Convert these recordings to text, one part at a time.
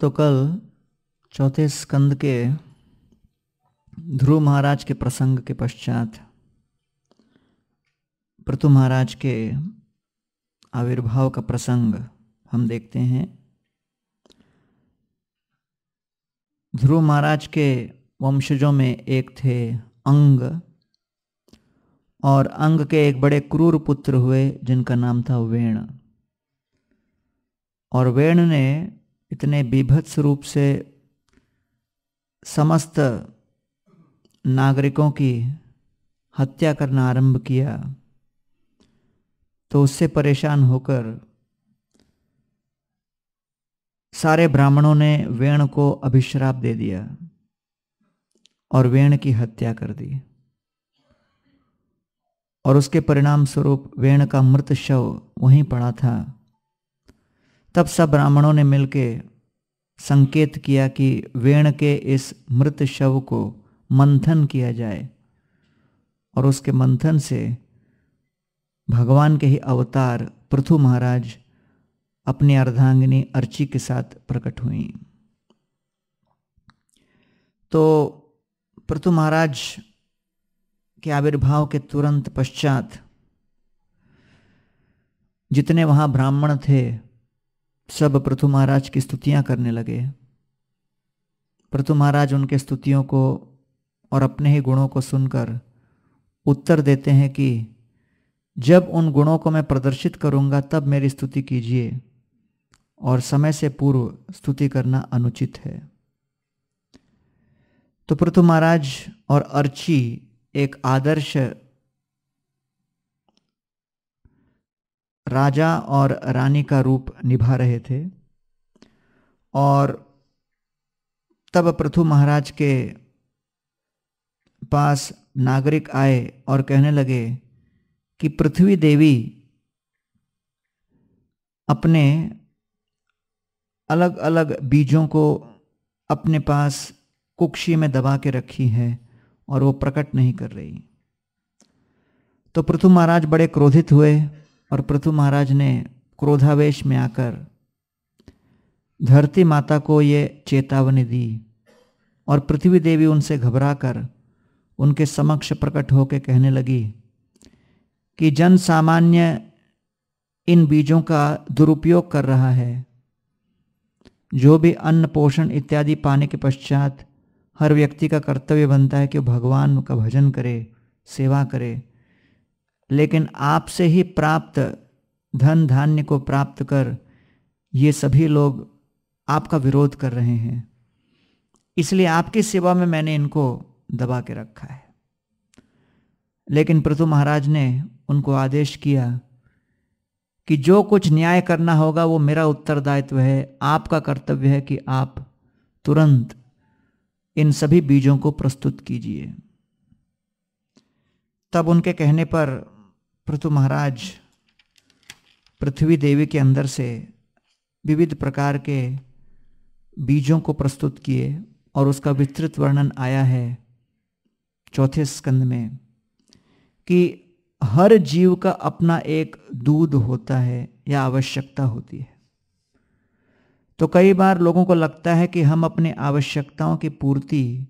तो कल चौथे स्कंद के ध्रुव महाराज के प्रसंग के पश्चात प्रतु महाराज के आविर्भाव का प्रसंग हम देखते हैं। ध्रुव महाराज के वंशजों में एक थे अंग, और अंग के एक बड़े क्रूर पुत्र हुए, जिनका नाम था वेण। और वेण ने इतने बीभत्स रूप से समस्त नागरिकों की हत्या करना आरंभ किया। तो उससे परेशान होकर सारे ब्राह्मणों ने वेण को अभिश्राप दे दिया और वेण की हत्या कर दी। और उसके परिणाम स्वरूप वेण का मृत शव वहीं पड़ा था। तब सब ब्राह्मणों ने मिलकर संकेत किया कि वेण के इस मृत शव को मंथन किया जाए और उसके मंथन से भगवान के ही अवतार पृथु महाराज अपनी अर्धांगिनी अर्ची के साथ प्रकट हुई। तो पृथु महाराज के आविर्भाव के तुरंत पश्चात जितने वहाँ ब्राह्मण थे, सब पृथु महाराज की स्तुतियाँ करने लगे। पृथु महाराज उनके स्तुतियों को और अपने ही गुणों को सुनकर उत्तर देते हैं कि जब उन गुणों को मैं प्रदर्शित करूँगा, तब मेरी स्तुति कीजिए। और समय से पूर्व स्तुति करना अनुचित है। तो पृथु महाराज और अर्ची एक आदर्श राजा और रानी का रूप निभा रहे थे। और तब पृथु महाराज के पास नागरिक आए और कहने लगे कि पृथ्वी देवी अपने अलग अलग बीजों को अपने पास कुक्षी में दबा के रखी है और वो प्रकट नहीं कर रही। तो पृथु महाराज बड़े क्रोधित हुए और पृथु महाराज ने क्रोधावेश में आकर धरती माता को ये चेतावनी दी और पृथ्वी देवी उनसे घबराकर उनके समक्ष प्रकट होकर कहने लगी कि जन सामान्य इन बीजों का दुरुपयोग कर रहा है। जो भी अन्न, पोषण इत्यादि पाने के पश्चात हर व्यक्ति का कर्तव्य बनता है कि भगवान का भजन करे, सेवा करे। लेकिन आपसे ही प्राप्त धन धान्य को प्राप्त कर ये सभी लोग आपका विरोध कर रहे हैं। इसलिए आपकी सेवा में मैंने इनको दबा के रखा है। लेकिन पृथु महाराज ने उनको आदेश किया कि जो कुछ न्याय करना होगा, वो मेरा उत्तरदायित्व है, आपका कर्तव्य है कि आप तुरंत इन सभी बीजों को प्रस्तुत कीजिए। तब उनके कहने पर पृथु महाराज पृथ्वी देवी के अंदर से विविध प्रकार के बीजों को प्रस्तुत किए और उसका विस्तृत वर्णन आया है चौथे स्कंद में कि हर जीव का अपना एक दूध होता है या आवश्यकता होती है। तो कई बार लोगों को लगता है कि हम अपनी आवश्यकताओं की पूर्ति,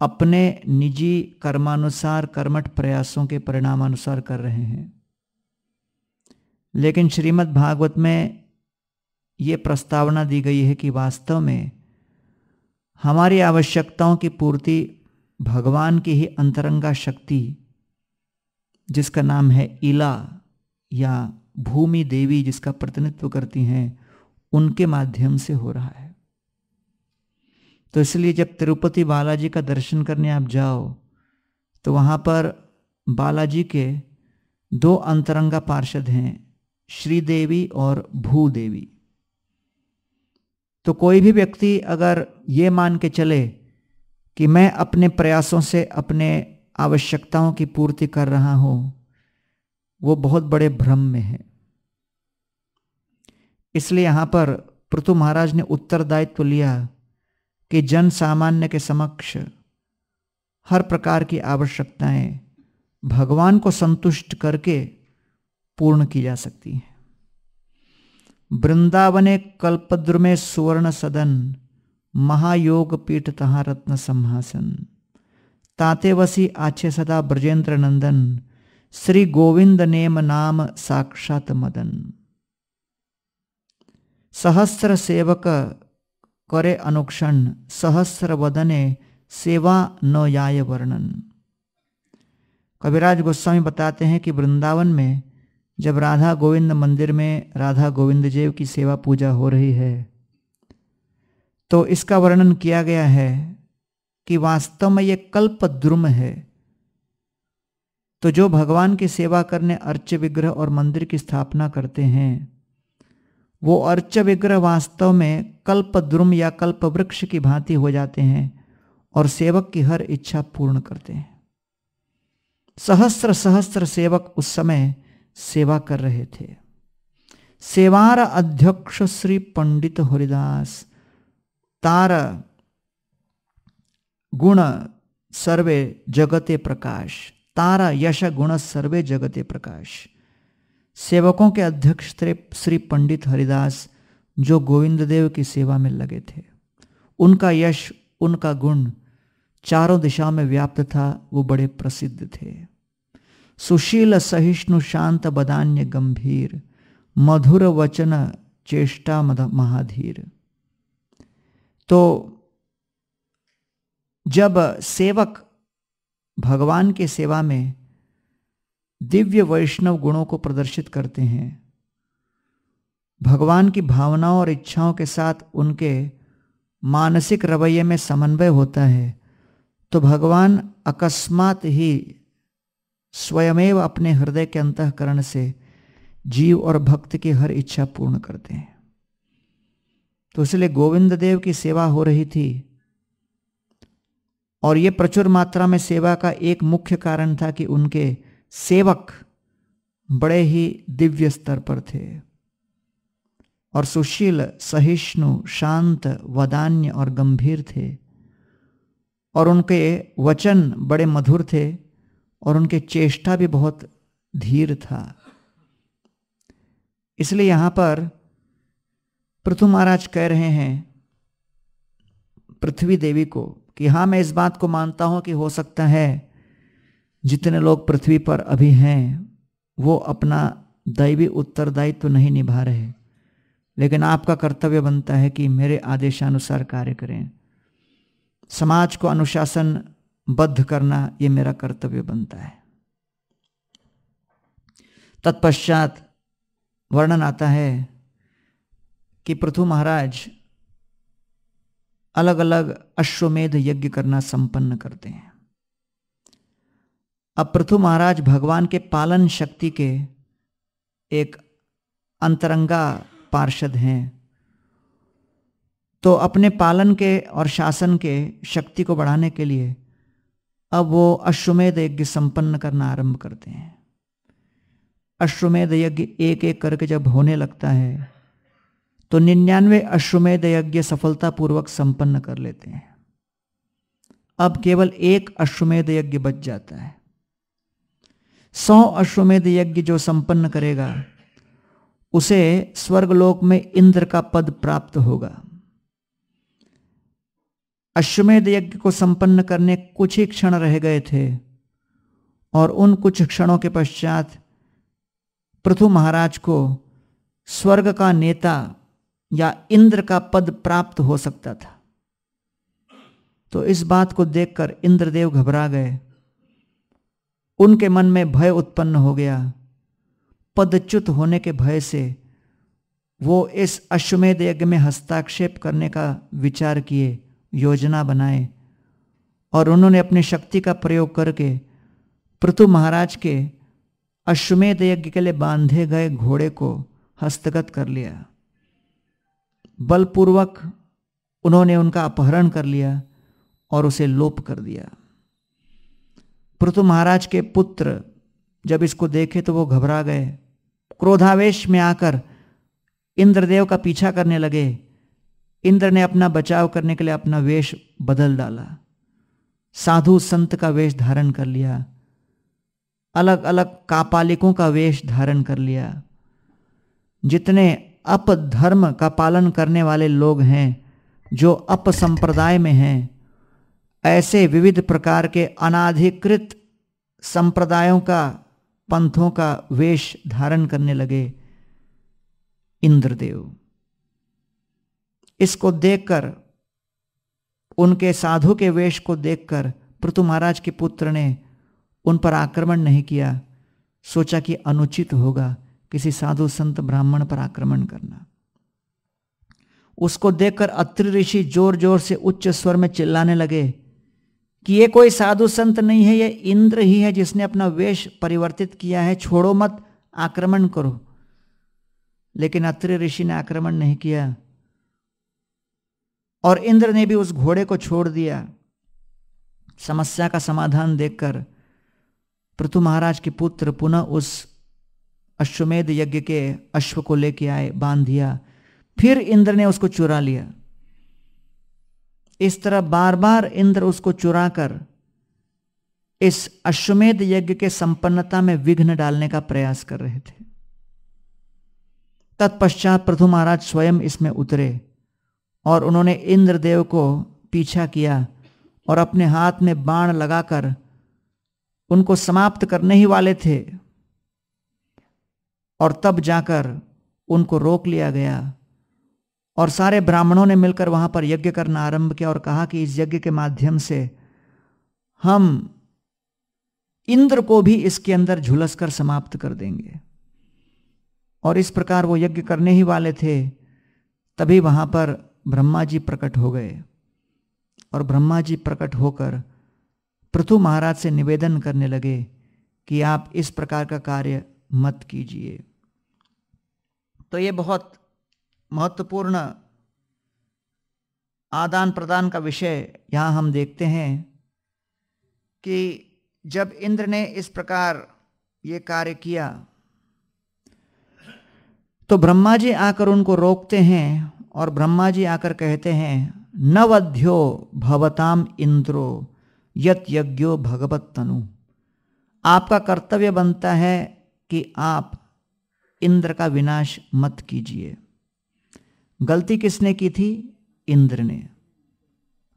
अपने निजी कर्मानुसार, कर्मठ प्रयासों के परिणामानुसार कर रहे हैं। लेकिन श्रीमद् भागवत में ये प्रस्तावना दी गई है कि वास्तव में हमारी आवश्यकताओं की पूर्ति भगवान की ही अंतरंगा शक्ति जिसका नाम है इला या भूमि देवी जिसका प्रतिनिधित्व करती हैं, उनके माध्यम से हो रहा है। तो इसलिए जब तिरुपति बालाजी का दर्शन करने आप जाओ तो वहाँ पर बालाजी के दो अंतरंगा पार्षद हैं, श्रीदेवी और भूदेवी। तो कोई भी व्यक्ति अगर ये मान के चले कि मैं अपने प्रयासों से, अपने आवश्यकताओं की पूर्ति कर रहा हो, वो बहुत बड़े भ्रम में है। इसलिए यहाँ पर पृथु महाराज ने उत्तरदायित्व लिया कि जन सामान्य के समक्ष हर प्रकार की आवश्यकताएँ भगवान को संतुष्ट करके पूर्ण की जा सकती हैं। वृंदावने कल्पद्र में सुवर्ण सदन महायोग पीठ तहा रत्न संहासन। ताते वसी आछे सदा ब्रजेंद्र नंदन, श्री गोविंद नेम नाम साक्षात मदन। सहस्र सेवक करे अनुक्षण, सहस्र वदने सेवा न याय वर्णन। कविराज गोस्वामी बताते हैं कि वृंदावन में जब राधा गोविंद मंदिर में राधा गोविंद देव की सेवा पूजा हो रही है तो इसका वर्णन किया गया है कि वास्तव में ये कल्प द्रुम है। तो जो भगवान की सेवा करने अर्च विग्रह और मंदिर की स्थापना करते हैं, वो अर्च विग्रह वास्तव में कल्प द्रुम या कल्प वृक्ष की भांति हो जाते हैं और सेवक की हर इच्छा पूर्ण करते हैं। सहस्त्र सहस्त्र सेवक उस समय सेवा कर रहे थे। सेवार अध्यक्ष श्री पंडित हरिदास, तार गुण सर्वे जगते प्रकाश। तारा, यश, गुण सर्वे जगते प्रकाश। सेवकों के अध्यक्ष थे श्री पंडित हरिदास, जो गोविंद देव की सेवा में लगे थे। उनका यश, उनका गुण चारों दिशाओं में व्याप्त था, वो बड़े प्रसिद्ध थे। सुशील, सहिष्णु, शांत, बदान्य, गंभीर, मधुर वचन, चेष्टा महाधीर। तो जब सेवक भगवान के सेवा में दिव्य वैष्णव गुणों को प्रदर्शित करते हैं, भगवान की भावनाओं और इच्छाओं के साथ उनके मानसिक रवैये में समन्वय होता है तो भगवान अकस्मात ही स्वयमेव अपने हृदय के अंतकरण से जीव और भक्त की हर इच्छा पूर्ण करते हैं। तो इसलिए गोविंद देव की सेवा हो रही थी। और यह प्रचुर मात्रा में सेवा का एक मुख्य कारण था कि उनके सेवक बड़े ही दिव्य स्तर पर थे। और सुशील, सहिष्णु, शांत, वदान्य और गंभीर थे। और उनके वचन बड़े मधुर थे और उनके चेष्टा भी बहुत धीर था। इसलिए यहाँ पर पृथु महाराज कह रहे हैं, पृथ्वी देवी को कि हाँ मैं इस बात को मानता हूँ कि हो सकता है जितने लोग पृथ्वी पर अभी हैं, वो अपना दैवी उत्तरदायित्व तो नहीं निभा रहे। लेकिन आपका कर्तव्य बनता है कि मेरे आदेशानुसार कार्य करें। समाज को अनुशासन बद्ध करना, ये मेरा कर्तव्य बनता है। तत्पश्चात वर्णन आता है कि पृथु महाराज अलग अलग अश्वमेध यज्ञ करना संपन्न करते हैं। अब पृथु महाराज भगवान के पालन शक्ति के एक अंतरंगा पार्षद हैं। तो अपने पालन के और शासन के शक्ति को बढ़ाने के लिए अब वो अश्वमेध यज्ञ संपन्न करना आरंभ करते हैं। अश्वमेध यज्ञ एक एक करके जब होने लगता है तो निन्यानवे अश्वमेध यज्ञ सफलतापूर्वक संपन्न कर लेते हैं। अब केवल एक अश्वमेध यज्ञ बच जाता है। सौ अश्वमेध यज्ञ जो संपन्न करेगा, उसे स्वर्गलोक में इंद्र का पद प्राप्त होगा। अश्वमेध यज्ञ को संपन्न करने कुछ ही क्षण रह गए थे और उन कुछ क्षणों के पश्चात पृथु महाराज को स्वर्ग का नेता या इंद्र का पद प्राप्त हो सकता था। तो इस बात को देखकर इंद्रदेव घबरा गए। उनके मन में भय उत्पन्न हो गया। पदच्युत होने के भय से वो इस अश्वमेध यज्ञ में हस्ताक्षेप करने का विचार किए, योजना बनाए और उन्होंने अपनी शक्ति का प्रयोग करके पृथु महाराज के अश्वमेध यज्ञ के लिए बांधे गए घोड़े को हस्तगत कर लिया। बलपूर्वक उन्होंने उनका अपहरण कर लिया और उसे लोप कर दिया। पृथु महाराज के पुत्र जब इसको देखे तो वो घबरा गए। क्रोधावेश में आकर इंद्रदेव का पीछा करने लगे। इंद्र ने अपना बचाव करने के लिए अपना वेश बदल डाला। साधु संत का वेश धारण कर लिया। अलग अलग कापालिकों का वेश धारण कर लिया। जितने अपधर्म का पालन करने वाले लोग हैं, जो अपसंप्रदाय में हैं। ऐसे विविध प्रकार के अनाधिकृत संप्रदायों का, पंथों का वेश धारण करने लगे इंद्रदेव। इसको देखकर, उनके साधु के वेश को देखकर पृथु महाराज के पुत्र ने उन पर आक्रमण नहीं किया। सोचा कि अनुचित होगा। किसी साधु संत ब्राह्मण पर आक्रमण करना। उसको देखकर अत्रि ऋषि ज़ोर ज़ोर से उच्च स्वर में चिल्लाने लगे कि ये कोई साधु संत नहीं है, ये इंद्र ही है जिसने अपना वेश परिवर्तित किया है। छोड़ो मत, आक्रमण करो। लेकिन अत्रि ऋषि ने आक्रमण नहीं किया और इंद्र ने भी उस घोड़े को छोड़ दिया। समस्या का समाधान देखकर पृथु महाराज के पुत्र पुनः उस अश्वमेध यज्ञ के अश्व को लेके आए, बाँध दिया। फिर इंद्र ने उसको चुरा लिया। इस तरह बार बार इंद्र उसको चुरा कर इस अश्वमेध यज्ञ के संपन्नता में विघ्न डालने का प्रयास कर रहे थे। तत्पश्चात प्रथु महाराज स्वयं इसमें उतरे और उन्होंने इंद्रदेव को पीछा किया और अपने हाथ में बाण लगाकर उनको समाप्त करने ही वाले थे। और तब जाकर उनको रोक लिया गया। और सारे ब्राह्मणों ने मिलकर वहाँ पर यज्ञ करना आरंभ किया और कहा कि इस यज्ञ के माध्यम से हम इंद्र को भी इसके अंदर झुलस कर समाप्त कर देंगे। और इस प्रकार वो यज्ञ करने ही वाले थे, तभी वहाँ पर ब्रह्मा जी प्रकट हो गए। और ब्रह्मा जी प्रकट होकर पृथु महाराज से निवेदन करने लगे कि आप इस प्रकार का कार्य मत कीजिए। तो ये बहुत महत्वपूर्ण आदान प्रदान का विषय यहाँ हम देखते हैं कि जब इंद्र ने इस प्रकार ये कार्य किया तो ब्रह्मा जी आकर उनको रोकते हैं और ब्रह्मा जी आकर कहते हैं, नवध्यो भवताम इंद्रो यत यज्ञो भगवत तनु आपका कर्तव्य बनता है कि आप इंद्र का विनाश मत कीजिए। गलती किसने की थी? इंद्र ने।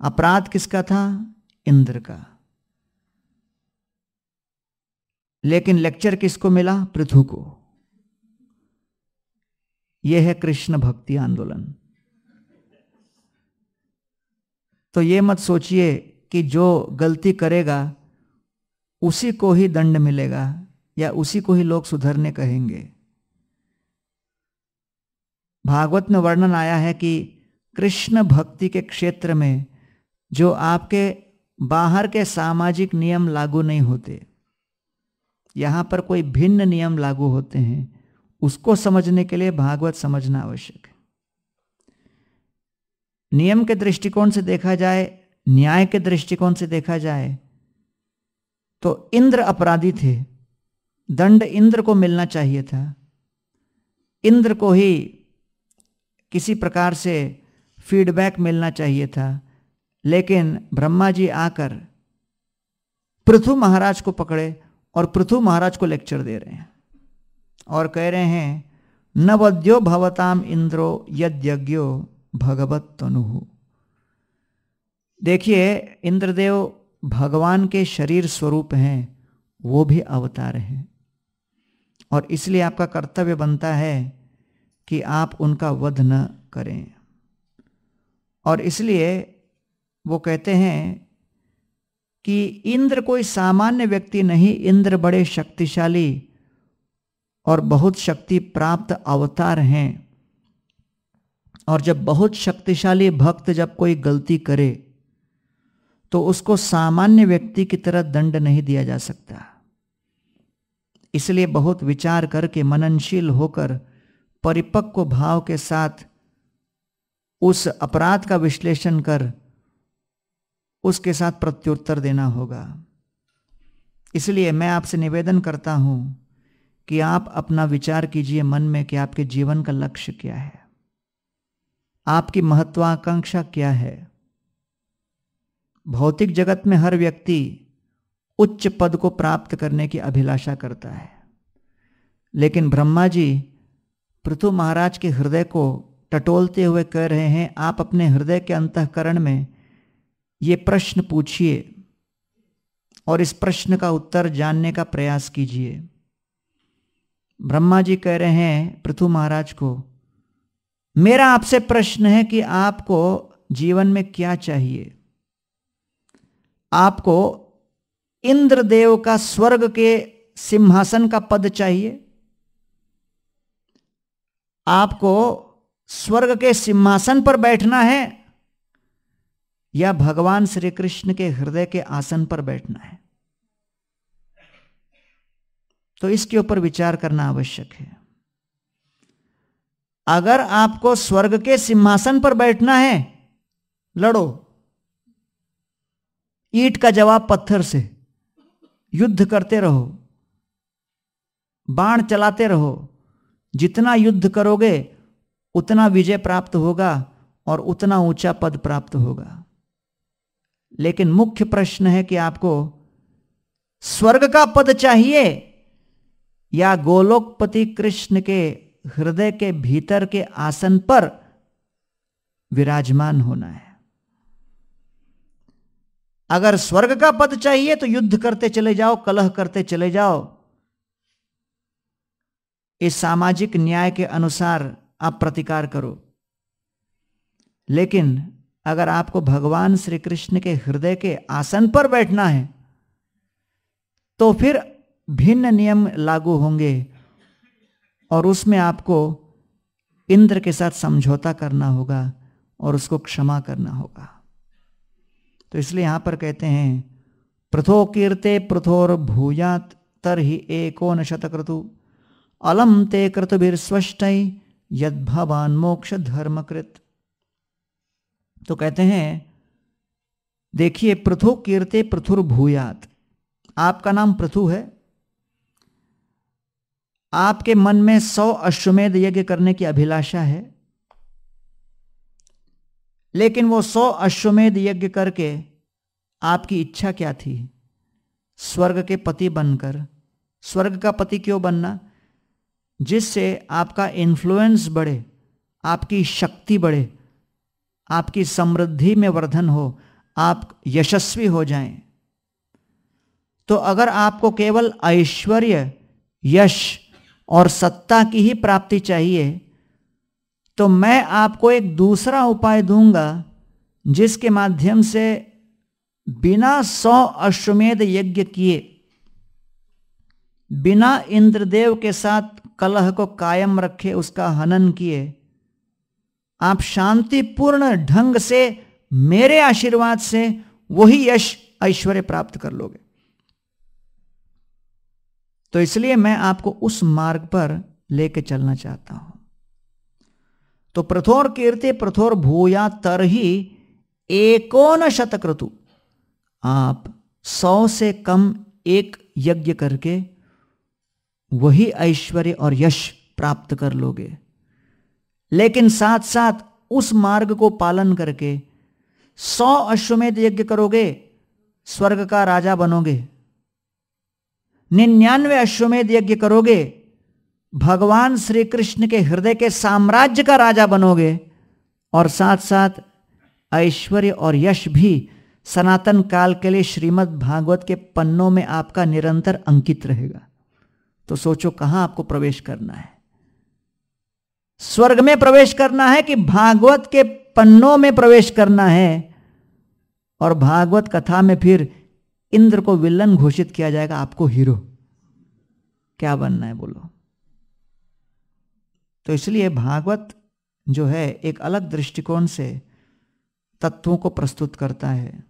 अपराध किसका था? इंद्र का। लेकिन लेक्चर किसको मिला? पृथु को। यह है कृष्ण भक्ति आंदोलन। तो ये मत सोचिए कि जो गलती करेगा, उसी को ही दंड मिलेगा। या उसी को ही लोग सुधरने कहेंगे। भागवत में वर्णन आया है कि कृष्ण भक्ति के क्षेत्र में जो आपके बाहर के सामाजिक नियम लागू नहीं होते, यहाँ पर कोई भिन्न नियम लागू होते हैं, उसको समझने के लिए भागवत समझना आवश्यक है। नियम के दृष्टिकोण से देखा जाए, न्याय के दृष्टिकोण से देखा जाए तो इंद्र अपराधी थे। दंड इंद्र को मिलना चाहिए था। इंद्र को ही किसी प्रकार से फीडबैक मिलना चाहिए था। लेकिन ब्रह्मा जी आकर पृथु महाराज को पकड़े और पृथु महाराज को लेक्चर दे रहे हैं और कह रहे हैं, नवद्यो भवताम इंद्रो यज्ञो भगवत तनु देखिए, इंद्रदेव भगवान के शरीर स्वरूप हैं, वो भी अवतार हैं। और इसलिए आपका कर्तव्य बनता है कि आप उनका वध न करें। और इसलिए वो कहते हैं कि इंद्र कोई सामान्य व्यक्ति नहीं, इंद्र बड़े शक्तिशाली और बहुत शक्ति प्राप्त अवतार हैं। और जब बहुत शक्तिशाली भक्त जब कोई गलती करे तो उसको सामान्य व्यक्ति की तरह दंड नहीं दिया जा सकता। इसलिए बहुत विचार करके मननशील होकर परिपक्व भाव के साथ उस अपराध का विश्लेषण कर उसके साथ प्रत्युत्तर देना होगा। इसलिए मैं आपसे निवेदन करता हूँ कि आप अपना विचार कीजिए मन में कि आपके जीवन का लक्ष्य क्या है। आपकी महत्वाकांक्षा क्या है? भौतिक जगत में हर व्यक्ति उच्च पद को प्राप्त करने की अभिलाषा करता है। लेकिन ब्रह्मा जी पृथु महाराज के हृदय को टटोलते हुए कह रहे हैं, आप अपने हृदय के अंतकरण में ये प्रश्न पूछिए और इस प्रश्न का उत्तर जानने का प्रयास कीजिए। ब्रह्मा जी कह रहे हैं, पृथु महाराज को, मेरा आपसे प्रश्न है कि आपको जीवन में क्या चाहिए? आपको इंद्रदेव का स्वर्ग के सिंहासन का पद चाहिए। आपको स्वर्ग के सिंहासन पर बैठना है या भगवान श्री कृष्ण के हृदय के आसन पर बैठना है? तो इसके ऊपर विचार करना आवश्यक है। अगर आपको स्वर्ग के सिंहासन पर बैठना है, लड़ो। ईट का जवाब पत्थर से। युद्ध करते रहो, बाण चलाते रहो। जितना युद्ध करोगे, उतना विजय प्राप्त होगा और उतना ऊँचा पद प्राप्त होगा। लेकिन मुख्य प्रश्न है कि आपको स्वर्ग का पद चाहिए या गोलोकपति कृष्ण के हृदय के भीतर के आसन पर विराजमान होना है? अगर स्वर्ग का पद चाहिए तो युद्ध करते चले जाओ, कलह करते चले जाओ। इस सामाजिक न्याय के अनुसार आप प्रतिकार करो। लेकिन अगर आपको भगवान श्री कृष्ण के हृदय के आसन पर बैठना है तो फिर भिन्न नियम लागू होंगे और उसमें आपको इंद्र के साथ समझौता करना होगा और उसको क्षमा करना होगा। तो इसलिए यहाँ पर कहते हैं प्रथो कीर्ते प्रथोर भूयात तर ही एको न शतक्रतु। अलम ते कृतभिर स्वस्थ यद भवान मोक्ष धर्मकृत। तो कहते हैं, देखिए, पृथु कीर्ते पृथुर भूयात। आपका नाम पृथु है। आपके मन में सौ अश्वमेध यज्ञ करने की अभिलाषा है। लेकिन वो सौ अश्वमेध यज्ञ करके आपकी इच्छा क्या थी? स्वर्ग के पति बनकर। स्वर्ग का पति क्यों बनना? जिससे आपका इन्फ्लुएंस बढ़े, आपकी शक्ति बढ़े, आपकी समृद्धि में वर्धन हो, आप यशस्वी हो जाएँ। तो अगर आपको केवल ऐश्वर्य, यश और सत्ता की ही प्राप्ति चाहिए तो मैं आपको एक दूसरा उपाय दूँगा, जिसके माध्यम से बिना सौ अश्वमेध यज्ञ किए, बिना इंद्रदेव के साथ कलह को कायम रखे उसका हनन किए, आप शांतिपूर्ण ढंग से मेरे आशीर्वाद से वही यश ऐश्वर्य प्राप्त कर लोगे। तो इसलिए मैं आपको उस मार्ग पर लेके चलना चाहता हूँ। तो प्रथोर कीर्ति, प्रथोर भूया तर ही एकोन शतक्रतु। आप सौ से कम एक यज्ञ करके वही ऐश्वर्य और यश प्राप्त कर लोगे। लेकिन साथ साथ उस मार्ग को पालन करके सौ अश्वमेध यज्ञ करोगे, स्वर्ग का राजा बनोगे। निन्यानवे अश्वमेध यज्ञ करोगे भगवान श्री कृष्ण के हृदय के साम्राज्य का राजा बनोगे और साथ साथ ऐश्वर्य और यश भी सनातन काल के लिए श्रीमद् भागवत के पन्नों में आपका निरंतर अंकित रहेगा। तो सोचो कहाँ आपको प्रवेश करना है? स्वर्ग में प्रवेश करना है कि भागवत के पन्नों में प्रवेश करना है? और भागवत कथा में फिर इंद्र को विलन घोषित किया जाएगा, आपको हीरो। क्या बनना है बोलो? तो इसलिए भागवत जो है एक अलग दृष्टिकोण से तत्वों को प्रस्तुत करता है।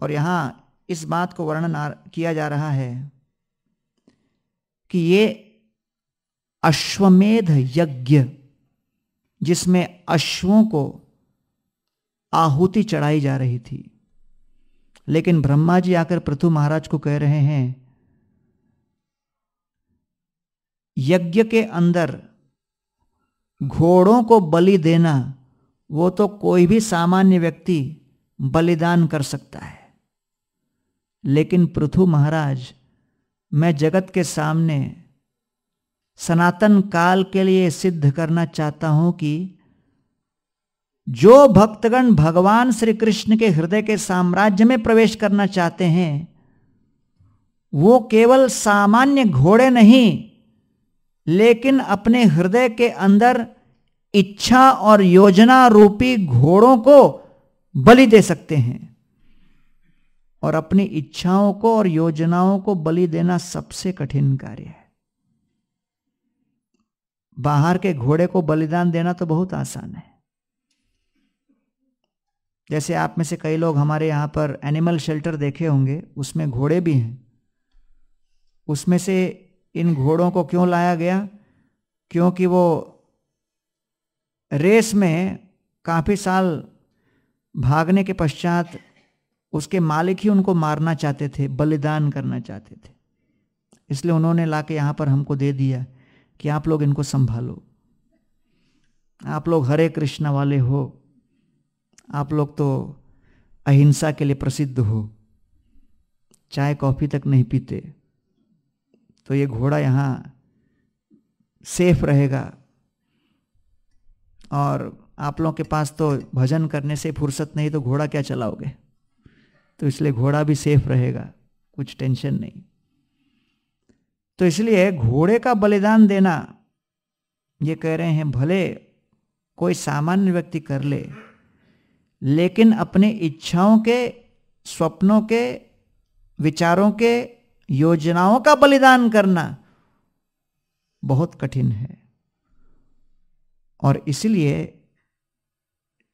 और यहाँ इस बात को वर्णन किया जा रहा है कि ये अश्वमेध यज्ञ, जिसमें अश्वों को आहुति चढ़ाई जा रही थी। लेकिन ब्रह्मा जी आकर पृथु महाराज को कह रहे हैं, यज्ञ के अंदर घोड़ों को बलि देना, वो तो कोई भी सामान्य व्यक्ति बलिदान कर सकता है। लेकिन पृथु महाराज, मैं जगत के सामने सनातन काल के लिए सिद्ध करना चाहता हूँ कि जो भक्तगण भगवान श्री कृष्ण के हृदय के साम्राज्य में प्रवेश करना चाहते हैं, वो केवल सामान्य घोड़े नहीं लेकिन अपने हृदय के अंदर इच्छा और योजना रूपी घोड़ों को बलि दे सकते हैं और अपनी इच्छाओं को और योजनाओं को बलि देना सबसे कठिन कार्य है। बाहर के घोड़े को बलिदान देना तो बहुत आसान है। जैसे आप में से कई लोग हमारे यहाँ पर एनिमल शेल्टर देखे होंगे, उसमें घोड़े भी हैं। उसमें से इन घोड़ों को क्यों लाया गया? क्योंकि वो रेस में काफ़ी साल भागने के पश्चात उसके मालिक ही उनको मारना चाहते थे, बलिदान करना चाहते थे। इसलिए उन्होंने ला के यहाँ पर हमको दे दिया कि आप लोग इनको संभालो। आप लोग हरे कृष्ण वाले हो। आप लोग तो अहिंसा के लिए प्रसिद्ध हो। चाय कॉफ़ी तक नहीं पीते। तो ये घोड़ा यहाँ सेफ़ रहेगा। और आप लोगों के पास तो भजन करने से फुर्सत नहीं तो घोड़ा क्या चलाओगे? तो इसलिए घोड़ा भी सेफ़ रहेगा, कुछ टेंशन नहीं। तो इसलिए घोड़े का बलिदान देना, ये कह रहे हैं, भले कोई सामान्य व्यक्ति कर ले, लेकिन अपने इच्छाओं के, स्वप्नों के, विचारों के योजनाओं का बलिदान करना बहुत कठिन है। और इसलिए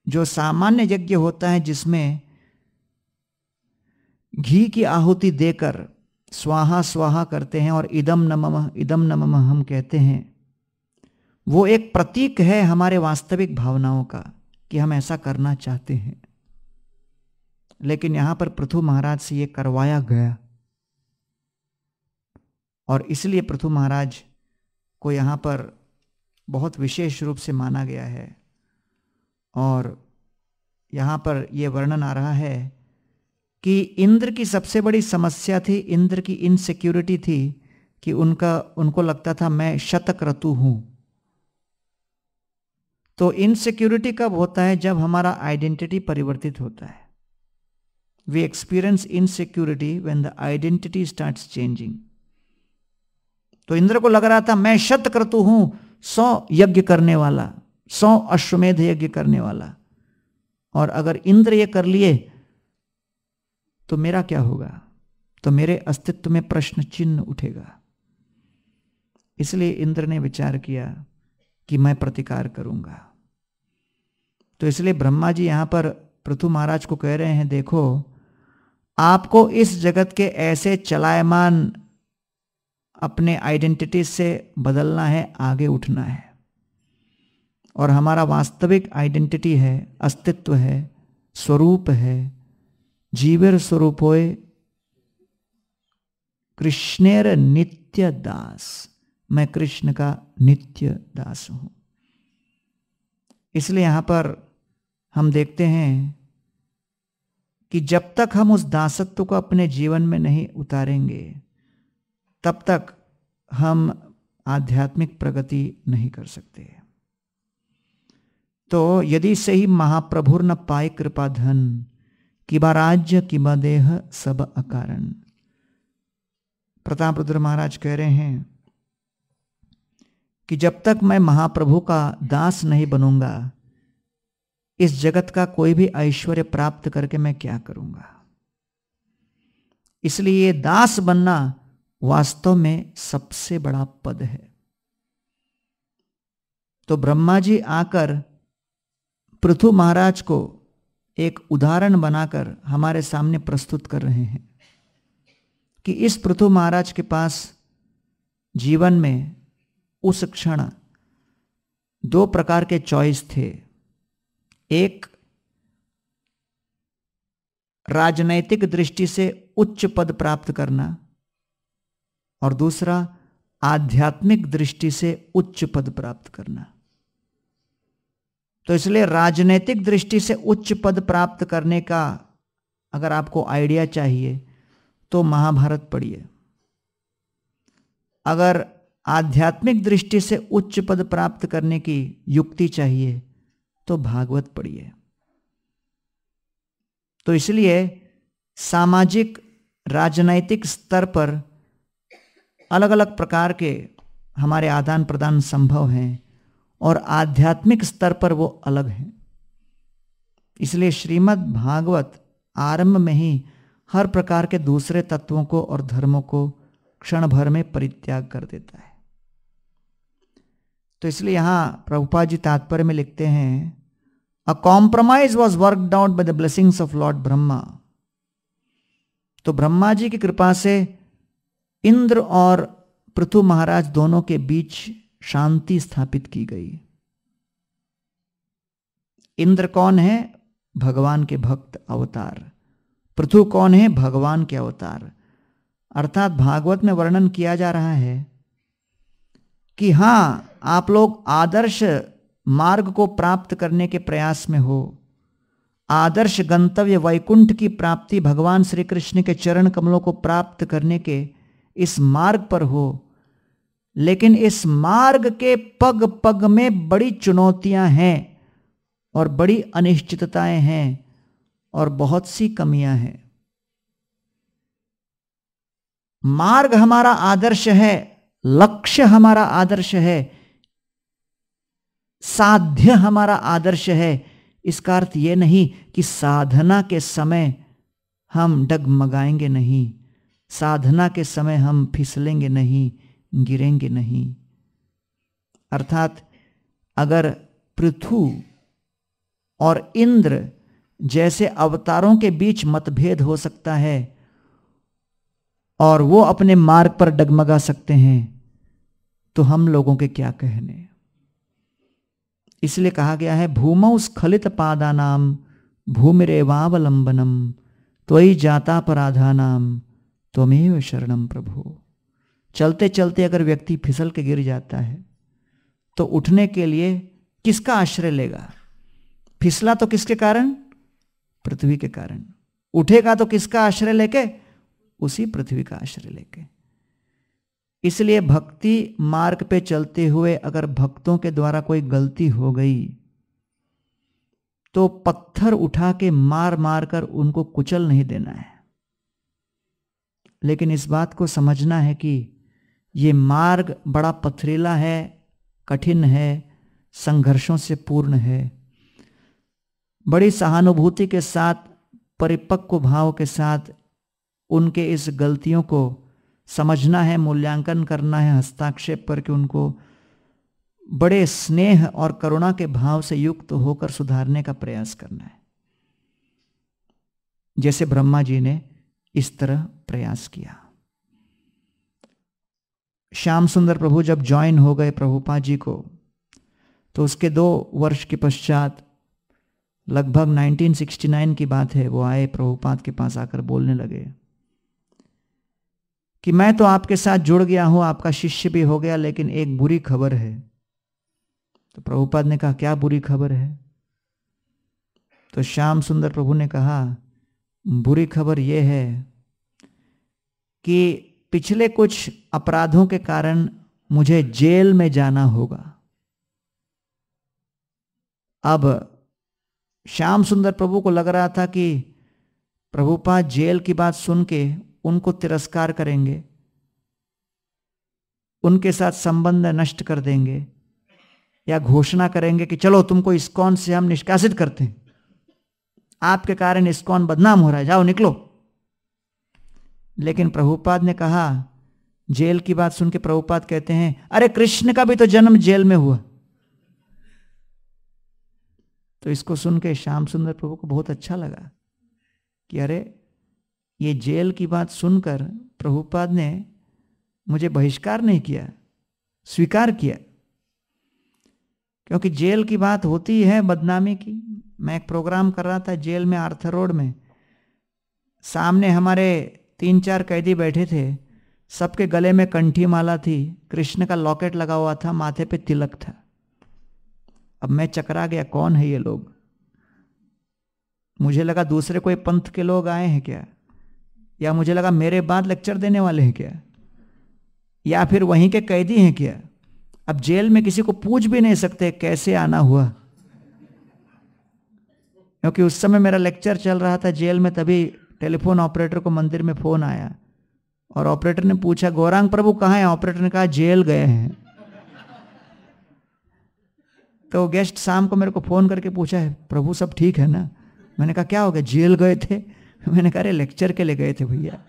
जो सामान्य यज्ञ होता है, जिसमें घी की आहुति देकर स्वाहा स्वाहा करते हैं और इदम नमम इदम नमम हम कहते हैं, वो एक प्रतीक है हमारे वास्तविक भावनाओं का कि हम ऐसा करना चाहते हैं। लेकिन यहाँ पर पृथु महाराज से ये करवाया गया। और इसलिए पृथु महाराज को यहाँ पर बहुत विशेष रूप से माना गया है। और यहाँ पर यह वर्णन आ रहा है कि इंद्र की सबसे बड़ी समस्या थी, इंद्र की इनसिक्योरिटी थी कि उनका, उनको लगता था मैं शतक ऋतु हूँ। तो इनसिक्योरिटी कब होता है? जब हमारा आइडेंटिटी परिवर्तित होता है। We experience insecurity when the identity start changing तो इंद्र को लग रहा था, मैं शत क्रतु हूँ, सौ यज्ञ करने वाला, सौ अश्वमेध यज्ञ करने वाला। और अगर इंद्र ये कर लिए तो मेरा क्या होगा? तो मेरे अस्तित्व में प्रश्न चिन्ह उठेगा। इसलिए इंद्र ने विचार किया कि मैं प्रतिकार करूँगा। तो इसलिए ब्रह्मा जी यहाँ पर पृथु महाराज को कह रहे हैं, देखो, आपको इस जगत के ऐसे चलायमान अपने आइडेंटिटी से बदलना है, आगे उठना है। और हमारा वास्तविक आइडेंटिटी है, अस्तित्व है, स्वरूप है, जीवेर स्वरूप होए, कृष्णेर नित्य दास। मैं कृष्ण का नित्य दास हूँ। इसलिए यहाँ पर हम देखते हैं कि जब तक हम उस दासत्व को अपने जीवन में नहीं उतारेंगे तब तक हम आध्यात्मिक प्रगति नहीं कर सकते। तो यदि सही महाप्रभुर न पाए कृपा धन, किबा राज्य, किबा देह, सब अकारण। प्रताप रुद्र महाराज कह रहे हैं कि जब तक मैं महाप्रभु का दास नहीं बनूँगा, इस जगत का कोई भी ऐश्वर्य प्राप्त करके मैं क्या करूँगा? इसलिए दास बनना वास्तव में सबसे बड़ा पद है। तो ब्रह्मा जी आकर पृथु महाराज को एक उदाहरण बनाकर हमारे सामने प्रस्तुत कर रहे हैं कि इस पृथु महाराज के पास जीवन में उस क्षण दो प्रकार के चॉइस थे। एक, राजनैतिक दृष्टि से उच्च पद प्राप्त करना और दूसरा, आध्यात्मिक दृष्टि से उच्च पद प्राप्त करना। तो इसलिए राजनैतिक दृष्टि से उच्च पद प्राप्त करने का अगर आपको आइडिया चाहिए तो महाभारत पढ़िए। अगर आध्यात्मिक दृष्टि से उच्च पद प्राप्त करने की युक्ति चाहिए तो भागवत पढ़िए। तो इसलिए सामाजिक, राजनैतिक स्तर पर अलग अलग प्रकार के हमारे आदान प्रदान संभव हैं और आध्यात्मिक स्तर पर वो अलग हैं। इसलिए श्रीमद् भागवत आरंभ में ही हर प्रकार के दूसरे तत्वों को और धर्मों को क्षण भर में परित्याग कर देता है। तो इसलिए यहाँ प्रभुपा जी तात्पर्य में लिखते हैं a compromise was work out by the blessings of lord Brahma तो ब्रह्मा जी की कृपा से इंद्र और पृथु महाराज दोनों के बीच शांति स्थापित की गई। इंद्र कौन है? भगवान के भक्त अवतार। पृथु कौन है? भगवान के अवतार। अर्थात भागवत में वर्णन किया जा रहा है कि हाँ, आप लोग आदर्श मार्ग को प्राप्त करने के प्रयास में हो। आदर्श गंतव्य वैकुंठ की प्राप्ति भगवान श्री कृष्ण के चरण कमलों को प्राप्त करने के इस मार्ग पर हो। लेकिन इस मार्ग के पग पग में बड़ी चुनौतियाँ हैं और बड़ी अनिश्चितताएँ हैं और बहुत सी कमियाँ हैं। मार्ग हमारा आदर्श है, लक्ष्य हमारा आदर्श है, साध्य हमारा आदर्श है। इसका अर्थ यह नहीं कि साधना के समय हम डगमगाएँगे नहीं। साधना के समय हम फिसलेंगे नहीं, गिरेंगे नहीं। अर्थात अगर पृथु और इंद्र जैसे अवतारों के बीच मतभेद हो सकता है और वो अपने मार्ग पर डगमगा सकते हैं तो हम लोगों के क्या कहने? इसलिए कहा गया है, भूमौ स्खलित पादा नाम भूमिरेवावलंबनम, त्वयि जाता पराधा नाम त्वमेव शरणम प्रभु। चलते चलते अगर व्यक्ति फिसल के गिर जाता है तो उठने के लिए किसका आश्रय लेगा? फिसला तो किसके कारण? पृथ्वी के कारण। उठेगा तो किसका आश्रय लेके? उसी पृथ्वी का आश्रय लेके। इसलिए भक्ति मार्ग पे चलते हुए अगर भक्तों के द्वारा कोई गलती हो गई तो पत्थर उठा के मार मार कर उनको कुचल नहीं देना है। लेकिन इस बात को समझना है कि ये मार्ग बड़ा पथरीला है, कठिन है, संघर्षों से पूर्ण है। बड़ी सहानुभूति के साथ, परिपक्व भाव के साथ उनके इस गलतियों को समझना है, मूल्यांकन करना है, हस्ताक्षेप करके उनको बड़े स्नेह और करुणा के भाव से युक्त होकर सुधारने का प्रयास करना है। जैसे ब्रह्मा जी ने इस तरह प्रयास किया। श्याम सुंदर प्रभु जब ज्वाइन हो गए प्रभुपा जी को तो उसके दो वर्ष के पश्चात लगभग 1969 की बात है, वो आए प्रभुपाद के पास आकर बोलने लगे कि मैं तो आपके साथ जुड़ गया हूँ, आपका शिष्य भी हो गया, लेकिन एक बुरी खबर है। तो प्रभुपाद ने कहा, क्या बुरी खबर है? तो श्याम सुंदर प्रभु ने कहा, बुरी खबर यह है कि पिछले कुछ अपराधों के कारण मुझे जेल में जाना होगा। अब श्याम सुंदर प्रभु को लग रहा था कि प्रभुपा जेल की बात सुन के उनको तिरस्कार करेंगे, उनके साथ संबंध नष्ट कर देंगे या घोषणा करेंगे कि चलो तुमको इस्कॉन से हम निष्कासित करते हैं। आपके कारण इस्कॉन बदनाम हो रहा है, जाओ निकलो। लेकिन प्रभुपाद ने कहा, जेल की बात सुन के प्रभुपाद कहते हैं, अरे कृष्ण का भी तो जन्म जेल में हुआ। तो इसको सुन के श्याम सुंदर प्रभु को बहुत अच्छा लगा कि अरे, ये जेल की बात सुनकर प्रभुपाद ने मुझे बहिष्कार नहीं किया, स्वीकार किया। क्योंकि जेल की बात होती है बदनामी की। मैं एक प्रोग्राम कर रहा था जेल में आर्थर रोड में। सामने हमारे तीन चार कैदी बैठे थे। सबके गले में कंठी माला थी। कृष्ण का लॉकेट लगा हुआ था, माथे पे तिलक था। अब मैं चकरा गया, कौन है ये लोग? मुझे लगा दूसरे कोई पंथ के लोग आए हैं क्या? या मुझे लगा मेरे बाद लेक्चर देने वाले हैं क्या? या फिर वहीं के कैदी हैं क्या? अब जेल में किसी को पूछ भी नहीं सकते, कैसे आना हुआ? क्योंकि उस समय मेरा लेक्चर चल रहा था जेल में, तभी टेलीफोन ऑपरेटर को मंदिर में फ़ोन आया और ऑपरेटर ने पूछा, गौरांग प्रभु कहाँ है? ऑपरेटर ने कहा, जेल गए हैं। तो गेस्ट शाम को मेरे को फ़ोन करके पूछा है प्रभु सब ठीक है ना? मैंने कहा, क्या हो गया, जेल गए थे? मैंने कहा, अरे, लेक्चर के लिए गए थे भैया।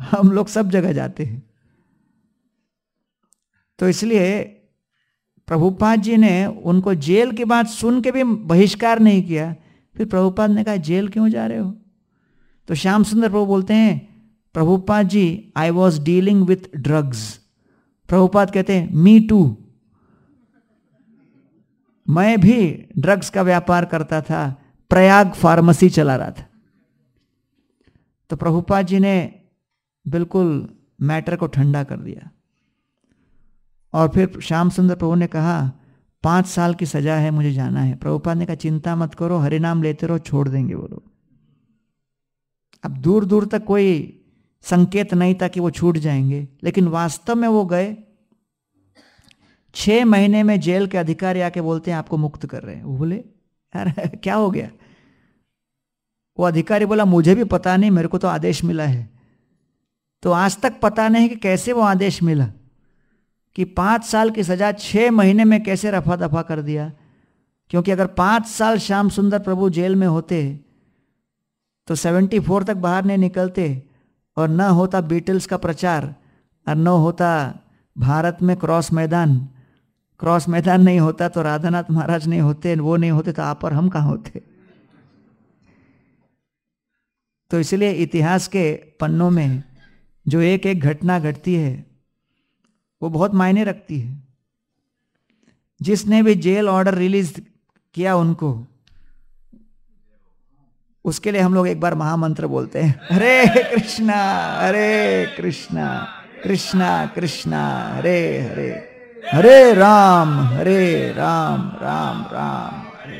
हम लोग सब जगह जाते हैं। तो इसलिए प्रभुपाद जी ने उनको जेल की बात सुन के भी बहिष्कार नहीं किया। फिर प्रभुपाद ने कहा, जेल क्यों जा रहे हो? तो श्याम सुंदर प्रभु बोलते हैं, Prabhupada ji I was dealing with drugs Prabhupada कहते हैं मी टू मैं भी ड्रग्स का व्यापार करता था, प्रयाग फार्मेसी चला रहा था। तो प्रभुपाद जी ने बिल्कुल मैटर को ठंडा कर दिया। और फिर श्याम सुंदर प्रभु ने कहा, पाँच साल की सजा है, मुझे जाना है। प्रभुपाद ने कहा, चिंता मत करो, हरिनाम लेते रहो, छोड़ देंगे वो लोग। अब दूर दूर तक कोई संकेत नहीं था कि वो छूट जाएँगे, लेकिन वास्तव में वो गए। छह महीने में जेल के अधिकारी आके बोलते हैं, आपको मुक्त कर रहे हैं। वो बोले, यार, क्या हो गया? वो अधिकारी बोला, मुझे भी पता नहीं, मेरे को तो आदेश मिला है। तो आज तक पता नहीं कि कैसे वो आदेश मिला, कि पाँच साल की सजा छह महीने में कैसे रफा दफ़ा कर दिया। क्योंकि अगर पाँच साल श्याम सुंदर प्रभु जेल में होते तो सेवेंटी फोर तक बाहर नहीं निकलते और न होता बीटल्स का प्रचार और न होता भारत में क्रॉस मैदान। क्रॉस मैदान नहीं होता तो राधानाथ महाराज नहीं होते, वो नहीं होते तो आप और हम कहाँ होते? तो इसलिए इतिहास के पन्नों में जो एक एक घटना घटती है, वो बहुत मायने रखती है। जिसने भी जेल ऑर्डर रिलीज़ किया उनको उसके लिए हम लोग एक बार महामंत्र बोलते हैं, हरे कृष्णा हरे कृष्णा कृष्णा कृष्णा, हरे हरे हरे राम हरे राम राम राम, हरे।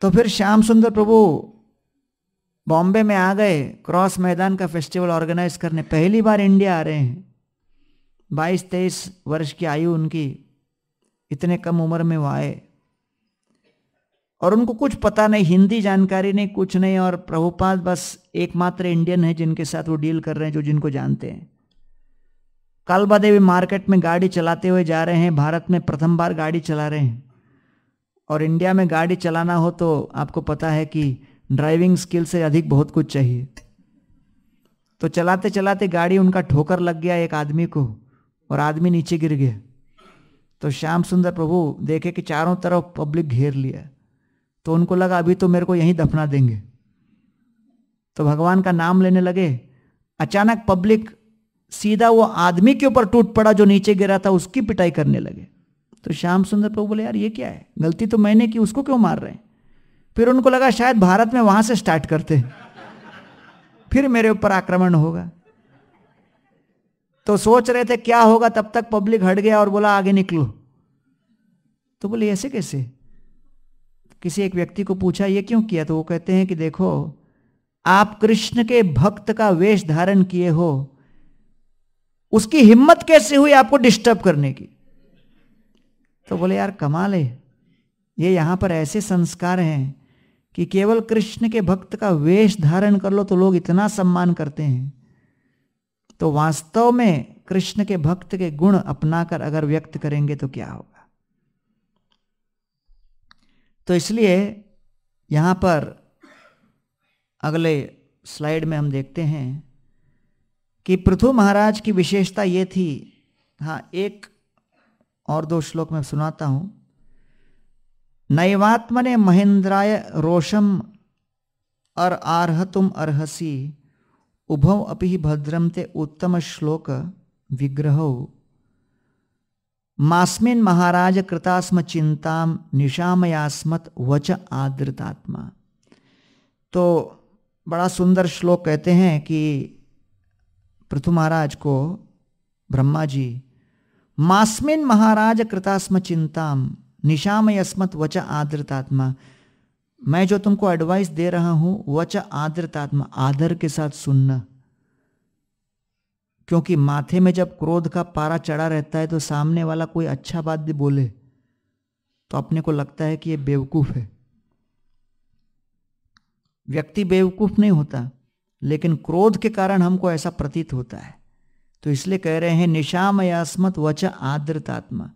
तो फिर श्याम सुंदर प्रभु बॉम्बे में आ गए, क्रॉस मैदान का फेस्टिवल ऑर्गेनाइज करने। पहली बार इंडिया आ रहे हैं। बाईस, तेईस वर्ष की आयु उनकी, इतने कम उम्र में वो आए। और उनको कुछ पता नहीं, हिंदी जानकारी नहीं, कुछ नहीं, और प्रभुपाद बस एकमात्र इंडियन है जिनके साथ वो डील कर रहे हैं, जो जिनको जानते हैं। कालबा देवी मार्केट में गाड़ी चलाते हुए जा रहे हैं, भारत में प्रथम बार गाड़ी चला रहे हैं। और इंडिया में गाड़ी चलाना हो तो आपको पता है कि ड्राइविंग स्किल से अधिक बहुत कुछ चाहिए। तो चलाते चलाते गाड़ी उनका ठोकर लग गया एक आदमी को, और आदमी नीचे गिर गया। तो श्याम सुंदर प्रभु देखे कि चारों तरफ़ पब्लिक घेर लिया। तो उनको लगा, अभी तो मेरे को यहीं दफना देंगे। तो भगवान का नाम लेने लगे। अचानक पब्लिक सीधा वो आदमी के ऊपर टूट पड़ा जो नीचे गिरा था, उसकी पिटाई करने लगे। तो श्याम सुंदर प्रभु बोले, यार, ये क्या है? गलती तो मैंने की, उसको क्यों मार रहे हैं? फिर उनको लगा, शायद भारत में वहाँ से स्टार्ट करते फिर मेरे ऊपर आक्रमण होगा। तो सोच रहे थे, क्या होगा? तब तक पब्लिक हट गया और बोला, आगे निकलो। तो बोले, ऐसे कैसे? किसी एक व्यक्ति को पूछा, ये क्यों किया? तो वो कहते हैं कि देखो, आप कृष्ण के भक्त का वेश धारण किए हो। उसकी हिम्मत कैसे हुई आपको डिस्टर्ब करने की? तो बोले, यार, कमाल है। ये यहाँ पर ऐसे संस्कार हैं कि केवल कृष्ण के भक्त का वेश धारण कर लो तो लोग इतना सम्मान करते हैं। तो वास्तव में कृष्ण के भक्त के गुण अपनाकर अगर व्यक्त करेंगे तो क्या होगा? तो इसलिए यहाँ पर अगले स्लाइड में हम देखते हैं कि पृथु महाराज की विशेषता ये थी हाँ एक और दो श्लोक में सुनाता हूँ। नैवात्मने महेंद्राय रोषम अर आरह तुम अर्हसी उभव अपि भद्रम ते उत्तम श्लोक विग्रह। मास्मिन महाराज कृतास्म चिंताम निशामयास्मत वच आदृतात्मा। तो बड़ा सुंदर श्लोक कहते हैं कि पृथु महाराज को ब्रह्मा जी, मास्मिन महाराज कृतास्म चिंताम निशाम यस्मत वच आदृतात्मा। मैं जो तुमको एडवाइस दे रहा हूँ, वच आदृतात्मा, आदर के साथ सुनना। क्योंकि माथे में जब क्रोध का पारा चढ़ा रहता है तो सामने वाला कोई अच्छा बात भी बोले तो अपने को लगता है कि ये बेवकूफ़ है। व्यक्ति बेवकूफ़ नहीं होता, लेकिन क्रोध के कारण हमको ऐसा प्रतीत होता है। तो इसलिए कह रहे हैं निशाम यास्मत वच आदृतात्मा।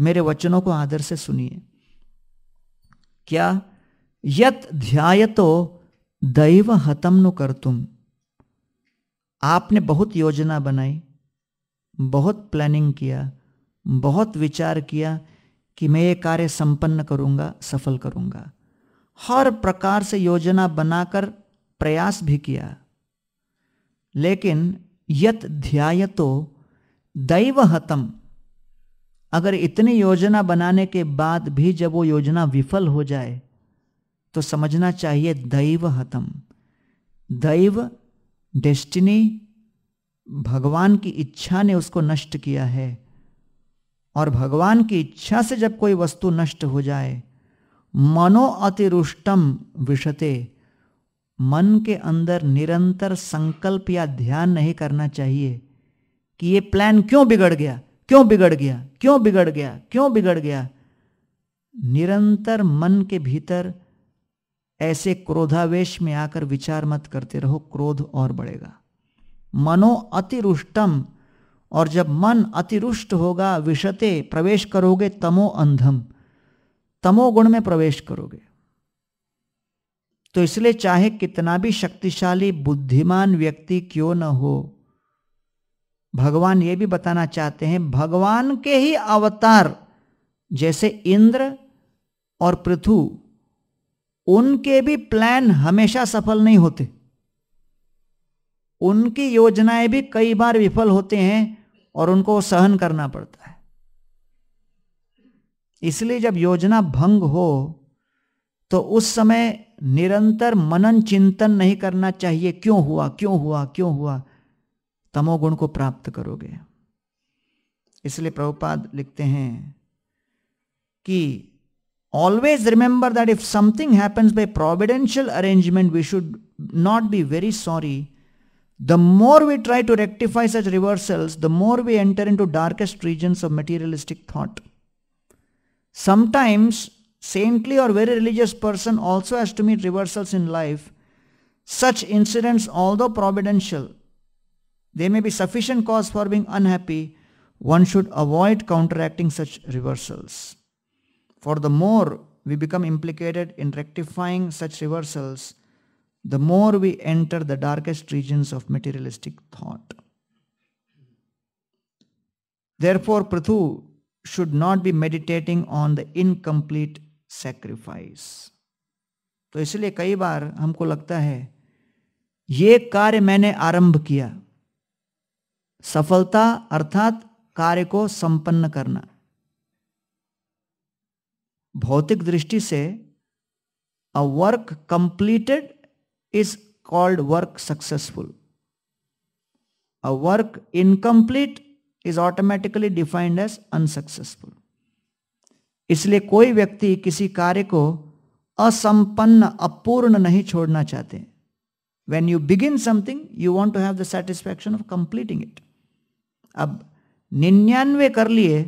मेरे वचनों को आदर से सुनिए। क्या? यत ध्यायतो दैव हतम नु कर तुम। आपने बहुत योजना बनाई, बहुत प्लानिंग किया, बहुत विचार किया कि मैं ये कार्य संपन्न करूँगा, सफल करूँगा। हर प्रकार से योजना बनाकर प्रयास भी किया। लेकिन यत ध्यायतो दैवहतम। अगर इतनी योजना बनाने के बाद भी जब वो योजना विफल हो जाए तो समझना चाहिए दैव हतम दैव डेस्टिनी भगवान की इच्छा ने उसको नष्ट किया है। और भगवान की इच्छा से जब कोई वस्तु नष्ट हो जाए, मनो अतिरुष्टम विषते मन के अंदर निरंतर संकल्प या ध्यान नहीं करना चाहिए कि ये प्लान क्यों बिगड़ गया, क्यों बिगड़ गया, क्यों बिगड़ गया, क्यों बिगड़ गया। निरंतर मन के भीतर ऐसे क्रोधावेश में आकर विचार मत करते रहो, क्रोध और बढ़ेगा। मनो अतिरुष्टम, और जब मन अतिरुष्ट होगा, विषते प्रवेश करोगे, तमो अंधम तमोगुण में प्रवेश करोगे। तो इसलिए चाहे कितना भी शक्तिशाली, बुद्धिमान व्यक्ति क्यों न हो, भगवान ये भी बताना चाहते हैं, भगवान के ही अवतार, जैसे इंद्र और पृथु उनके भी प्लान हमेशा सफल नहीं होते। उनकी योजनाएँ भी कई बार विफल होते हैं और उनको सहन करना पड़ता है। इसलिए जब योजना भंग हो तो उस समय निरंतर मनन चिंतन नहीं करना चाहिए, क्यों हुआ क्यों हुआ क्यों हुआ? तमोगुण को प्राप्त करोगे। इसलिए प्रभुपाद लिखते हैं कि Always remember that if something happens by providential arrangement, we should not be very sorry. The more we try to rectify such reversals, the more we enter into darkest regions of materialistic thought. Sometimes, saintly or very religious person also has to meet reversals in life. Such incidents, although providential, they may be sufficient cause for being unhappy. One should avoid counteracting such reversals. For the more we become implicated in rectifying such reversals, the more we enter the darkest regions of materialistic thought. Therefore, Prithu should not be meditating on the incomplete sacrifice तो इसलिए कई बार हमको लगता है ये कार्य मैंने आरंभ किया सफलता अर्थात कार्य को संपन्न करना भौतिक दृष्टि से a work completed is called work successful a work incomplete is automatically defined as unsuccessful इसलिए कोई व्यक्ति किसी कार्य को असंपन्न, अपूर्ण नहीं छोड़ना चाहते। When you begin something you want to have the satisfaction of completing it अब निन्यानवे कर लिए,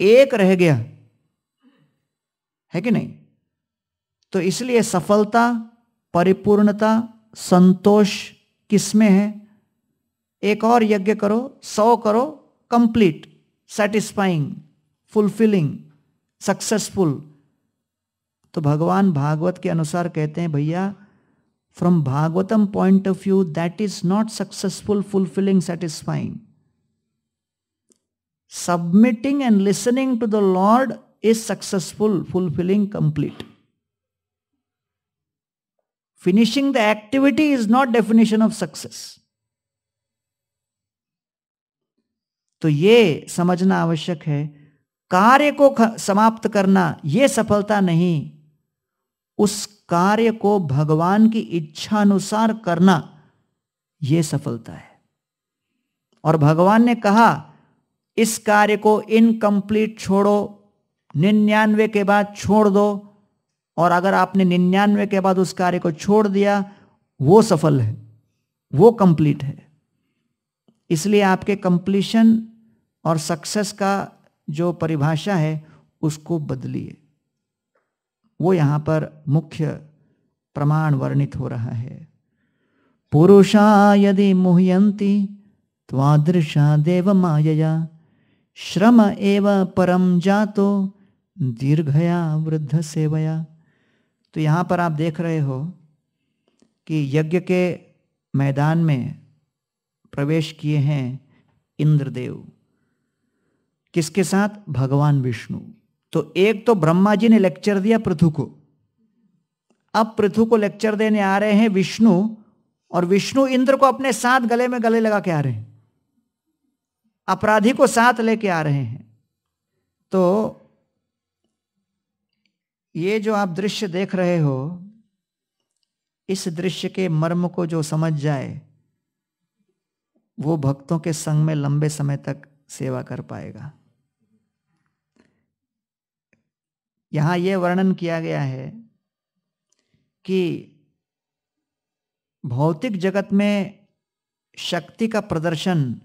एक रह गया। है कि नहीं? तो इसलिए सफलता, परिपूर्णता, संतोष किसमें है? एक और यज्ञ करो, सौ करो कंप्लीट सेटिस्फाइंग फुलफिलिंग सक्सेसफुल तो भगवान भागवत के अनुसार कहते हैं, भैया from Bhagavatam point of view that is not successful fulfilling satisfying submitting and listening to the lord is successful fulfilling complete finishing the activity is not definition of success तो ये समझना आवश्यक है, कार्य को समाप्त करना यह सफलता नहीं, उस कार्य को भगवान की इच्छा अनुसार करना यह सफलता है। और भगवान ने कहा, इस कार्य को इनकम्प्लीट छोड़ो निन्यानवे के बाद छोड़ दो। और अगर आपने निन्यानवे के बाद उस कार्य को छोड़ दिया, वो सफल है, वो कंप्लीट है। इसलिए आपके कंप्लीशन और सक्सेस का जो परिभाषा है, उसको बदलिए। वो यहाँ पर मुख्य प्रमाण वर्णित हो रहा है। पुरुषा यदि मुह्यंती त्वादृशा देव मायया श्रम एव परम जातो दीर्घया वृद्ध सेवया। तो यहाँ पर आप देख रहे हो कि यज्ञ के मैदान में प्रवेश किए हैं इंद्रदेव। किसके साथ? भगवान विष्णु। तो एक तो ब्रह्मा जी ने लेक्चर दिया पृथु को। अब पृथु को लेक्चर देने आ रहे हैं विष्णु और विष्णु इंद्र को अपने साथ गले में गले लगा के आ रहे हैं। अपराधी को साथ लेके आ रहे हैं। तो ये जो आप दृश्य देख रहे हो, इस दृश्य के मर्म को जो समझ जाए, वो भक्तों के संग में लंबे समय तक सेवा कर पाएगा। यहाँ यह वर्णन किया गया है कि भौतिक जगत में शक्ति का प्रदर्शन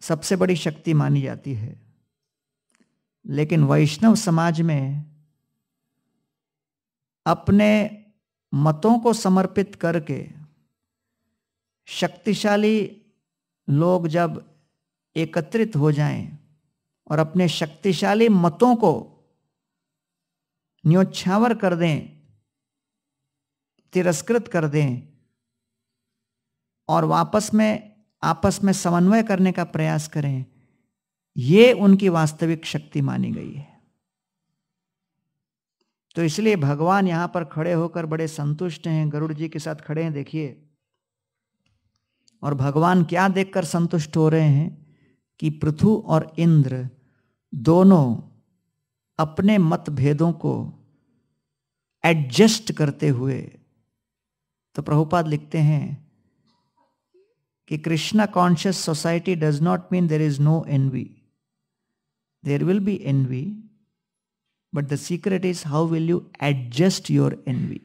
सबसे बड़ी शक्ति मानी जाती है। लेकिन वैष्णव समाज में अपने मतों को समर्पित करके शक्तिशाली लोग जब एकत्रित हो जाएँ और अपने शक्तिशाली मतों को न्योछावर कर दें, तिरस्कृत कर दें और वापस में, आपस में समन्वय करने का प्रयास करें, ये उनकी वास्तविक शक्ति मानी गई है। तो इसलिए भगवान यहाँ पर खड़े होकर बड़े संतुष्ट हैं, गरुड़ जी के साथ खड़े हैं, देखिए। और भगवान क्या देखकर संतुष्ट हो रहे हैं कि पृथु और इंद्र दोनों अपने मतभेदों को एडजस्ट करते हुए तो प्रभुपाद लिखते हैं कि Krishna conscious society does not mean there is no envy there will be envy but the secret is how will you adjust your envy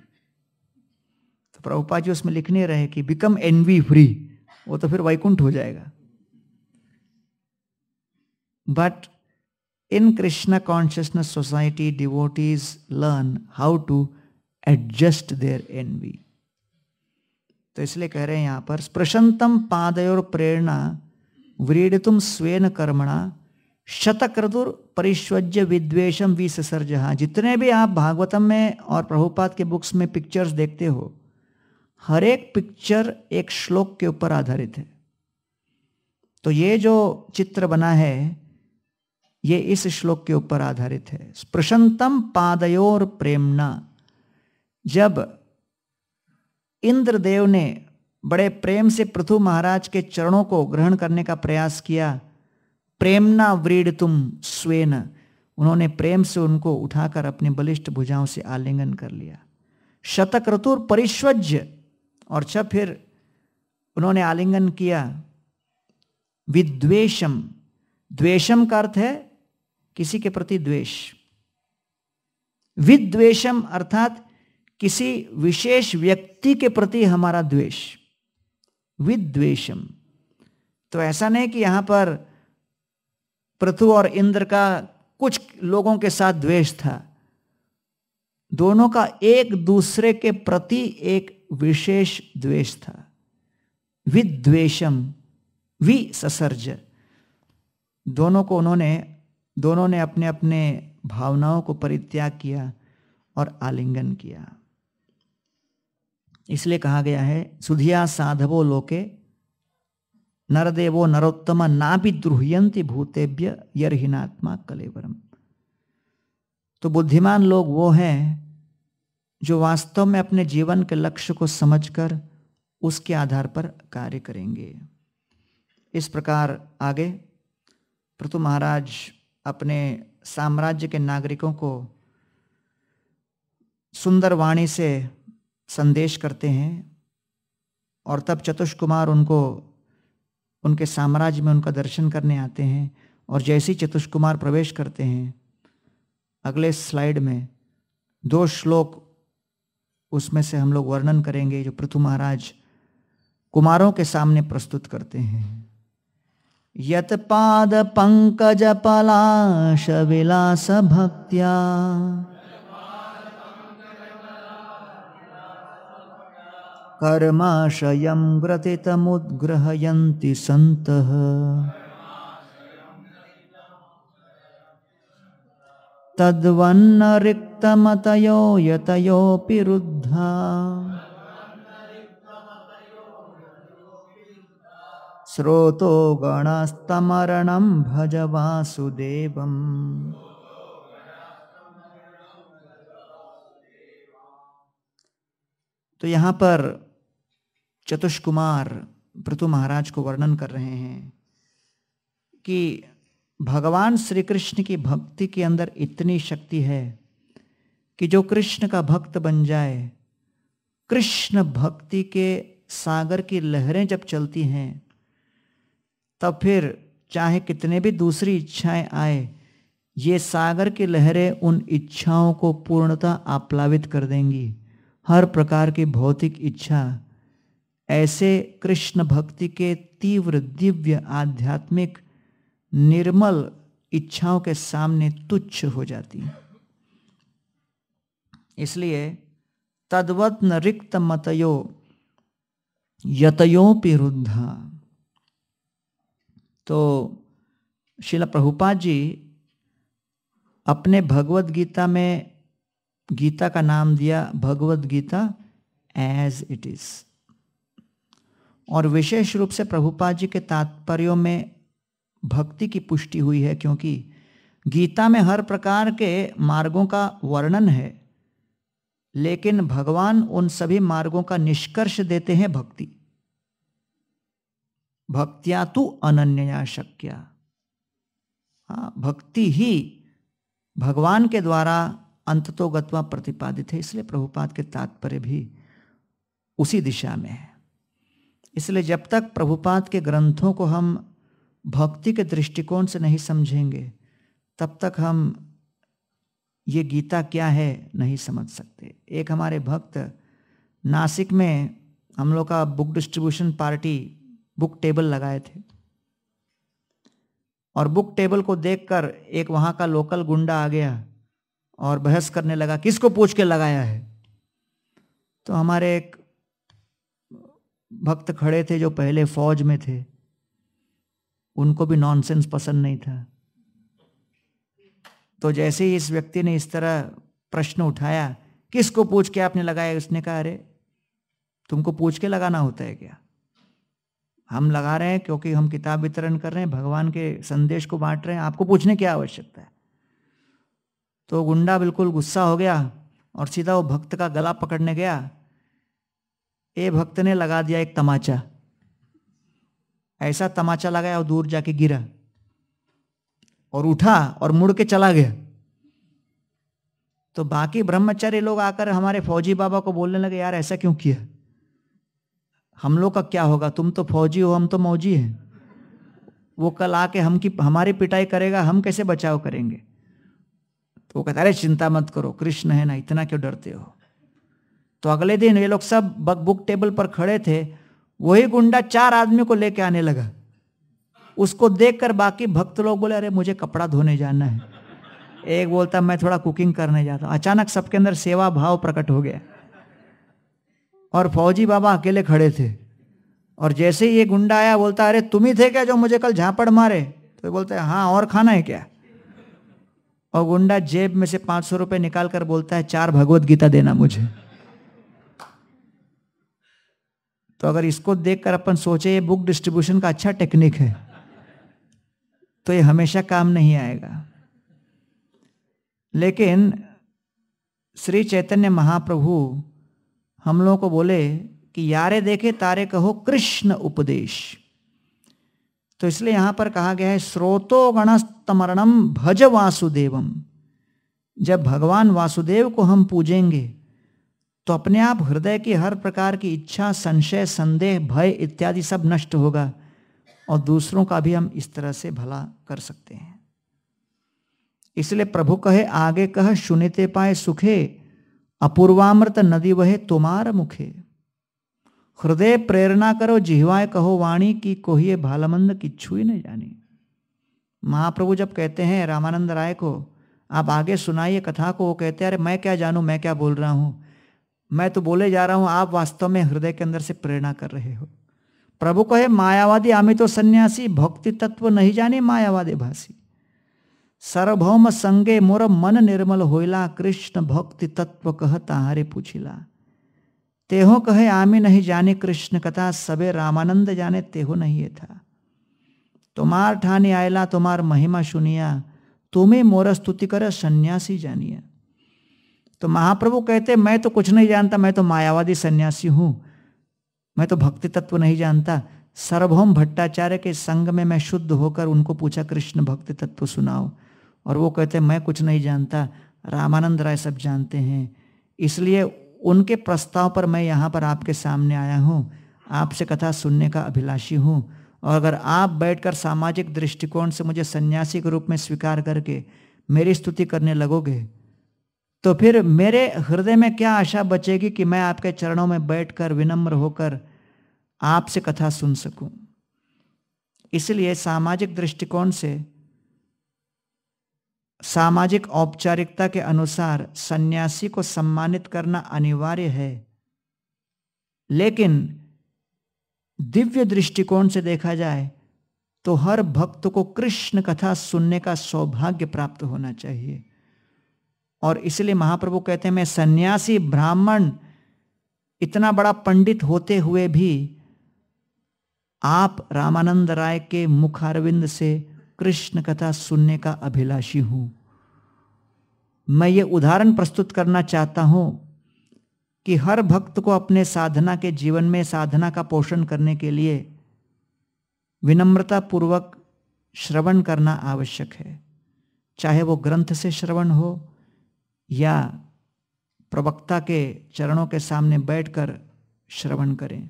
तो प्रभुपा जी उसमें लिखने रहे कि बिकम एनवी फ्री वो तो फिर वैकुंठ हो जाएगा। But In Krishna consciousness society, devotees learn how to adjust their envy. तो इसलिए कह रहे हैं यहाँ पर स्प्रशंतम पादयोर प्रेरणा व्रीडितुम स्वेन कर्मणा शतक्रतुर परिश्वज्य विद्वेशम विसर्जहा जितने भी आप भागवतम में और प्रभुपाद के बुक्स में पिक्चर्स देखते हो हर एक पिक्चर एक श्लोक के ऊपर आधारित है। तो ये जो चित्र बना है, ये इस श्लोक के ऊपर आधारित है। स्पृशंतम पादयोर प्रेमना जब इंद्रदेव ने बड़े प्रेम से पृथु महाराज के चरणों को ग्रहण करने का प्रयास किया प्रेमना व्रीड तुम स्वेन। उन्होंने प्रेम से उनको उठाकर अपने बलिष्ठ भुजाओं से आलिंगन कर लिया। शतक ऋतुर परिश्वज्य और जब फिर उन्होंने आलिंगन किया। विद्वेशम द्वेषम का अर्थ है किसी के प्रति द्वेष। विद्वेशम अर्थात किसी विशेष व्यक्ति के प्रति हमारा द्वेष। विद्वेशम तो ऐसा नहीं कि यहाँ पर पृथु और इंद्र का कुछ लोगों के साथ द्वेष था। दोनों का एक दूसरे के प्रति एक विशेष द्वेष था। विद्वेशम विसर्ज दोनों को उन्होंने, दोनों ने अपने अपने भावनाओं को परित्याग किया और आलिंगन किया। इसलिए कहा गया है, सुधिया साधवो लोके नरदेवो नरोत्तम ना भी द्रुहयंती भूतेभ्य यरहीनात्मा कलेवरम। तो बुद्धिमान लोग वो हैं जो वास्तव में अपने जीवन के लक्ष्य को समझकर उसके आधार पर कार्य करेंगे। इस प्रकार आगे प्रतु महाराज अपने साम्राज्य के नागरिकों को सुंदर वाणी से संदेश करते हैं और तब चतुष कुमार उनको उनके साम्राज्य में उनका दर्शन करने आते हैं और जैसे ही चतुष्कुमार प्रवेश करते हैं, अगले स्लाइड में दो श्लोक उसमें से हम लोग वर्णन करेंगे जो पृथु महाराज कुमारों के सामने प्रस्तुत करते हैं। यत पाद पंकज पलाश विलास भक्त्या। कर्माशयं ग्रथितमुद्ग्रहयन्ति सन्तः। तद्वन्न रिक्तमतयो यतयोऽपि रुद्धा। स्रोतो गणस्तमरणं भज वासुदेवम्। तो यहाँ पर चतुष कुमार पृथु महाराज को वर्णन कर रहे हैं कि भगवान श्री कृष्ण की भक्ति के अंदर इतनी शक्ति है कि जो कृष्ण का भक्त बन जाए, कृष्ण भक्ति के सागर की लहरें जब चलती हैं, तब फिर चाहे कितने भी दूसरी इच्छाएँ आए, ये सागर की लहरें उन इच्छाओं को पूर्णता आप्लावित कर देंगी। हर प्रकार की भौतिक इच्छा ऐसे कृष्ण भक्ति के तीव्र दिव्य आध्यात्मिक निर्मल इच्छाओं के सामने तुच्छ हो जाती इसलिए तद्वत न रिक्त मतयो यतयोपि रुद्धा। तो शिला प्रभुपाद जी अपने भगवत गीता में गीता का नाम दिया Bhagavad Gita as it is और विशेष रूप से प्रभुपाद जी के तात्पर्यों में भक्ति की पुष्टि हुई है, क्योंकि गीता में हर प्रकार के मार्गों का वर्णन है, लेकिन भगवान उन सभी मार्गों का निष्कर्ष देते हैं भक्ति। भक्तिया तो अनन्या शक्या। हाँ भक्ति ही भगवान के द्वारा अंततो गत्वा प्रतिपादित है, इसलिए प्रभुपाद के तात्पर्य भी उसी दिशा में है। इसलिए जब तक प्रभुपाद के ग्रंथों को हम भक्ति के दृष्टिकोण से नहीं समझेंगे, तब तक हम ये गीता क्या है नहीं समझ सकते। एक हमारे भक्त नासिक में हम लोग का book distribution party book table लगाए थे। और बुक टेबल को देखकर एक वहाँ का लोकल गुंडा आ गया और बहस करने लगा, किसको पूछ के लगाया है? तो हमारे एक भक्त खड़े थे जो पहले फौज में थे, उनको भी नॉनसेंस पसंद नहीं था। तो जैसे ही इस व्यक्ति ने इस तरह प्रश्न उठाया, किसको पूछ के आपने लगाया? उसने कहा, अरे, तुमको पूछ के लगाना होता है क्या? हम लगा रहे हैं क्योंकि हम किताब वितरण कर रहे हैं, भगवान के संदेश को बांट रहे हैं, आपको पूछने की आवश्यकता है। तो गुंडा बिल्कुल गुस्सा हो गया और सीधा वो भक्त का गला पकड़ने गया। ए भक्त ने लगा दिया एक तमाचा। ऐसा तमाचा लगाया और दूर जाके गिरा। और उठा और मुड़ के चला गया। तो बाकी ब्रह्मचारी लोग आकर हमारे फौजी बाबा को बोलने लगे, यार, ऐसा क्यों किया? हम लोग का क्या होगा? तुम तो फौजी हो, हम तो मौजी हैं। वो कल आके हम की हमारी पिटाई करेगा, हम कैसे बचाव करेंगे? तो वो कहता अरे, चिंता मत करो, कृष्ण है ना, इतना क्यों डरते हो? तो अगले दिन ये लोग सब बक, बुक टेबल पर खड़े थे। वही गुंडा चार आदमी को लेके आने लगा। उसको देखकर बाकी भक्त लोग बोले, अरे, मुझे कपड़ा धोने जाना है। एक बोलता, मैं थोड़ा कुकिंग करने जाता हूँ। अचानक सबके अंदर सेवा भाव प्रकट हो गया। और फौजी बाबा अकेले खड़े थे। और जैसे ही ये गुंडा आया, बोलता, अरे, तुम ही थे क्या जो मुझे कल झापड़ मारे? तो बोलते हाँ और खाना है क्या? और गुंडा जेब में से पाँच सौ रुपये निकाल कर बोलता है, चार भगवत गीता देना मुझे। तो अगर इसको देखकर अपन सोचे ये बुक डिस्ट्रीब्यूशन का अच्छा टेक्निक है तो ये हमेशा काम नहीं आएगा। लेकिन श्री चैतन्य महाप्रभु हम लोगों को बोले कि यारे देखे तारे कहो कृष्ण उपदेश। तो इसलिए यहाँ पर कहा गया है, स्रोतो गणस्तमरणम भज वासुदेवम जब भगवान वासुदेव को हम पूजेंगे तो अपने आप हृदय की हर प्रकार की इच्छा, संशय, संदेह, भय इत्यादि सब नष्ट होगा और दूसरों का भी हम इस तरह से भला कर सकते हैं। इसलिए प्रभु कहे, आगे कह सुनिते पाए सुखे, अपूर्वामृत नदी वहे तुम्हार मुखे। हृदय प्रेरणा करो जिहवाए कहो वाणी की कोहिए भालमंद किच्छु ही नहीं जानी। महाप्रभु जब कहते हैं रामानंद राय को, आप आगे सुनाइए कथा को, वो कहते हैं, अरे मैं क्या जानूं, मैं क्या बोल रहा हूँ? मैं तो बोले जा रहा हूँ, आप वास्तव में हृदय के अंदर से प्रेरणा कर रहे हो। प्रभु कहे, मायावादी आमी तो सन्यासी, भक्ति तत्व नहीं जाने मायावादी भाषी। सर्वभौम संगे मोर मन निर्मल होइला, कृष्ण भक्ति तत्व कह ताहारे पूछिला। तेहो कहे, आमी नहीं जाने कृष्ण कथा, सबे रामानंद जाने, तेहो नहीं ये था। तुम्हार ठानी आयला तुम्हार महिमा सुनिया, तुम्हें मोर स्तुति कर, सन्यासी जानिया। तो महाप्रभु कहते, मैं तो कुछ नहीं जानता, मैं तो मायावादी सन्यासी हूँ। मैं तो भक्ति तत्व नहीं जानता। सर्वभौम भट्टाचार्य के संग में मैं शुद्ध होकर उनको पूछा, कृष्ण, भक्ति तत्व सुनाओ। और वो कहते, मैं कुछ नहीं जानता। रामानंद राय सब जानते हैं। इसलिए उनके प्रस्ताव पर मैं यहाँ पर आपके सामने आया हूँ। आपसे कथा सुनने का अभिलाषी हूँ। और अगर आप बैठकर सामाजिक दृष्टिकोण से मुझे सन्यासी के रूप में स्वीकार करके मेरी स्तुति करने लगोगे तो फिर मेरे हृदय में क्या आशा बचेगी कि मैं आपके चरणों में बैठकर विनम्र होकर आपसे कथा सुन सकूँ? इसलिए सामाजिक दृष्टिकोण से सामाजिक औपचारिकता के अनुसार सन्यासी को सम्मानित करना अनिवार्य है। लेकिन दिव्य दृष्टिकोण से देखा जाए तो हर भक्त को कृष्ण कथा सुनने का सौभाग्य प्राप्त होना चाहिए। और इसलिए महाप्रभु कहते हैं, मैं सन्यासी ब्राह्मण इतना बड़ा पंडित होते हुए भी आप रामानंद राय के मुखारविंद से कृष्ण कथा सुनने का अभिलाषी हूँ। मैं ये उदाहरण प्रस्तुत करना चाहता हूँ कि हर भक्त को अपने साधना के जीवन में, साधना का पोषण करने के लिए विनम्रता पूर्वक श्रवण करना आवश्यक है। चाहे वो ग्रंथ से श्रवण हो या प्रवक्ता के चरणों के सामने बैठकर श्रवण करें।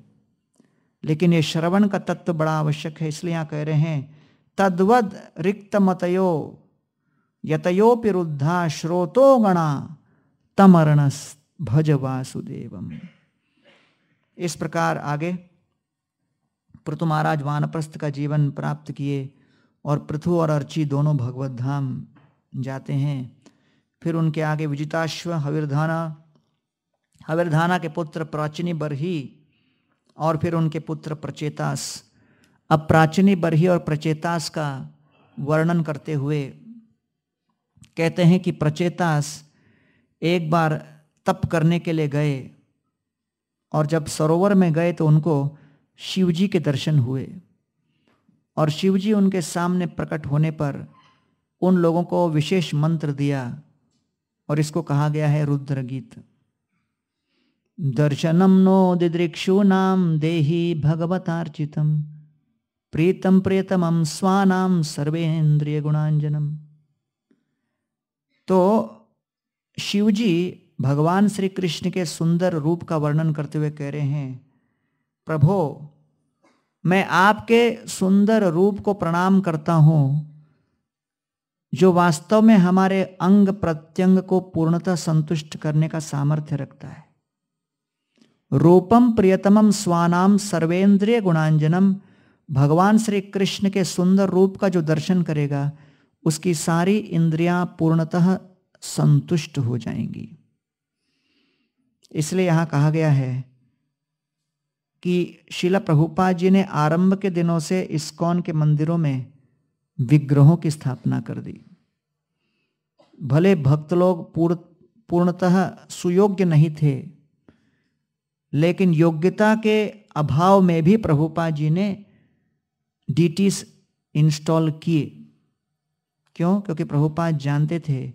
लेकिन ये श्रवण का तत्व बड़ा आवश्यक है, इसलिए यहाँ कह रहे हैं, तद्वद रिक्त मतयो यतयोपि रुद्धा श्रोतो गणा तमरणस भज वासुदेवम। इस प्रकार आगे पृथु महाराज वानप्रस्थ का जीवन प्राप्त किए और पृथु और अर्ची दोनों भगवत धाम जाते हैं। फिर उनके आगे विजिताश्व, हविर्धाना हविर्धाना के पुत्र प्राचीनी बरही और फिर उनके पुत्र प्रचेतास। अब प्राचीनी बरही और प्रचेतास का वर्णन करते हुए कहते हैं कि प्रचेतास एक बार तप करने के लिए गए और जब सरोवर में गए तो उनको शिवजी के दर्शन हुए और शिवजी उनके सामने प्रकट होने पर उन लोगों को विशेष मंत्र दिया। और इसको कहा गया है रुद्र गीत दर्शनम नो दिदृक्षु नाम देही भगवतार्चितम। प्रीतम प्रियतमम स्वानाम सर्वेन्द्रिय गुणांजनम तो शिवजी भगवान श्री कृष्ण के सुंदर रूप का वर्णन करते हुए कह रहे हैं, प्रभो, मैं आपके सुंदर रूप को प्रणाम करता हूँ जो वास्तव में हमारे अंग प्रत्यंग को पूर्णतः संतुष्ट करने का सामर्थ्य रखता है। रूपम प्रियतमम स्वानाम सर्वेंद्रिय गुणांजनम, भगवान श्री कृष्ण के सुंदर रूप का जो दर्शन करेगा, उसकी सारी इंद्रियाँ पूर्णतः संतुष्ट हो जाएँगी। इसलिए यहाँ कहा गया है कि शिला प्रभुपा जी ने आरंभ के दिनों से इस्कॉन के मंदिरों में विग्रहों की स्थापना कर दी। भले भक्त लोग पूर्ण पूर्णतः सुयोग्य नहीं थे, लेकिन योग्यता के अभाव में भी प्रभुपा जी ने डीटीस इंस्टॉल किए। क्यों? क्योंकि प्रभुपाद जानते थे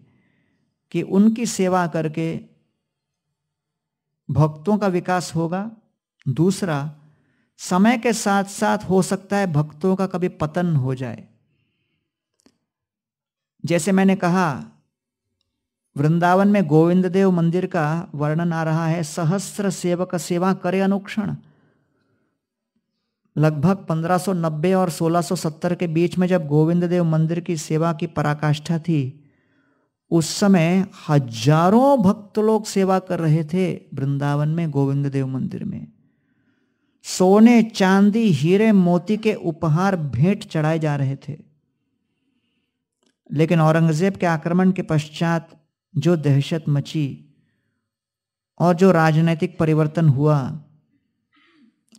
कि उनकी सेवा करके भक्तों का विकास होगा। दूसरा, समय के साथ साथ हो सकता है भक्तों का कभी पतन हो जाए। जैसे मैंने कहा, वृंदावन में गोविंद देव मंदिर का वर्णन आ रहा है, सहस्त्र सेवक सेवा करे अनुक्षण। लगभग 1590 और 1670 के बीच में जब गोविंद देव मंदिर की सेवा की पराकाष्ठा थी, उस समय हज़ारों भक्त लोग सेवा कर रहे थे वृंदावन में गोविंद देव मंदिर में। सोने, चांदी, हीरे, मोती के उपहार भेंट चढ़ाए जा रहे थे। लेकिन औरंगज़ेब के आक्रमण के पश्चात जो दहशत मची और जो राजनैतिक परिवर्तन हुआ,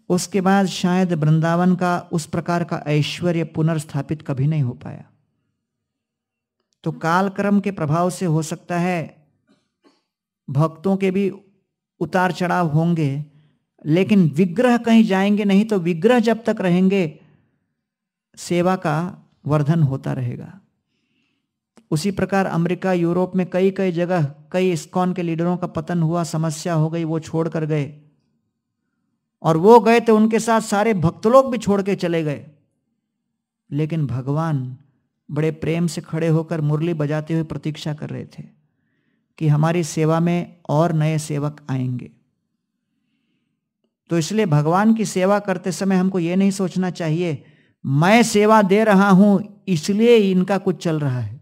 उसके बाद शायद वृंदावन का उस प्रकार का ऐश्वर्य पुनर्स्थापित कभी नहीं हो पाया। तो कालक्रम के प्रभाव से हो सकता है भक्तों के भी उतार चढ़ाव होंगे, लेकिन विग्रह कहीं जाएँगे नहीं तो विग्रह जब तक रहेंगे, सेवा का वर्धन होता रहेगा। उसी प्रकार अमेरिका, यूरोप में कई कई जगह कई इस्कॉन के लीडरों का पतन हुआ, समस्या हो गई, वो छोड़ कर गए। और वो गए तो उनके साथ सारे भक्त लोग भी छोड़ के चले गए। लेकिन भगवान बड़े प्रेम से खड़े होकर मुरली बजाते हुए प्रतीक्षा कर रहे थे कि हमारी सेवा में और नए सेवक आएँगे। तो इसलिए भगवान की सेवा करते समय हमको ये नहीं सोचना चाहिए, मैं सेवा दे रहा हूँ, इसलिए इनका कुछ चल रहा है।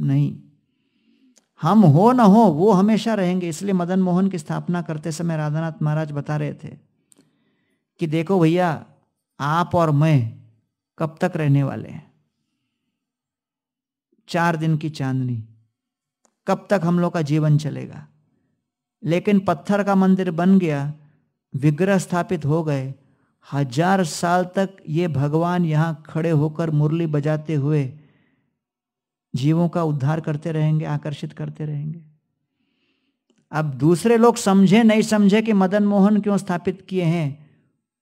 नहीं। हम हो न हो, वो हमेशा रहेंगे। इसलिए मदन मोहन की स्थापना करते समय राधानाथ महाराज बता रहे थे कि देखो भैया, आप और मैं कब तक रहने वाले हैं? चार दिन की चांदनी। कब तक हम लोग का जीवन चलेगा? लेकिन पत्थर का मंदिर बन गया, विग्रह स्थापित हो गए। हज़ार साल तक ये भगवान यहाँ खड़े होकर मुरली बजाते हुए जीवों का उद्धार करते रहेंगे, आकर्षित करते रहेंगे। अब दूसरे लोग समझे, नहीं समझे कि मदन मोहन क्यों स्थापित किए हैं,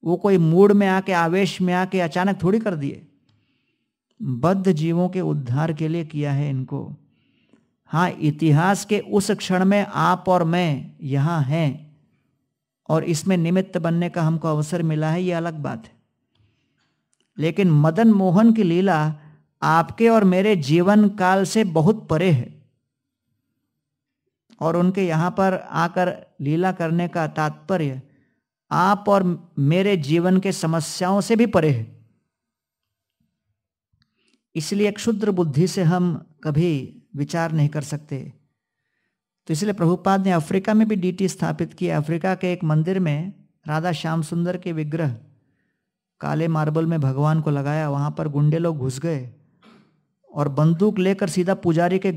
वो कोई मूड में आके, आवेश में आके अचानक थोड़ी कर दिए। बद्ध जीवों के उद्धार के लिए किया है इनको। हाँ इतिहास के उस क्षण में आप और मैं यहाँ हैं और इसमें निमित्त बनने का हमको अवसर मिला है, ये अलग बात है। लेकिन मदन मोहन की लीला आपके और मेरे जीवन काल से बहुत परे है। और उनके यहाँ पर आकर लीला करने का तात्पर्य आप और मेरे जीवन के समस्याओं से भी परे है। इसलिए क्षुद्र बुद्धि से हम कभी विचार नहीं कर सकते। तो इसलिए प्रभुपाद ने अफ्रीका में भी डीटी स्थापित किया। अफ्रीका के एक मंदिर में राधा श्याम सुंदर के विग्रह काले मार्बल में भगवान को लगाया। वहाँ पर गुंडे लोग घुस गए। और बंदूक लेकर सीधा पुजारी के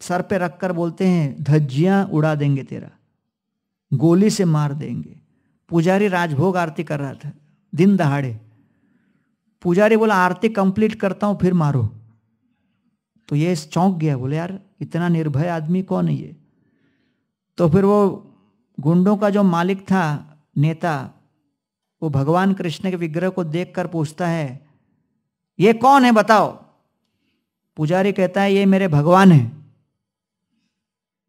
सर पे रखकर बोलते हैं, धज्जियाँ उड़ा देंगे तेरा, गोली से मार देंगे। पुजारी राजभोग आरती कर रहा था, दिन दहाड़े। पुजारी बोला, आरती कंप्लीट करता हूँ, फिर मारो। तो ये चौंक गया, बोले, यार, इतना निर्भय आदमी कौन है ये? तो फिर वो गुंडों का जो मालिक था, नेता, वो भगवान कृष्ण के विग्रह को देखकर पूछता है, ये कौन है, बताओ? पुजारी कहता है, ये मेरे भगवान है।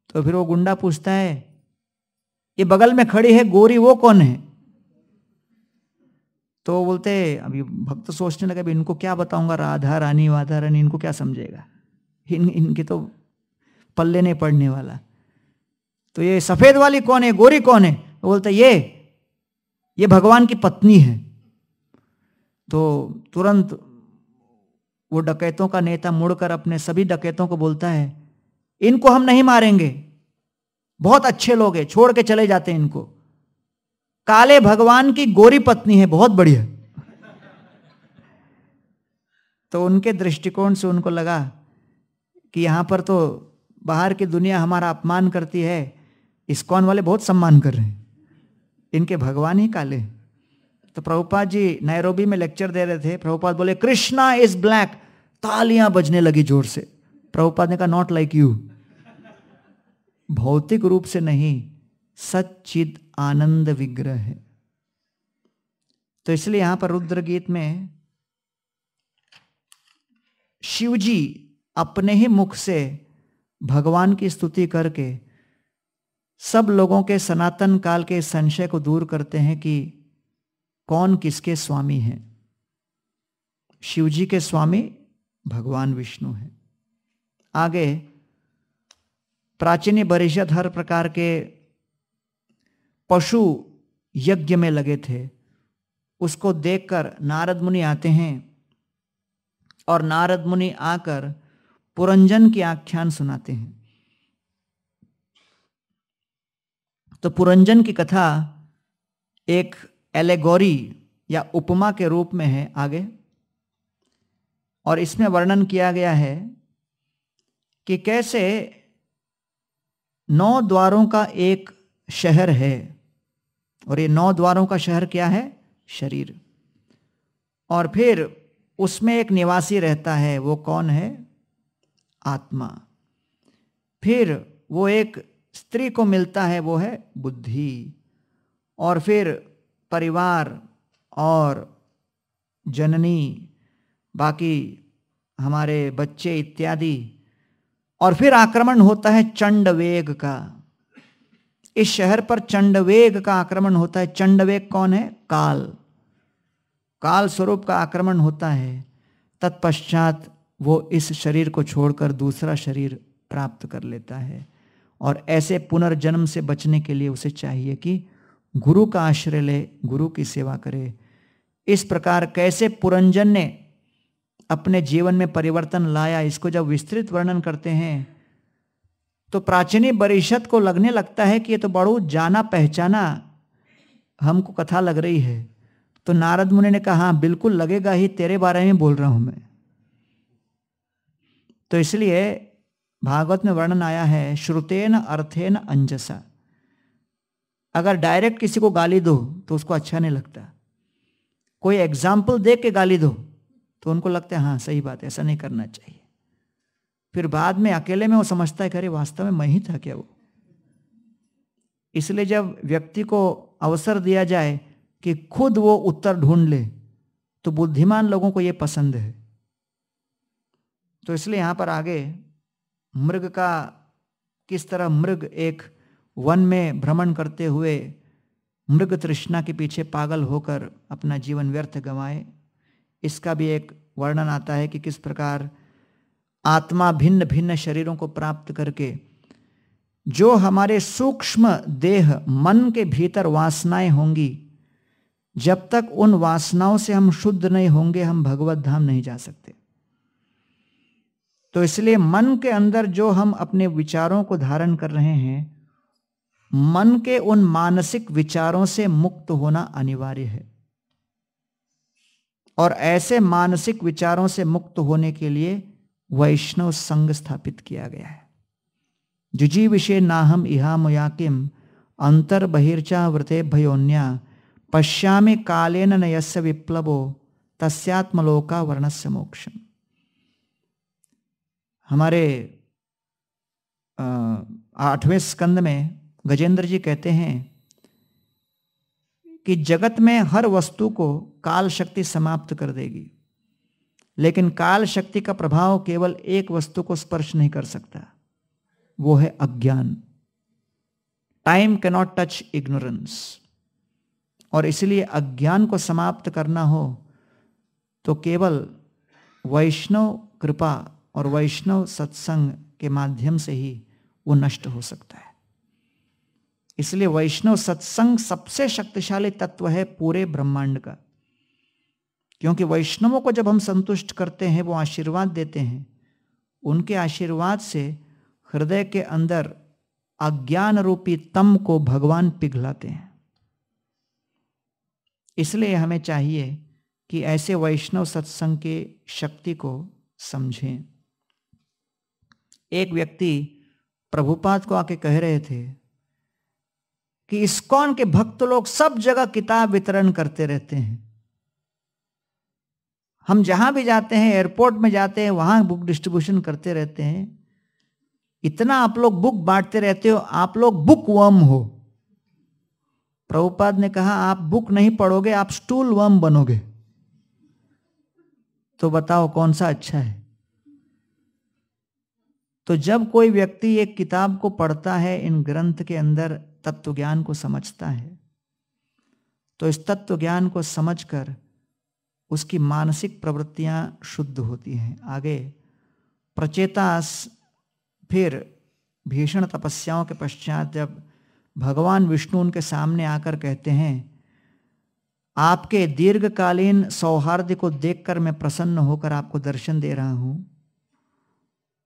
तो फिर वो गुंडा पूछता है, ये बगल में खड़ी है गोरी, वो कौन है? तो बोलते अभी भक्त सोचने लगे इनको क्या बताऊँगा? राधा रानी वाधा रानी, इनको क्या समझेगा? इन, इनके तो पल्ले नहीं पड़ने वाला। तो ये सफ़ेद वाली कौन है, गोरी कौन है? तो बोलते ये ये भगवान की पत्नी है। तो तुरंत वो डकैतों का नेता मुड़कर अपने सभी डकैतों को बोलता है, इनको हम नहीं मारेंगे। बहुत अच्छे लोग हैं, छोड़ के चले जाते हैं इनको। काले भगवान की गोरी पत्नी है, बहुत बढ़िया। तो उनके दृष्टिकोण से उनको लगा कि यहाँ पर तो बाहर की दुनिया हमारा अपमान करती है इस्कॉन वाले बहुत सम्मान कर रहे हैं। इनके भगवान ही काले तो प्रभुपाद जी नैरोबी में लेक्चर दे रहे थे। प्रभुपाद बोले, कृष्णा इज़ ब्लैक तालियाँ बजने लगी ज़ोर से। प्रभुपाद ने कहा नॉट लाइक यू भौतिक रूप से नहीं, सच्चिद आनंद विग्रह है। तो इसलिए यहाँ पर रुद्र गीत में शिवजी अपने ही मुख से भगवान की स्तुति करके सब लोगों के सनातन काल के संशय को दूर करते हैं कि कौन किसके स्वामी हैं? शिवजी के स्वामी, भगवान विष्णु हैं। आगे, प्राचीन परिषद हर प्रकार के पशु यज्ञ में लगे थे। उसको देखकर नारद मुनि आते हैं और नारद मुनि आकर पुरंजन की आख्यान सुनाते हैं। तो पुरंजन की कथा एक एलेगोरी या उपमा के रूप में है आगे। और इसमें वर्णन किया गया है कि कैसे नौ द्वारों का एक शहर है। और ये नौ द्वारों का शहर क्या है? शरीर। और फिर उसमें एक निवासी रहता है, वो कौन है? आत्मा। फिर वो एक स्त्री को मिलता है, वो है बुद्धि। और फिर परिवार और जननी, बाकी हमारे बच्चे इत्यादि। और फिर आक्रमण होता है चंडवेग का। इस शहर पर चंडवेग का आक्रमण होता है। चंडवेग कौन है? काल। काल स्वरूप का आक्रमण होता है। तत्पश्चात वो इस शरीर को छोड़कर दूसरा शरीर प्राप्त कर लेता है। और ऐसे पुनर्जन्म से बचने के लिए उसे चाहिए कि गुरु का आश्रय ले, गुरु की सेवा करे। इस प्रकार कैसे पुरंजन ने अपने जीवन में परिवर्तन लाया, इसको जब विस्तृत वर्णन करते हैं तो प्राचीनी परिषद को लगने लगता है कि ये तो बड़ो जाना पहचाना हमको कथा लग रही है। तो नारद मुनि ने कहा हाँ बिल्कुल लगेगा ही, तेरे बारे में बोल रहा हूँ मैं। तो इसलिए भागवत में वर्णन आया है, श्रुतेन अर्थेन अंजसा। अगर डायरेक्ट किसी को गाली दो तो उसको अच्छा नहीं लगता। कोई एग्ज़ाम्पल दे के गाली दो तो उनको लगता है हाँ सही बात है, ऐसा नहीं करना चाहिए। फिर बाद में अकेले में वो समझता है अरे, वास्तव में मैं ही था क्या वो? इसलिए जब व्यक्ति को अवसर दिया जाए कि खुद वो उत्तर ढूंढ ले तो बुद्धिमान लोगों को ये पसंद है। तो इसलिए यहाँ पर आगे मृग का, किस तरह मृग एक वन में भ्रमण करते हुए मृग तृष्णा के पीछे पागल होकर अपना जीवन व्यर्थ गंवाए। इसका भी एक वर्णन आता है कि किस प्रकार आत्मा भिन्न भिन्न शरीरों को प्राप्त करके जो हमारे सूक्ष्म देह, मन के भीतर वासनाएँ होंगी, जब तक उन वासनाओं से हम शुद्ध नहीं होंगे, हम भगवत धाम नहीं जा सकते। तो इसलिए मन के अंदर जो हम अपने विचारों को धारण कर रहे हैं मन के उन मानसिक विचारों से मुक्त होना अनिवार्य है। और ऐसे मानसिक विचारों से मुक्त होने के लिए वैष्णव संघ स्थापित किया गया है। जुजी विषय नाहम इहा मुयाकिम अंतर बहिर्चा व्रते भयोन्या पश्यामि कालेन नयस्य विप्लवो तस्यात्मलोका वर्णस्य मोक्षम। हमारे आठवें स्कंद में गजेंद्र जी कहते हैं कि जगत में हर वस्तु को काल शक्ति समाप्त कर देगी, लेकिन काल शक्ति का प्रभाव केवल एक वस्तु को स्पर्श नहीं कर सकता, वो है अज्ञान। टाइम कैनॉट टच इग्नोरेंस और इसलिए अज्ञान को समाप्त करना हो तो केवल वैष्णव कृपा और वैष्णव सत्संग के माध्यम से ही वो नष्ट हो सकता है। इसलिए वैष्णव सत्संग सबसे शक्तिशाली तत्व है पूरे ब्रह्मांड का। क्योंकि वैष्णवों को जब हम संतुष्ट करते हैं, वो आशीर्वाद देते हैं, उनके आशीर्वाद से हृदय के अंदर अज्ञान रूपी तम को भगवान पिघलाते हैं। इसलिए हमें चाहिए कि ऐसे वैष्णव सत्संग के शक्ति को समझें। एक व्यक्ति प्रभुपाद को आके कह रहे थे कि इस्कॉन के भक्त लोग सब जगह किताब वितरण करते रहते हैं। हम जहाँ भी जाते हैं, एयरपोर्ट में जाते हैं, वहाँ बुक डिस्ट्रीब्यूशन करते रहते हैं। इतना आप लोग बुक बांटते रहते हो, आप लोग बुक वर्म हो। प्रभुपाद ने कहा, आप बुक नहीं पढ़ोगे, आप स्टूल वर्म बनोगे। तो बताओ कौन सा अच्छा है? तो जब कोई व्यक्ति एक किताब को पढ़ता है, इन ग्रंथ के अंदर तत्व ज्ञान को समझता है। तो इस तत्व ज्ञान को समझकर उसकी मानसिक प्रवृत्तियाँ शुद्ध होती हैं। आगे, प्रचेतास फिर भीषण तपस्याओं के पश्चात जब भगवान विष्णु उनके सामने आकर कहते हैं, आपके दीर्घकालीन सौहार्द को देखकर मैं प्रसन्न होकर आपको दर्शन दे रहा हूँ।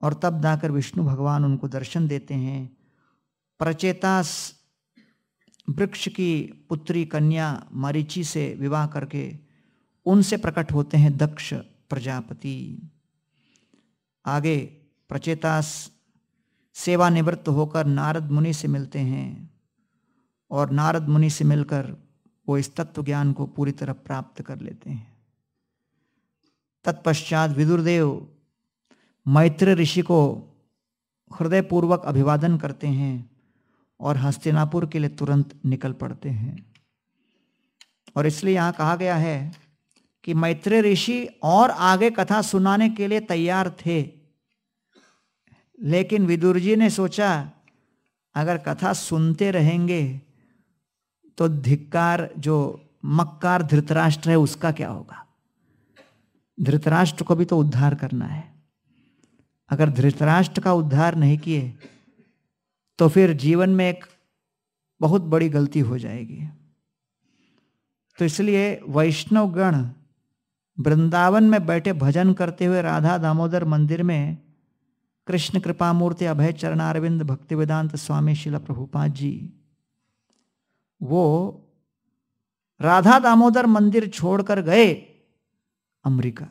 और तब जाकर विष्णु भगवान उनको दर्शन देते हैं। प्रचेतास वृक्ष की पुत्री कन्या मरीचि से विवाह करके उनसे प्रकट होते हैं दक्ष प्रजापति। आगे प्रचेतास सेवानिवृत्त होकर नारद मुनि से मिलते हैं और नारद मुनि से मिलकर वो इस तत्व ज्ञान को पूरी तरह प्राप्त कर लेते हैं। तत्पश्चात विदुरदेव मैत्र ऋषि को हृदयपूर्वक अभिवादन करते हैं। और हस्तिनापुर के लिए तुरंत निकल पड़ते हैं। और इसलिए यहाँ कहा गया है कि मैत्रेय ऋषि और आगे कथा सुनाने के लिए तैयार थे। लेकिन विदुर जी ने सोचा, अगर कथा सुनते रहेंगे तो धिक्कार, जो मक्कार धृतराष्ट्र है, उसका क्या होगा? धृतराष्ट्र को भी तो उद्धार करना है। अगर धृतराष्ट्र का उद्धार नहीं किए तो फिर जीवन में एक बहुत बड़ी गलती हो जाएगी। तो इसलिए वैष्णव गण वृंदावन में बैठे भजन करते हुए राधा दामोदर मंदिर में कृष्ण कृपा मूर्ति अभय चरणारविंद भक्ति वेदांत स्वामी शिला प्रभुपाद जी, वो राधा दामोदर मंदिर छोड़कर गए अमेरिका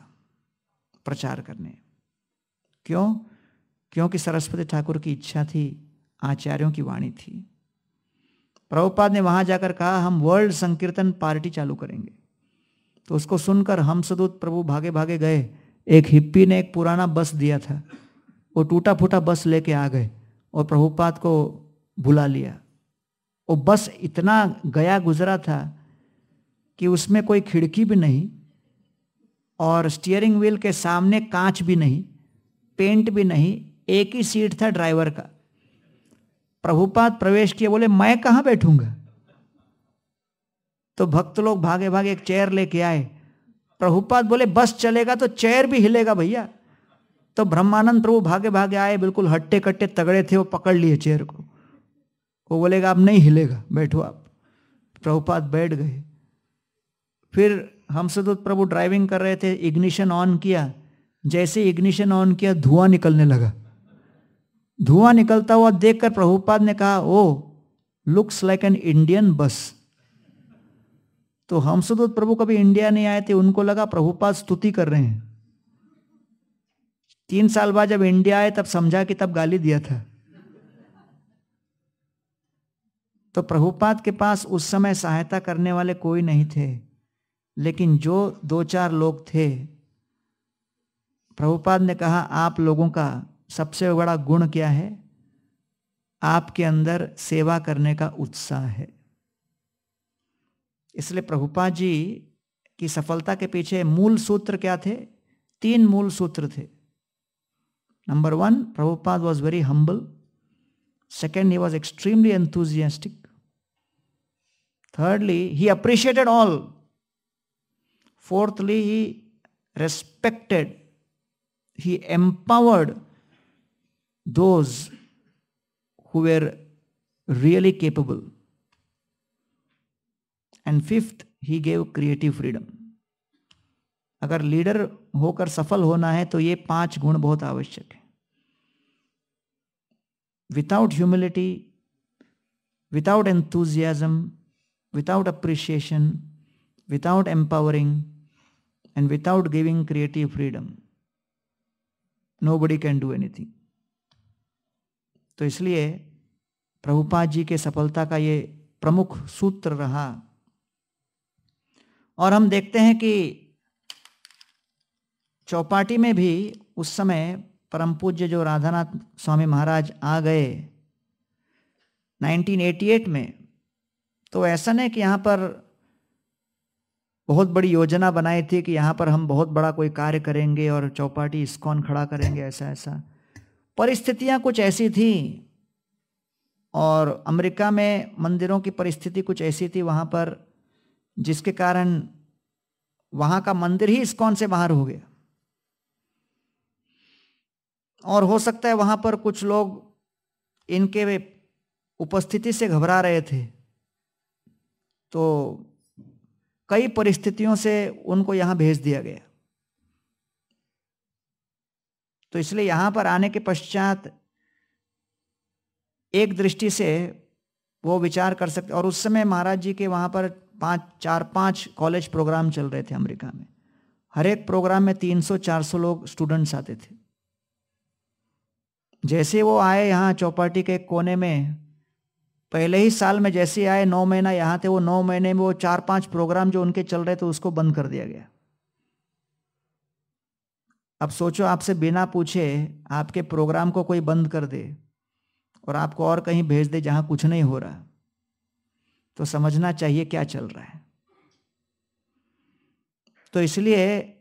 प्रचार करने। क्यों? क्योंकि सरस्वती ठाकुर की इच्छा थी आचार्यों की वाणी थी। प्रभुपाद ने वहाँ जाकर कहा, हम वर्ल्ड संकीर्तन पार्टी चालू करेंगे। तो उसको सुनकर हम सदूत प्रभु भागे भागे गए। एक हिप्पी ने एक पुराना बस दिया था। वो टूटा फूटा बस लेके आ गए और प्रभुपाद को बुला लिया। वो बस इतना गया गुजरा था कि उसमें कोई खिड़की भी नहीं और स्टीयरिंग व्हील के सामने कांच भी नहीं पेंट भी नहीं, एक ही सीट था ड्राइवर का। प्रभुपाद प्रवेश किए, बोले, मैं कहाँ बैठूँगा? तो भक्त लोग भागे भागे एक चेयर लेके आए। प्रभुपाद बोले, बस चलेगा तो चेयर भी हिलेगा भैया। तो ब्रह्मानंद प्रभु भागे भागे आए, बिल्कुल हट्टे कट्टे तगड़े थे, वो पकड़ लिए चेयर को। वो बोलेगा आप नहीं हिलेगा, बैठो आप। प्रभुपाद बैठ गए। फिर हम तो प्रभु ड्राइविंग कर रहे थे, इग्निशन ऑन किया। जैसे इग्निशन ऑन किया, धुआँ निकलने लगा। धुआँ निकलता हुआ देखकर प्रभुपाद ने कहा ओ looks like an Indian bus तो हम सुदूत प्रभु कभी इंडिया नहीं आए थे, उनको लगा प्रभुपाद स्तुति कर रहे हैं। तीन साल बाद जब इंडिया आए, तब समझा कि तब गाली दिया था। तो प्रभुपाद के पास उस समय सहायता करने वाले कोई नहीं थे, लेकिन जो दो चार लोग थे, प्रभुपाद ने कहा, आप लोगों का सबसे बड़ा गुण क्या है? आपके अंदर सेवा करने का उत्साह है। इसलिए प्रभुपाद जी की सफलता के पीछे मूल सूत्र क्या थे? तीन मूल सूत्र थे। Number one Prabhupada was very humble second he was extremely enthusiastic thirdly, he appreciated all. Fourthly, he respected. He empowered. Those who were really capable. And fifth, he gave creative freedom. अगर leader होकर सफल होना है तो ये पाँच गुण बहुत आवश्यक है without humility without enthusiasm without appreciation without empowering and without giving creative freedom nobody can do anything तो इसलिए प्रभुपाद जी के सफलता का ये प्रमुख सूत्र रहा। और हम देखते हैं कि चौपाटी में भी उस समय परम पूज्य जो राधानाथ स्वामी महाराज आ गए 1988 में तो ऐसा नहीं कि यहाँ पर बहुत बड़ी योजना बनाई थी कि यहाँ पर हम बहुत बड़ा कोई कार्य करेंगे और चौपाटी इस्कॉन खड़ा करेंगे ऐसा ऐसा परिस्थितियाँ कुछ ऐसी थी। और अमेरिका में मंदिरों की परिस्थिति कुछ ऐसी थी वहाँ पर, जिसके कारण वहाँ का मंदिर ही इस्कॉन से बाहर हो गया। और हो सकता है वहाँ पर कुछ लोग इनके उपस्थिति से घबरा रहे थे। तो कई परिस्थितियों से उनको यहाँ भेज दिया गया। तो इसलिए यहाँ पर आने के पश्चात एक दृष्टि से वो विचार कर सकते, और उस समय महाराज जी के वहाँ पर पाँच, चार, पाँच कॉलेज प्रोग्राम चल रहे थे अमेरिका में। हर एक प्रोग्राम में 300-400 लोग स्टूडेंट्स आते थे। जैसे वो आए यहाँ चौपाटी के कोने में, पहले ही साल में जैसे आए, नौ महीना यहाँ थे, वो नौ महीने में वो चार, पाँच प्रोग्राम जो उनके चल रहे थे उसको बंद कर दिया गया। अब सोचो आपसे बिना पूछे आपके प्रोग्राम को कोई बंद कर दे और आपको और कहीं भेज दे जहाँ कुछ नहीं हो रहा। तो समझना चाहिए क्या चल रहा है। तो इसलिए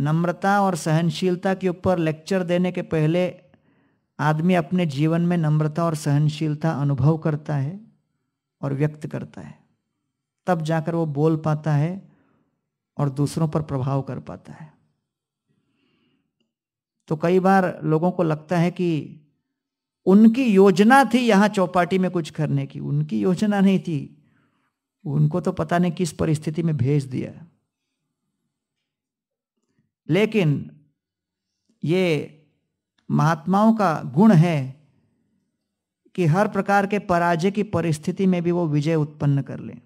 नम्रता और सहनशीलता के ऊपर लेक्चर देने के पहले आदमी अपने जीवन में नम्रता और सहनशीलता अनुभव करता है और व्यक्त करता है। तब जाकर वो बोल पाता है और दूसरों पर प्रभाव कर पाता है। तो कई बार लोगों को लगता है कि उनकी योजना थी यहाँ चौपाटी में कुछ करने की। उनकी योजना नहीं थी। उनको तो पता नहीं किस परिस्थिति में भेज दिया। लेकिन ये महात्माओं का गुण है कि हर प्रकार के पराजय की परिस्थिति में भी वो विजय उत्पन्न कर लें।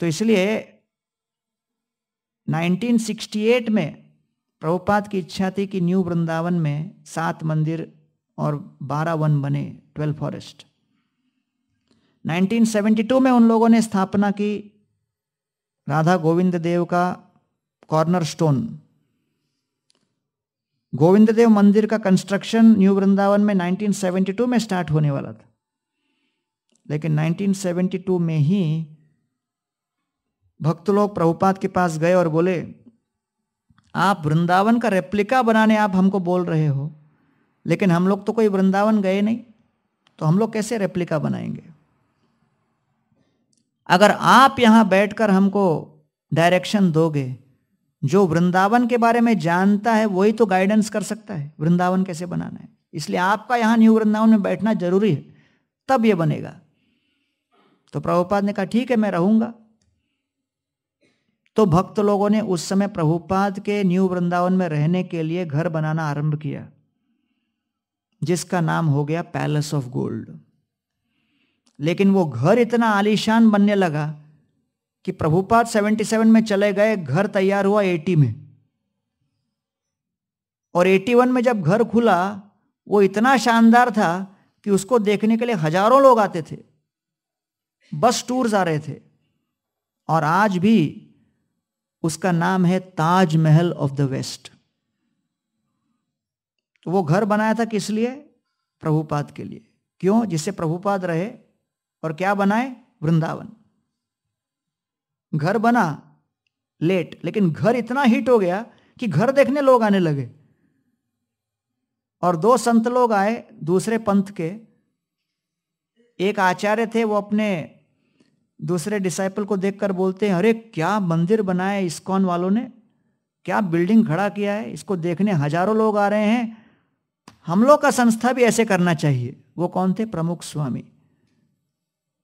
तो इसलिए 1968 में प्रभुपाद की इच्छा थी कि न्यू वृंदावन में सात मंदिर और बारह वन बने, ट्वेल्व फॉरेस्ट। 1972 में उन लोगों ने स्थापना की राधा गोविंद देव का कॉर्नर स्टोन। गोविंद देव मंदिर का कंस्ट्रक्शन न्यू वृंदावन में 1972 में स्टार्ट होने वाला था। लेकिन 1972 में ही भक्त लोग प्रभुपाद के पास गए और बोले आप वृंदावन का रेप्लिका बनाने आप हमको बोल रहे हो, लेकिन हम लोग तो कोई वृंदावन गए नहीं तो हम लोग कैसे रेप्लिका बनाएँगे? अगर आप यहाँ बैठकर हमको डायरेक्शन दोगे, जो वृंदावन के बारे में जानता है, वही तो गाइडेंस कर सकता है, वृंदावन कैसे बनाना है। इसलिए आपका यहाँ न्यू वृंदावन में बैठना ज़रूरी है, तब ये बनेगा। तो प्रभुपाद ने कहा, ठीक है, मैं रहूँगा। तो भक्त लोगों ने उस समय प्रभुपाद के न्यू वृंदावन में रहने के लिए घर बनाना आरंभ किया, जिसका नाम हो गया पैलेस ऑफ़ गोल्ड लेकिन वो घर इतना आलीशान बनने लगा कि प्रभुपाद 77 में चले गए, घर तैयार हुआ 80 में। और 81 में जब घर खुला, वो इतना शानदार था कि उसको देखने के लिए हज़ारों लोग आते थे, बस टूर्स आ रहे थे। और आज भी उसका नाम है ताजमहल ऑफ़ द वेस्ट। तो वो घर बनाया था किस लिए? प्रभुपाद के लिए। क्यों? जिससे प्रभुपाद रहे और क्या बनाए? वृंदावन। घर बना, लेट, लेकिन घर इतना हिट हो गया कि घर देखने लोग आने लगे। और दो संत लोग आए, दूसरे पंथ के। एक आचार्य थे, वो अपने दूसरे डिसाइपल को देखकर बोलते हैं, अरे, क्या मंदिर बनाया इस्कॉन वालों ने? क्या बिल्डिंग खड़ा किया है? इसको देखने हज़ारों लोग आ रहे हैं। हम लोग का संस्था भी ऐसे करना चाहिए। वो कौन थे? प्रमुख स्वामी।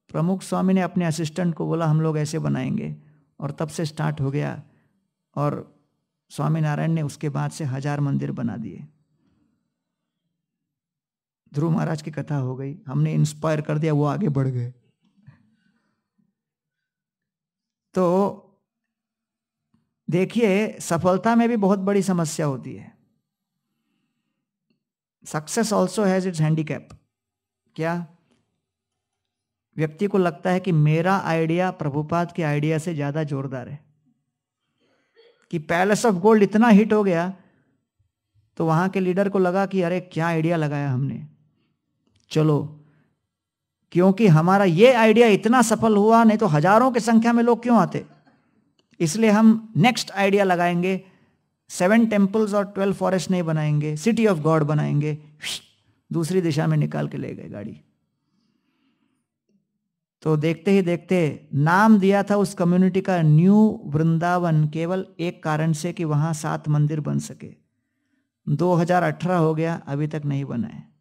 प्रमुख स्वामी ने अपने असिस्टेंट को बोला, हम लोग ऐसे बनाएँगे। और तब से स्टार्ट हो गया। और स्वामी नारायण ने उसके बाद से हज़ार मंदिर बना दिए। ध्रुव महाराज की कथा हो गई। हमने इंस्पायर कर दिया, वो आगे बढ़ गए। तो देखिए, सफलता में भी बहुत बड़ी समस्या होती है। Success also has its handicap क्या? व्यक्ति को लगता है कि मेरा आइडिया प्रभुपाद के आइडिया से ज़्यादा जोरदार है। कि पैलेस ऑफ़ गोल्ड इतना हिट हो गया तो वहाँ के लीडर को लगा कि अरे, क्या आइडिया लगाया हमने? चलो क्योंकि हमारा ये आइडिया इतना सफल हुआ, नहीं तो हज़ारों की संख्या में लोग क्यों आते? इसलिए हम नेक्स्ट आइडिया लगाएँगे। सेवन टेम्पल्स और ट्वेल्व फॉरेस्ट नहीं बनाएँगे सिटी ऑफ़ गॉड बनाएँगे। दूसरी दिशा में निकाल के ले गए गाड़ी। तो देखते ही देखते नाम दिया था उस कम्युनिटी का न्यू वृंदावन, केवल एक कारण से कि वहाँ सात मंदिर बन सके। 2018 हो गया, अभी तक नहीं बना है।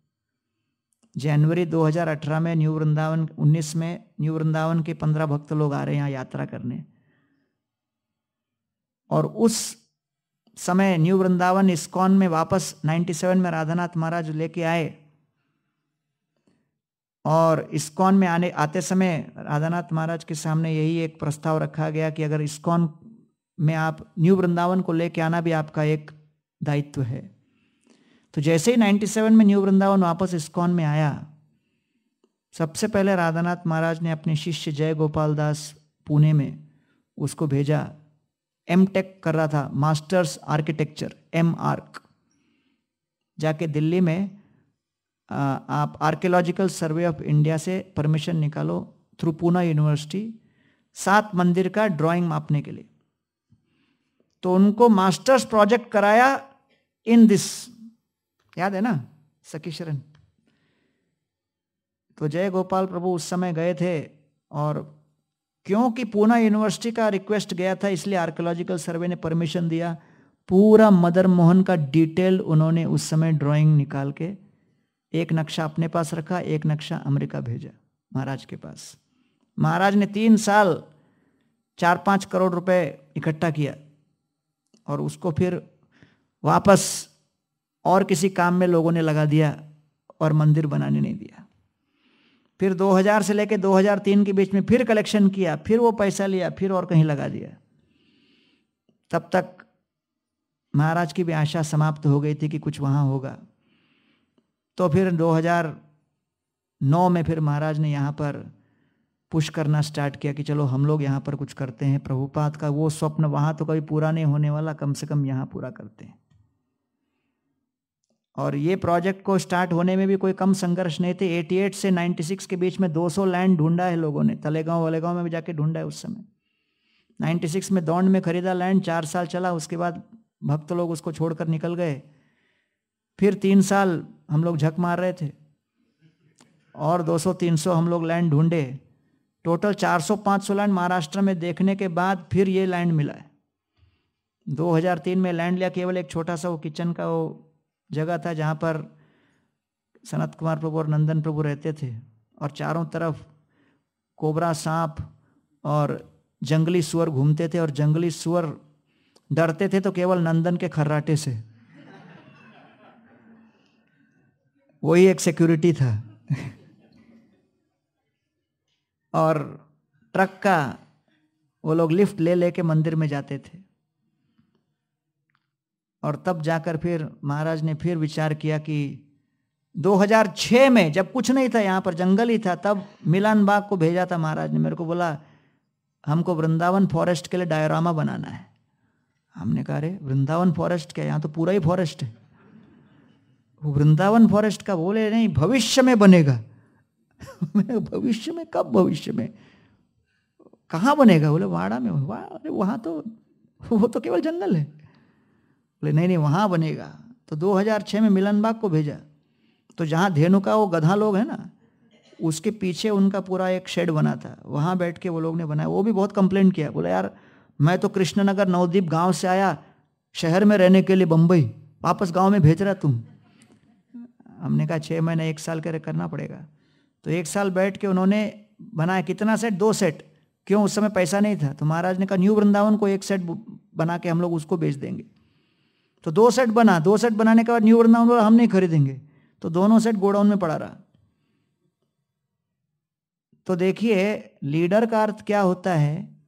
जनवरी 2018 में न्यू वृंदावन 19 में न्यू वृंदावन के 15 भक्त लोग आ रहे हैं यहाँ यात्रा करने। और उस समय न्यू वृंदावन इस्कॉन में वापस 97 में राधानाथ महाराज लेके आए। और इस्कॉन में आने, आते समय राधानाथ महाराज के सामने यही एक प्रस्ताव रखा गया कि अगर इस्कॉन में आप न्यू वृंदावन को लेके आना भी आपका एक दायित्व है। तो जैसे ही 97 में न्यू वृंदावन वापस इस्कॉन में आया, सबसे पहले राधानाथ महाराज ने अपने शिष्य जय गोपाल दास पुणे में उसको भेजा। एम टेक कर रहा था मास्टर्स आर्किटेक्चर एम आर्क जाके दिल्ली में आप आर्कियोलॉजिकल सर्वे ऑफ़ इंडिया से परमिशन निकालो थ्रू पूना यूनिवर्सिटी सात मंदिर का ड्राइंग मापने के लिए। तो उनको मास्टर्स प्रोजेक्ट कराया इन दिस याद है ना? सखी शरण। तो जय गोपाल प्रभु उस समय गए थे और क्योंकि पूना यूनिवर्सिटी का रिक्वेस्ट गया था, इसलिए आर्कोलॉजिकल सर्वे ने परमिशन दिया। पूरा मदर मोहन का डिटेल उन्होंने उस समय ड्राइंग निकाल के एक नक्शा अपने पास रखा, एक नक्शा अमेरिका भेजा, महाराज के पास। महाराज ने तीन साल चार पाँच करोड़ रुपए इकट्ठा किया और उसको फिर वापस और किसी काम में लोगों ने लगा दिया और मंदिर बनाने नहीं दिया। फिर 2000 से लेकर 2003 के बीच में फिर कलेक्शन किया, फिर वो पैसा लिया, फिर और कहीं लगा दिया। तब तक महाराज की भी आशा समाप्त हो गई थी कि कुछ वहाँ होगा। तो फिर 2009 में फिर महाराज ने यहाँ पर पुश करना स्टार्ट किया कि चलो हम लोग यहाँ पर कुछ करते हैं प्रभुपात का वो स्वप्न वहाँ तो कभी पूरा नहीं होने वाला, कम से कम यहाँ पूरा करते हैं। और ये प्रोजेक्ट को स्टार्ट होने में भी कोई कम संघर्ष नहीं थे। 88 से 96 के बीच में 200 लैंड ढूंढा है लोगों ने। तलेगांव, वलेगांव में भी जाके ढूंढा है उस समय। 96 में दौंड में खरीदा लैंड चार साल चला, उसके बाद भक्त लोग उसको छोड़कर निकल गए। फिर तीन साल हम लोग झक मार रहे थे। और 200-300 हम लोग लैंड ढूंढे। टोटल 400-500 लैंड महाराष्ट्र में देखने के बाद फिर ये लैंड मिला है। 2003 में लैंड लिया, केवल एक छोटा सा वो किचन का वो जगह था जहाँ पर सनत कुमार प्रभु और नंदन प्रभु रहते थे और चारों तरफ़ कोबरा सांप और जंगली सुअर घूमते थे और जंगली सुअर डरते थे तो केवल नंदन के खर्राटे से। वही एक सिक्योरिटी था। और ट्रक का वो लोग लिफ्ट ले लेके मंदिर में जाते थे। और तब जाकर फिर महाराज ने फिर विचार किया कि 2006 में जब कुछ नहीं था, यहाँ पर जंगल ही था, तब मिलान बाग को भेजा था महाराज ने। मेरे को बोला, हमको वृंदावन फॉरेस्ट के लिए डायोरामा बनाना है। हमने कहा, अरे, वृंदावन फॉरेस्ट क्या? यहाँ तो पूरा ही फॉरेस्ट है। वो वृंदावन फॉरेस्ट का बोले, नहीं, भविष्य में बनेगा। भविष्य में? कब भविष्य में? कहाँ बनेगा? बोले, वाड़ा में। वाह, अरे, वहाँ तो वो तो केवल जंगल है। बोले, नहीं नहीं, वहाँ बनेगा। तो 2006 में मिलन बाग को भेजा। तो जहाँ धेनु का वो गधा लोग है ना, उसके पीछे उनका पूरा एक शेड बना था। वहाँ बैठ के वो लोग ने बनाया। वो भी बहुत कंप्लेंट किया। बोला, यार, मैं तो कृष्णनगर नवदीप गाँव से आया, शहर में रहने के लिए बम्बई वापस गाँव में भेज रहा तुम। हमने कहा छः महीने, एक साल के करना पड़ेगा। तो एक साल बैठ के उन्होंने बनाया कितना सेट दो सेट क्यों? उस समय पैसा नहीं था। तो महाराज ने कहा, न्यू वृंदावन को एक सेट बना के हम लोग उसको बेच देंगे। तो दो सेट बना, दो सेट बनाने के बाद न्यू वृंदावन हम नहीं खरीदेंगे। तो दोनों सेट गोडाउन में पड़ा रहा। तो देखिए, लीडर का अर्थ क्या होता है?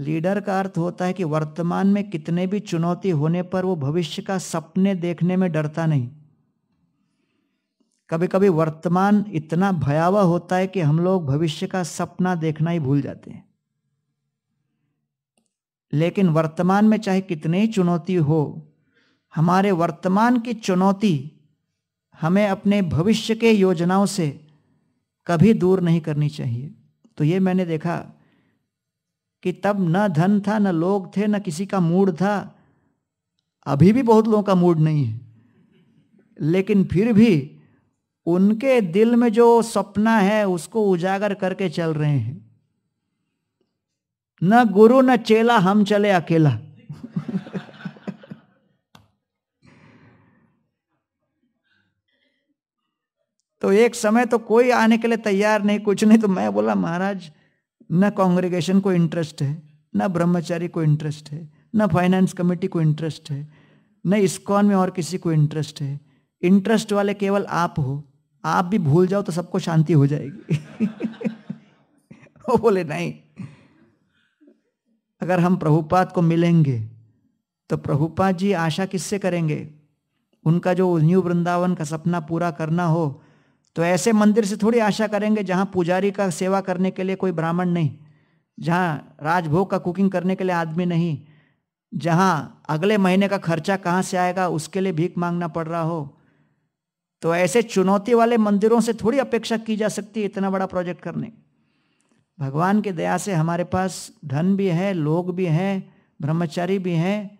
लीडर का अर्थ होता है कि वर्तमान में कितने भी चुनौती होने पर वो भविष्य का सपने देखने में डरता नहीं। कभी कभी वर्तमान इतना भयावह होता है कि हम लोग भविष्य का सपना देखना ही भूल जाते हैं। लेकिन वर्तमान में चाहे कितनी ही चुनौती हो हमारे वर्तमान की चुनौती हमें अपने भविष्य के योजनाओं से कभी दूर नहीं करनी चाहिए। तो ये मैंने देखा कि तब न धन था, न लोग थे, न किसी का मूड था। अभी भी बहुत लोगों का मूड नहीं है। लेकिन फिर भी उनके दिल में जो सपना है, उसको उजागर करके चल रहे हैं। न गुरु, न चेला, हम चले अकेला। तो एक समय तो कोई आने के लिए तैयार नहीं, कुछ नहीं। तो मैं बोला, महाराज, न कांग्रेगेशन को इंटरेस्ट है, न ब्रह्मचारी को इंटरेस्ट है, न फाइनेंस कमेटी को इंटरेस्ट है, न इस्कॉन में और किसी को इंटरेस्ट है। इंटरेस्ट वाले केवल आप हो। आप भी भूल जाओ तो सबको शांति हो जाएगी। वो बोले, नहीं। अगर हम प्रभुपाद को मिलेंगे तो प्रभुपाद जी आशा किससे करेंगे? उनका जो न्यू वृंदावन का सपना पूरा करना हो तो ऐसे मंदिर से थोड़ी आशा करेंगे जहाँ पुजारी का सेवा करने के लिए कोई ब्राह्मण नहीं, जहाँ राजभोग का कुकिंग करने के लिए आदमी नहीं, जहाँ अगले महीने का खर्चा कहाँ से आएगा उसके लिए भीख मांगना पड़ रहा हो। तो ऐसे चुनौती वाले मंदिरों से थोड़ी अपेक्षा की जा सकती है इतना बड़ा प्रोजेक्ट करने। भगवान की दया से हमारे पास धन भी है, लोग भी हैं, ब्रह्मचारी भी हैं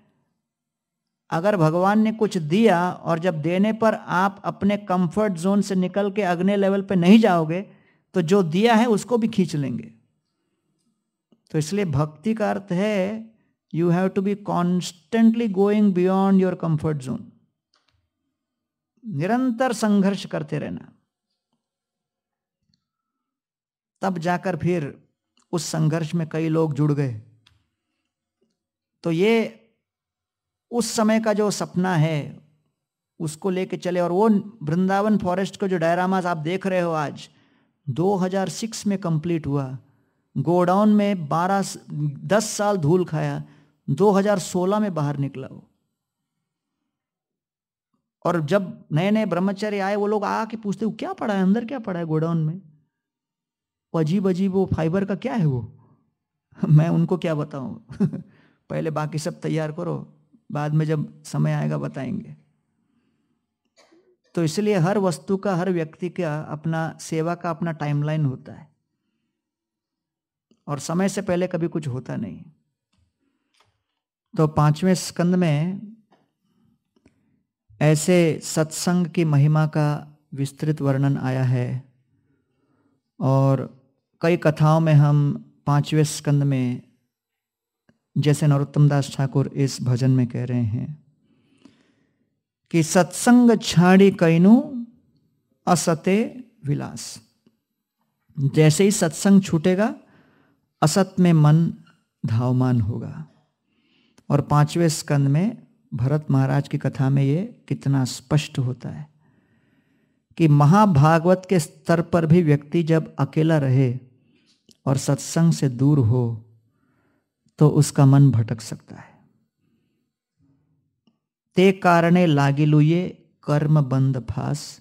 अगर भगवान ने कुछ दिया और जब देने पर आप अपने कंफर्ट जोन से निकल के अगले लेवल पे नहीं जाओगे तो जो दिया है उसको भी खींच लेंगे। तो इसलिए भक्ति का अर्थ है you have to be constantly going beyond your comfort zone निरंतर संघर्ष करते रहना। तब जाकर फिर उस संघर्ष में कई लोग जुड़ गए। तो ये उस समय का जो सपना है, उसको लेके चले और वो वृंदावन फॉरेस्ट को जो डायरामाज आप देख रहे हो आज 2006 में कंप्लीट हुआ। गोडाउन में 12 10 साल धूल खाया 2016 में बाहर निकला वो। और जब नए नए ब्रह्मचारी आए, वो लोग आके पूछते क्या पड़ा है? अंदर क्या पड़ा है गोडाउन में? वो अजीब अजीब वो फाइबर का क्या है वो? मैं उनको क्या बताऊँ? पहले बाकी सब तैयार करो। बाद में जब समय आएगा बताएँगे। तो इसलिए हर वस्तु का, हर व्यक्ति का अपना सेवा का अपना टाइमलाइन होता है। और समय से पहले कभी कुछ होता नहीं। तो पाँचवें स्कंद में ऐसे सत्संग की महिमा का विस्तृत वर्णन आया है और कई कथाओं में हम पाँचवें स्कंद में जैसे नरोत्तम दास ठाकुर इस भजन में कह रहे हैं कि सत्संग छाड़ी कैनु, असते विलास। जैसे ही सत्संग छूटेगा, असत में मन धावमान होगा। और पाँचवें स्कंद में भरत महाराज की कथा में ये कितना स्पष्ट होता है कि महाभागवत के स्तर पर भी व्यक्ति जब अकेला रहे और सत्संग से दूर हो तो उसका मन भटक सकता है। ते कारणे लागिलु ये कर्म बंद भास,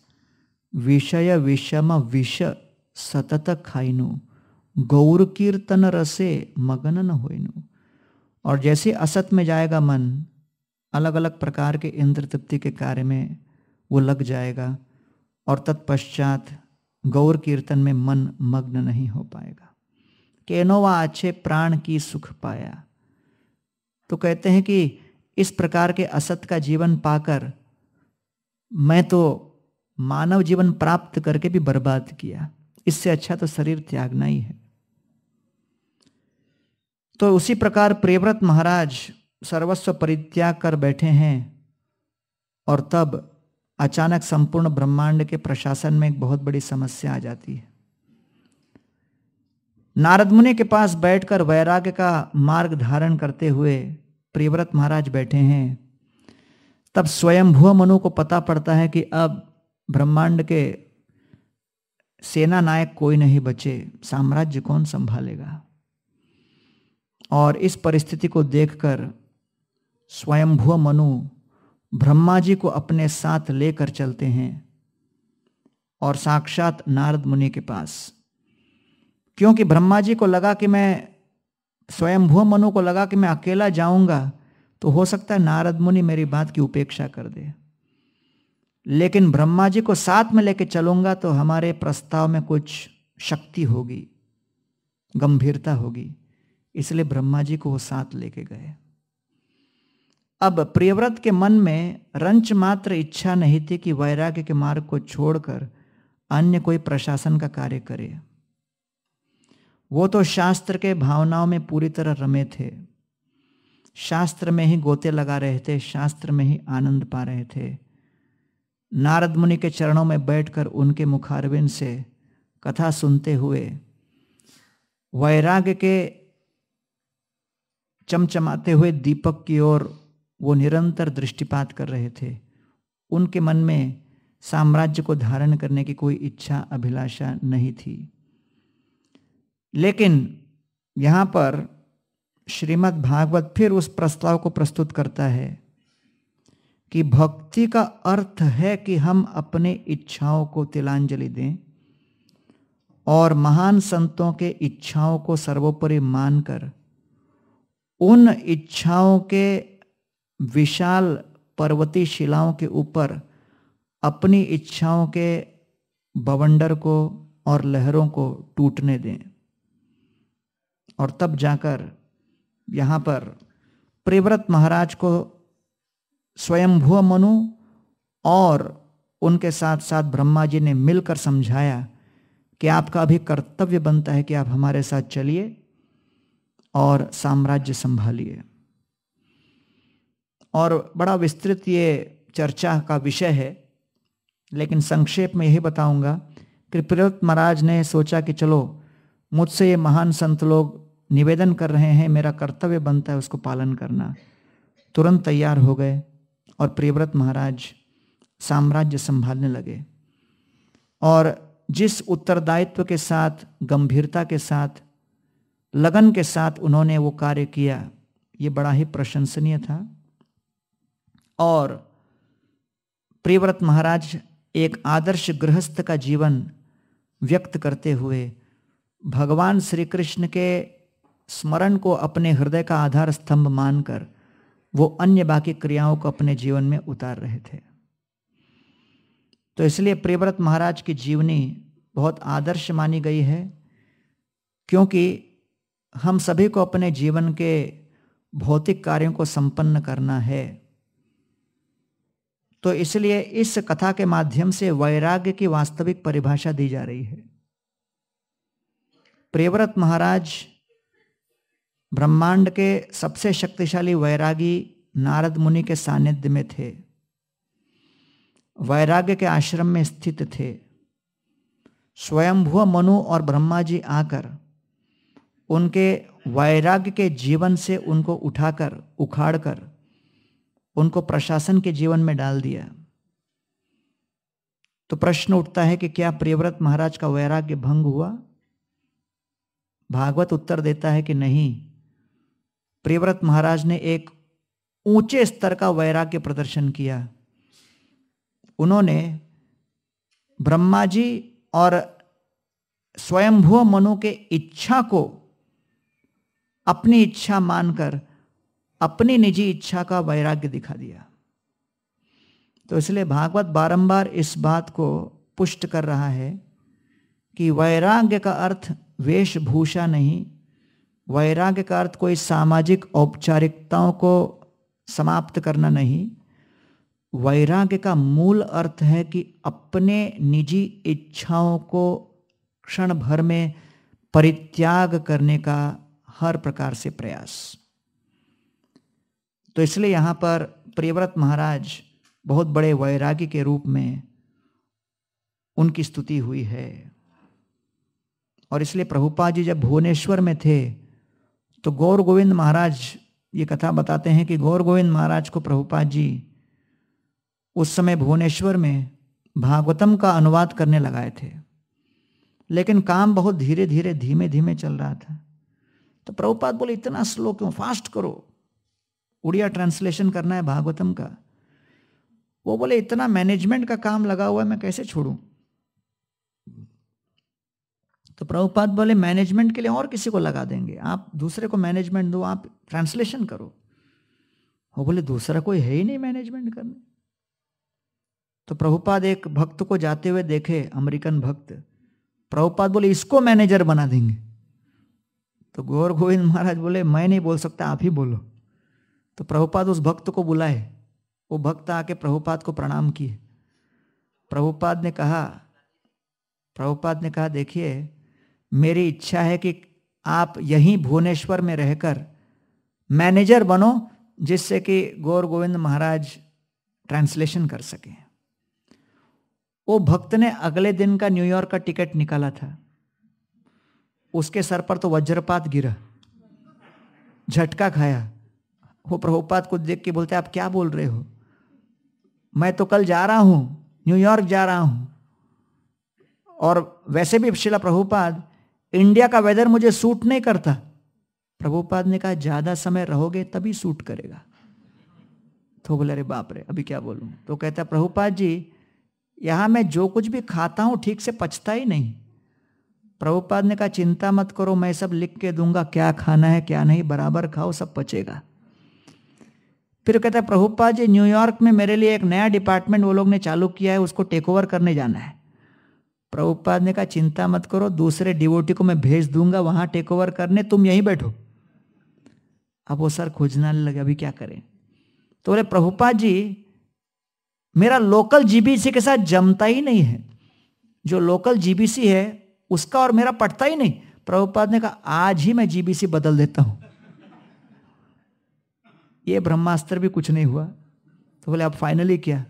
विषय विषम विष सतत खाइनु, गौर कीर्तन रसे मगन न होइनु। और जैसे असत में जाएगा मन अलग अलग प्रकार के इंद्र तृप्ति के कार्य में वो लग जाएगा, और तत्पश्चात गौर कीर्तन में मन मग्न नहीं हो पाएगा। केनोवा अच्छे प्राण की सुख पाया। तो कहते हैं कि इस प्रकार के असत का जीवन पाकर मैं तो मानव जीवन प्राप्त करके भी बर्बाद किया। इससे अच्छा तो शरीर त्यागना ही है। तो उसी प्रकार प्रियव्रत महाराज सर्वस्व परित्याग कर बैठे हैं और तब अचानक संपूर्ण ब्रह्मांड के प्रशासन में एक बहुत बड़ी समस्या आ जाती है। नारद मुनि के पास बैठकर वैराग्य का मार्ग धारण करते हुए प्रियव्रत महाराज बैठे हैं। तब स्वयंभुव मनु को पता पड़ता है कि अब ब्रह्मांड के सेना नायक कोई नहीं बचे। साम्राज्य कौन संभालेगा? और इस परिस्थिति को देखकर स्वयंभुव मनु ब्रह्मा जी को अपने साथ लेकर चलते हैं और साक्षात नारद मुनि के पास क्योंकि ब्रह्मा जी को लगा कि मैं स्वयंभुव मनु को लगा कि मैं अकेला जाऊँगा तो हो सकता है नारद मुनि मेरी बात की उपेक्षा कर दे। लेकिन ब्रह्मा जी को साथ में लेके चलूँगा तो हमारे प्रस्ताव में कुछ शक्ति होगी, गंभीरता होगी, इसलिए ब्रह्मा जी को वो साथ लेके गए। अब प्रियव्रत के मन में रंच मात्र इच्छा नहीं थी कि वैराग्य के मार्ग को छोड़कर अन्य कोई प्रशासन का कार्य करे। वो तो शास्त्र के भावनाओं में पूरी तरह रमे थे। शास्त्र में ही गोते लगा रहे थे, शास्त्र में ही आनंद पा रहे थे। नारद मुनि के चरणों में बैठकर उनके मुखारविंद से कथा सुनते हुए वैराग्य के चमचमाते हुए दीपक की ओर वो निरंतर दृष्टिपात कर रहे थे। उनके मन में साम्राज्य को धारण करने की कोई इच्छा, अभिलाषा नहीं थी। लेकिन यहाँ पर श्रीमद् भागवत फिर उस प्रस्ताव को प्रस्तुत करता है कि भक्ति का अर्थ है कि हम अपने इच्छाओं को तिलांजलि दें और महान संतों के इच्छाओं को सर्वोपरि मानकर उन इच्छाओं के विशाल पर्वती शिलाओं के ऊपर अपनी इच्छाओं के बवंडर को और लहरों को टूटने दें। और तब जाकर यहाँ पर प्रिव्रत महाराज को स्वयंभुव मनु और उनके साथ साथ ब्रह्मा जी ने मिलकर समझाया कि आपका अभी कर्तव्य बनता है कि आप हमारे साथ चलिए और साम्राज्य संभालिए। और बड़ा विस्तृत ये चर्चा का विषय है, लेकिन संक्षेप में यही बताऊँगा कि प्रियत महाराज ने सोचा कि चलो, मुझसे ये महान संत लोग निवेदन कर रहे हैं, मेरा कर्तव्य बनता है उसको पालन करना। तुरंत तैयार हो गए और प्रियव्रत महाराज साम्राज्य संभालने लगे। और जिस उत्तरदायित्व के साथ, गंभीरता के साथ, लगन के साथ उन्होंने वो कार्य किया, ये बड़ा ही प्रशंसनीय था। और प्रियव्रत महाराज एक आदर्श गृहस्थ का जीवन व्यक्त करते हुए भगवान श्री कृष्ण के स्मरण को अपने हृदय का आधार स्तंभ मानकर वो अन्य बाकी क्रियाओं को अपने जीवन में उतार रहे थे। तो इसलिए प्रियव्रत महाराज की जीवनी बहुत आदर्श मानी गई है, क्योंकि हम सभी को अपने जीवन के भौतिक कार्यों को संपन्न करना है। तो इसलिए इस कथा के माध्यम से वैराग्य की वास्तविक परिभाषा दी जा रही है। प्रियव्रत महाराज ब्रह्मांड के सबसे शक्तिशाली वैरागी नारद मुनि के सानिध्य में थे। वैराग्य के आश्रम में स्थित थे। स्वयंभुव मनु और ब्रह्मा जी आकर उनके वैराग्य के जीवन से उनको उठाकर, उखाड़कर उनको प्रशासन के जीवन में डाल दिया। तो प्रश्न उठता है कि क्या प्रियव्रत महाराज का वैराग्य भंग हुआ? भागवत उत्तर देता है कि नहीं। प्रियव्रत महाराज ने एक ऊँचे स्तर का वैराग्य प्रदर्शन किया। उन्होंने ब्रह्मा जी और स्वयंभुव मनु के इच्छा को अपनी इच्छा मानकर अपनी निजी इच्छा का वैराग्य दिखा दिया। तो इसलिए भागवत बारंबार इस बात को पुष्ट कर रहा है कि वैराग्य का अर्थ वेशभूषा नहीं वैराग्य का अर्थ कोई सामाजिक औपचारिकताओं को समाप्त करना नहीं। वैराग्य का मूल अर्थ है कि अपने निजी इच्छाओं को क्षण भर में परित्याग करने का हर प्रकार से प्रयास। तो इसलिए यहाँ पर प्रियव्रत महाराज बहुत बड़े वैरागी के रूप में उनकी स्तुति हुई है। और इसलिए प्रभुपा जी जब भुवनेश्वर में थे तो गौर गोविंद महाराज ये कथा बताते हैं कि गौर गोविंद महाराज को प्रभुपाद जी उस समय भुवनेश्वर में भागवतम का अनुवाद करने लगाए थे। लेकिन काम बहुत धीरे धीरे धीमे धीमे चल रहा था। तो प्रभुपाद बोले, इतना स्लो क्यों? फास्ट करो। उड़िया ट्रांसलेशन करना है भागवतम का। वो बोले, इतना मैनेजमेंट का काम लगा हुआ है, मैं कैसे छोड़ूं? तो प्रभुपाद बोले मैनेजमेंट के लिए और किसी को लगा देंगे। आप दूसरे को मैनेजमेंट दो, आप ट्रांसलेशन करो। वो बोले, दूसरा कोई है ही नहीं मैनेजमेंट करने। तो प्रभुपाद एक भक्त को जाते हुए देखे, अमेरिकन भक्त। प्रभुपाद बोले, इसको मैनेजर बना देंगे। तो गौर गोविंद महाराज बोले, मैं नहीं बोल सकता, आप ही बोलो। तो प्रभुपाद उस भक्त को बुलाए। वो भक्त आके प्रभुपाद को प्रणाम किए। प्रभुपाद ने कहा, प्रभुपाद ने कहा, देखिए मेरी इच्छा है कि आप यहीं भुवनेश्वर में रहकर मैनेजर बनो जिससे कि गौर गोविंद महाराज ट्रांसलेशन कर सकें। वो भक्त ने अगले दिन का न्यूयॉर्क का टिकट निकाला था। उसके सर पर तो वज्रपात गिरा। झटका खाया। वो प्रभुपात को देख के बोलते, आप क्या बोल रहे हो? मैं तो कल जा रहा हूँ न्यूयॉर्क जा रहा हूँ। और वैसे भी शिला प्रभुपाद इंडिया का वेदर मुझे सूट नहीं करता। प्रभुपाद ने कहा, ज़्यादा समय रहोगे तभी सूट करेगा। तो बोले, अरे बाप रे, अभी क्या बोलूँ? तो कहता, प्रभुपाद जी, यहाँ मैं जो कुछ भी खाता हूँ ठीक से पचता ही नहीं। प्रभुपाद ने कहा, चिंता मत करो, मैं सब लिख के दूँगा, क्या खाना है, क्या नहीं, बराबर खाओ, सब पचेगा। फिर कहता है प्रभुपाद जी, न्यूयॉर्क में मेरे लिए एक नया डिपार्टमेंट वो लोग ने चालू किया है, उसको टेक ओवर करने जाना है। प्रभुपाद ने कहा, चिंता मत करो, दूसरे डिवोटी को मैं भेज दूँगा, वहाँ टेक ओवर करने, तुम यहीं बैठो. अब वो सर खोजना लगे, अभी क्या करें? तो बोले, प्रभुपाद जी, मेरा लोकल जीबीसी के साथ जमता ही नहीं है। जो लोकल जीबीसी है, उसका और मेरा पटता ही नहीं। प्रभुपाद ने कहा, आज ही मैं जीबीसी बदल देता हूँ। ये ब्रह्मास्त्र भी कुछ नहीं हुआ। तो बोले, अब फाइनली क्या?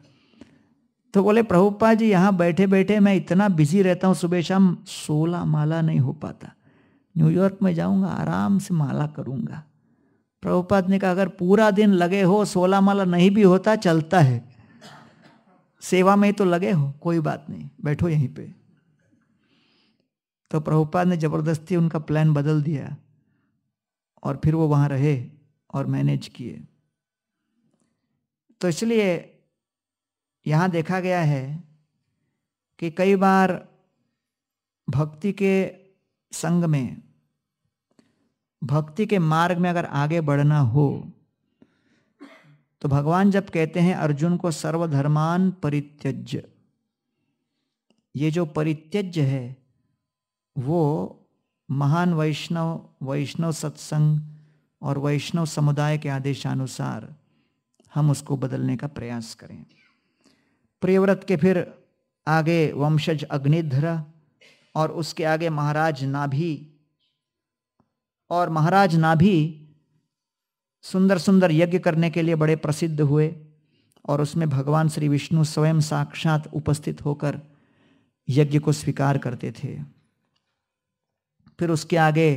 तो बोले प्रभुपाद जी, यहाँ बैठे बैठे मैं इतना बिज़ी रहता हूँ, सुबह शाम सोलह माला नहीं हो पाता। न्यूयॉर्क में जाऊँगा, आराम से माला करूँगा। प्रभुपाद ने कहा, अगर पूरा दिन लगे हो सोलह माला नहीं भी होता, चलता है। सेवा में ही तो लगे हो, कोई बात नहीं, बैठो यहीं पे। तो प्रभुपाद ने ज़बरदस्ती उनका प्लान बदल दिया और फिर वो वहाँ रहे और मैनेज किए। तो इसलिए यहाँ देखा गया है कि कई बार भक्ति के संग में, भक्ति के मार्ग में अगर आगे बढ़ना हो तो भगवान जब कहते हैं, अर्जुन को सर्वधर्मान परित्यज ये जो परित्यज है, वो महान वैष्णव वैष्णव सत्संग और वैष्णव समुदाय के आदेशानुसार हम उसको बदलने का प्रयास करें। प्रियव्रत के फिर आगे वंशज अग्निध्र और उसके आगे महाराज नाभि। और महाराज नाभि सुंदर सुंदर यज्ञ करने के लिए बड़े प्रसिद्ध हुए और उसमें भगवान श्री विष्णु स्वयं साक्षात उपस्थित होकर यज्ञ को स्वीकार करते थे। फिर उसके आगे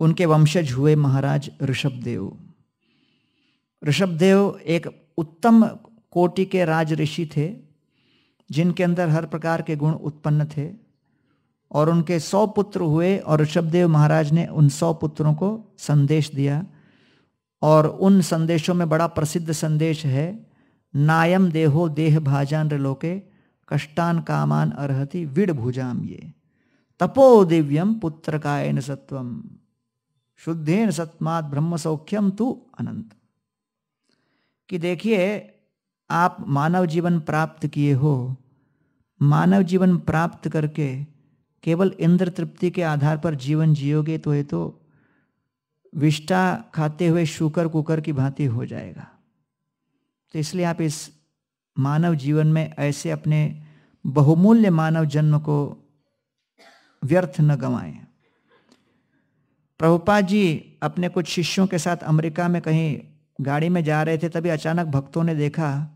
उनके वंशज हुए महाराज ऋषभदेव। ऋषभदेव एक उत्तम कोटि के राज ऋषि थे, जिनके अंदर हर प्रकार के गुण उत्पन्न थे, और उनके सौ पुत्र हुए, और ऋषभदेव महाराज ने उन सौ पुत्रों को संदेश दिया। और उन संदेशों में बड़ा प्रसिद्ध संदेश है, नायम देहो देह भाजान लोके, कष्टान कामान अर्हति विड़ भुजाम ये। तपो दिव्यम पुत्र कायन सत्वम, शुद्धेन सत्मात ब्रह्म सौख्यम तू अनंत। कि देखिए आप मानव जीवन प्राप्त किए हो। मानव जीवन प्राप्त करके केवल इंद्र तृप्ति के आधार पर जीवन जियोगे तो ये तो विष्टा खाते हुए शुकर कुकर की भांति हो जाएगा। तो इसलिए आप इस मानव जीवन में ऐसे अपने बहुमूल्य मानव जन्म को व्यर्थ न गंवाएँ। प्रभुपा जी अपने कुछ शिष्यों के साथ अमेरिका में कहीं गाड़ी में जा रहे थे, तभी अचानक भक्तों ने देखा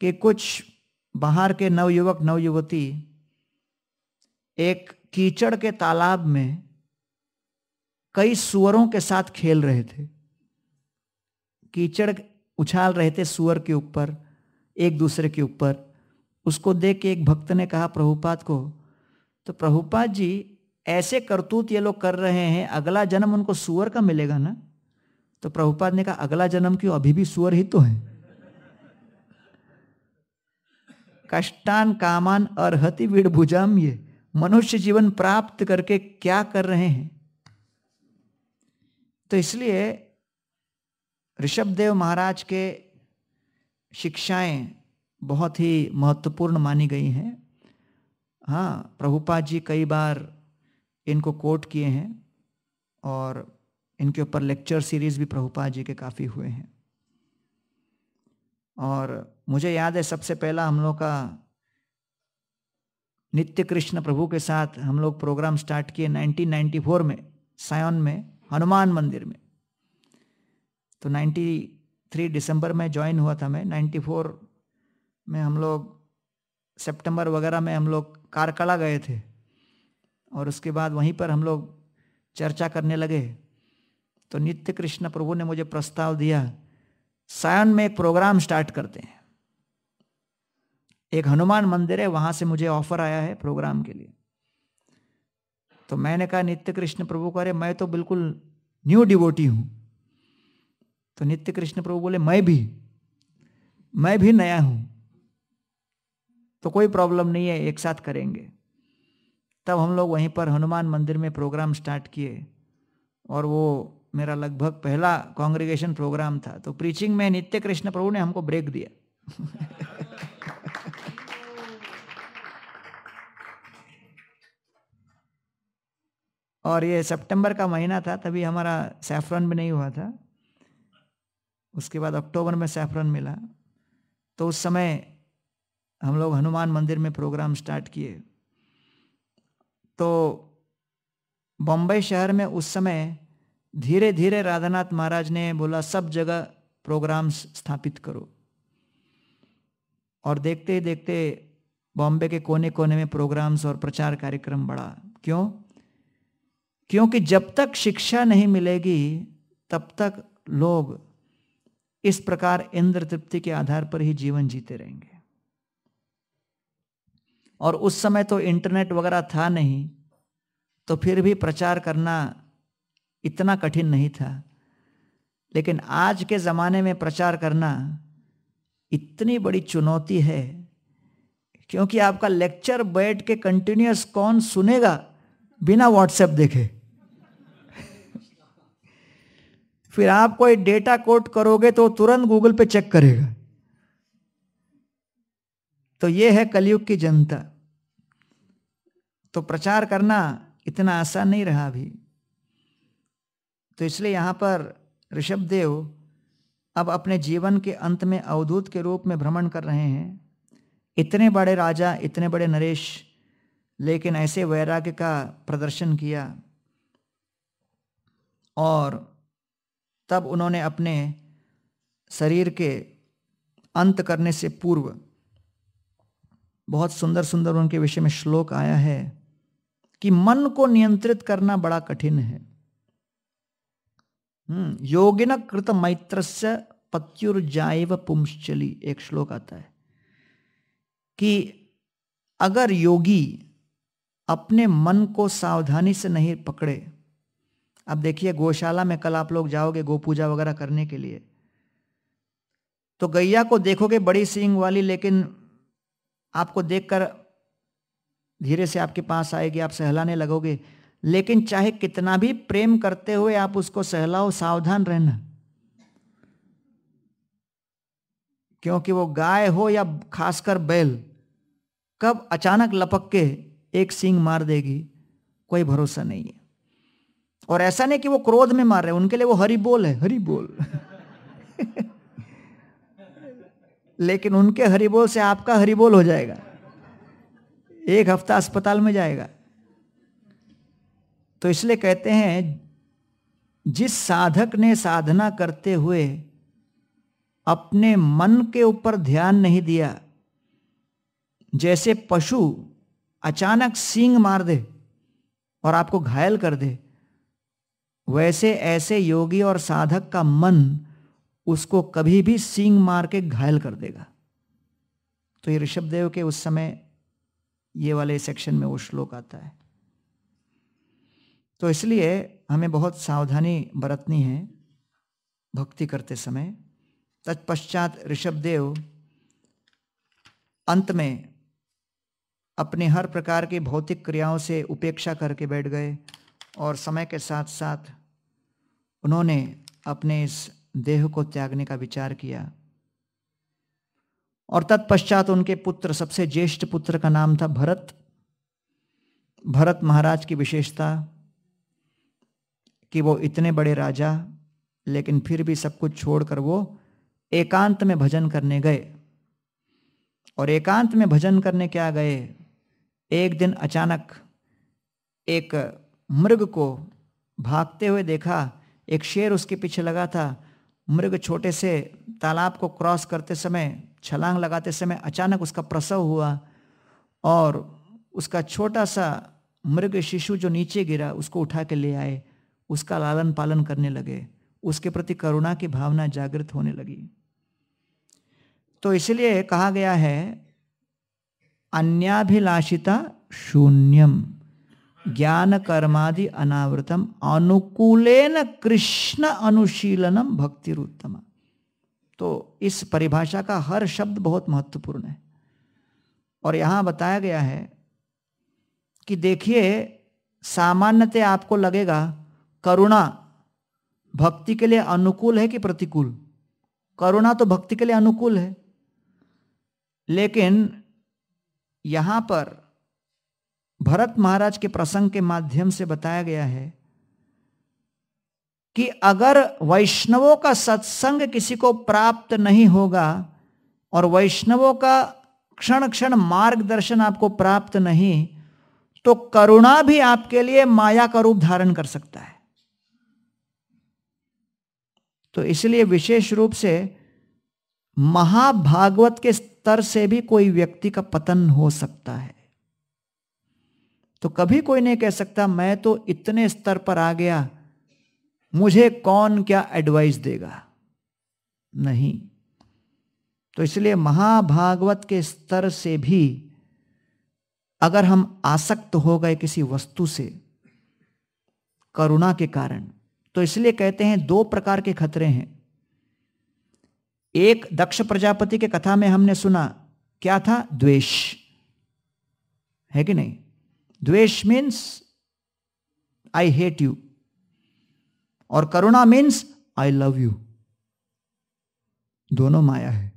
कि कुछ बाहर के नवयुवक, नवयुवती एक कीचड़ के तालाब में कई सुअरों के साथ खेल रहे थे। कीचड़ उछाल रहे थे सुअर के ऊपर, एक दूसरे के ऊपर। उसको देख के एक भक्त ने कहा, प्रभुपाद को तो प्रभुपाद जी, ऐसे करतूत ये लोग कर रहे हैं, अगला जन्म उनको सुअर का मिलेगा ना? तो प्रभुपाद ने कहा, अगला जन्म क्यों? अभी भी सुअर ही तो है। कष्टान कामान अर्ति विड़ भुजाम ये। मनुष्य जीवन प्राप्त करके क्या कर रहे हैं? तो इसलिए ऋषभदेव महाराज के शिक्षाएँ बहुत ही महत्वपूर्ण मानी गई हैं। हाँ प्रभुपाद जी कई बार इनको कोट किए हैं और इनके ऊपर लेक्चर सीरीज़ भी प्रभुपाद जी के काफ़ी हुए हैं। और मुझे याद है सबसे पहला हम लोग का नित्य कृष्ण प्रभु के साथ हम लोग प्रोग्राम स्टार्ट किए 1994 में सायन में, हनुमान मंदिर में। तो 93 दिसंबर में ज्वाइन हुआ था मैं। 94 में हम लोग सितंबर वगैरह में हम लोग कारकला गए थे। और उसके बाद वहीं पर हम लोग चर्चा करने लगे। तो नित्य कृष्ण प्रभु ने मुझे प्रस्ताव दिया सायन में एक प्रोग्राम स्टार्ट करते हैं। एक हनुमान मंदिर है, वहाँ से मुझे ऑफ़र आया है प्रोग्राम के लिए। तो मैंने कहा, नित्य कृष्ण प्रभु को, अरे मैं तो बिल्कुल न्यू डिवोटी हूँ। तो नित्य कृष्ण प्रभु बोले, मैं भी मैं भी नया हूँ तो कोई प्रॉब्लम नहीं है, एक साथ करेंगे। तब हम लोग वहीं पर हनुमान मंदिर में प्रोग्राम स्टार्ट किए और वो मेरा लगभग पहला कांग्रेगेशन प्रोग्राम था तो प्रीचिंग में नित्य कृष्ण प्रभु ने हमको ब्रेक दिया। और ये सितंबर का महीना था, तभी हमारा सैफरन भी नहीं हुआ था। उसके बाद अक्टूबर में सैफरन मिला। तो उस समय हम लोग हनुमान मंदिर में प्रोग्राम स्टार्ट किए। तो बम्बई शहर में उस समय धीरे धीरे राधानाथ महाराज ने बोला, सब जगह प्रोग्राम्स स्थापित करो। और देखते ही देखते बॉम्बे के कोने कोने में प्रोग्राम्स और प्रचार कार्यक्रम बढ़ा। क्यों? क्योंकि जब तक शिक्षा नहीं मिलेगी, तब तक लोग इस प्रकार इंद्र तृप्ति के आधार पर ही जीवन जीते रहेंगे। और उस समय तो इंटरनेट वगैरह था नहीं तो फिर भी प्रचार करना इतना कठिन नहीं था। लेकिन आज के ज़माने में प्रचार करना इतनी बड़ी चुनौती है, क्योंकि आपका लेक्चर बैठ के कंटिन्यूस कौन सुनेगा बिना व्हाट्सएप देखे। फिर आप कोई डेटा कोट करोगे तो तुरंत गूगल पे चेक करेगा। तो ये है कलयुग की जनता। तो प्रचार करना इतना आसान नहीं रहा अभी। तो इसलिए यहाँ पर ऋषभ देव अब अपने जीवन के अंत में अवधूत के रूप में भ्रमण कर रहे हैं। इतने बड़े राजा, इतने बड़े नरेश, लेकिन ऐसे वैराग्य का प्रदर्शन किया। और तब उन्होंने अपने शरीर के अंत करने से पूर्व बहुत सुंदर सुंदर उनके विषय में श्लोक आया है कि मन को नियंत्रित करना बड़ा कठिन है। योगिन कृत मैत्र से पत्युर्जाइव पुंश्चली, एक श्लोक आता है, कि अगर योगी अपने मन को सावधानी से नहीं पकड़े, अब देखिए गौशाला में कल आप लोग जाओगे गो पूजा वगैरह करने के लिए तो गैया को देखोगे बड़ी सींग वाली, लेकिन आपको देखकर धीरे से आपके पास आएगी, आप सहलाने लगोगे लेकिन चाहे कितना भी प्रेम करते हुए आप उसको सहलाओ, सावधान रहना। क्योंकि वो गाय हो या खासकर बैल, कब अचानक लपक के एक सींग मार देगी, कोई भरोसा नहीं है। और ऐसा नहीं कि वो क्रोध में मार रहे उनके लिए वो हरी बोल है, हरी बोल। लेकिन उनके हरी बोल से आपका हरी बोल हो जाएगा। एक हफ़्ता अस्पताल में जाएगा। तो इसलिए कहते हैं, जिस साधक ने साधना करते हुए अपने मन के ऊपर ध्यान नहीं दिया, जैसे पशु अचानक सींग मार दे और आपको घायल कर दे, वैसे ऐसे योगी और साधक का मन उसको कभी भी सींग मार के घायल कर देगा। तो ये ऋषभ देव के उस समय ये वाले सेक्शन में वो श्लोक आता है। तो इसलिए हमें बहुत सावधानी बरतनी है भक्ति करते समय। तत्पश्चात ऋषभदेव अंत में अपने हर प्रकार की भौतिक क्रियाओं से उपेक्षा करके बैठ गए और समय के साथ साथ उन्होंने अपने इस देह को त्यागने का विचार किया। और तत्पश्चात उनके पुत्र, सबसे ज्येष्ठ पुत्र का नाम था भरत। भरत महाराज की विशेषता कि वो इतने बड़े राजा, लेकिन फिर भी सब कुछ छोड़कर वो एकांत में भजन करने गए। और एकांत में भजन करने क्या गए? एक दिन अचानक एक मृग को भागते हुए देखा। एक शेर उसके पीछे लगा था। मृग छोटे से तालाब को क्रॉस करते समय, छलांग लगाते समय अचानक उसका प्रसव हुआ और उसका छोटा सा मृग शिशु जो नीचे गिरा, उसको उठा के ले आए। उसका लालन पालन करने लगे। उसके प्रति करुणा की भावना जागृत होने लगी। तो इसलिए कहा गया है, अन्याभिलाषिता शून्यम ज्ञान कर्मादि अनावृतम, अनुकूलेन कृष्ण अनुशीलनम भक्ति उत्तम तो इस परिभाषा का हर शब्द बहुत महत्वपूर्ण है। और यहाँ बताया गया है कि देखिए सामान्यतः आपको लगेगा करुणा भक्ति के लिए अनुकूल है कि प्रतिकूल? करुणा तो भक्ति के लिए अनुकूल है। लेकिन यहाँ पर भरत महाराज के प्रसंग के माध्यम से बताया गया है कि अगर वैष्णवों का सत्संग किसी को प्राप्त नहीं होगा और वैष्णवों का क्षण क्षण मार्गदर्शन आपको प्राप्त नहीं तो करुणा भी आपके लिए माया का रूप धारण कर सकता है। तो इसलिए विशेष रूप से महाभागवत के स्तर से भी कोई व्यक्ति का पतन हो सकता है। तो कभी कोई नहीं कह सकता, मैं तो इतने स्तर पर आ गया, मुझे कौन क्या एडवाइस देगा? नहीं। तो इसलिए महाभागवत के स्तर से भी अगर हम आसक्त हो गए किसी वस्तु से, करुणा के कारण तो इसलिए कहते हैं दो प्रकार के खतरे हैं। एक, दक्ष प्रजापति के कथा में हमने सुना, क्या था? द्वेष। है कि नहीं? द्वेष मीन्स आई हेट यू और करुणा मीन्स आई लव यू दोनों माया है।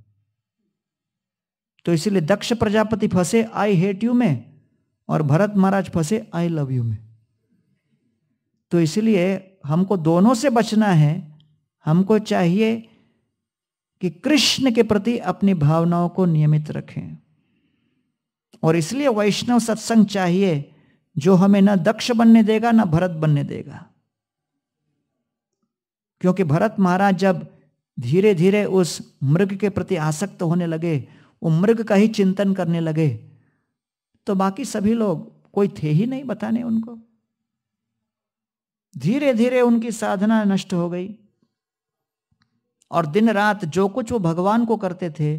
तो इसलिए दक्ष प्रजापति फंसे आई हेट यू में, और भरत महाराज फंसे आई लव यू में। तो इसलिए हमको दोनों से बचना है, हमको चाहिए कि कृष्ण के प्रति अपनी भावनाओं को नियमित रखें। और इसलिए वैष्णव सत्संग चाहिए, जो हमें न दक्ष बनने देगा, न भरत बनने देगा। क्योंकि भरत महाराज जब धीरे धीरे उस मृग के प्रति आसक्त होने लगे, वो मृग का ही चिंतन करने लगे तो बाकी सभी लोग, कोई थे ही नहीं बताने उनको। धीरे धीरे उनकी साधना नष्ट हो गई। और दिन रात जो कुछ वो भगवान को करते थे,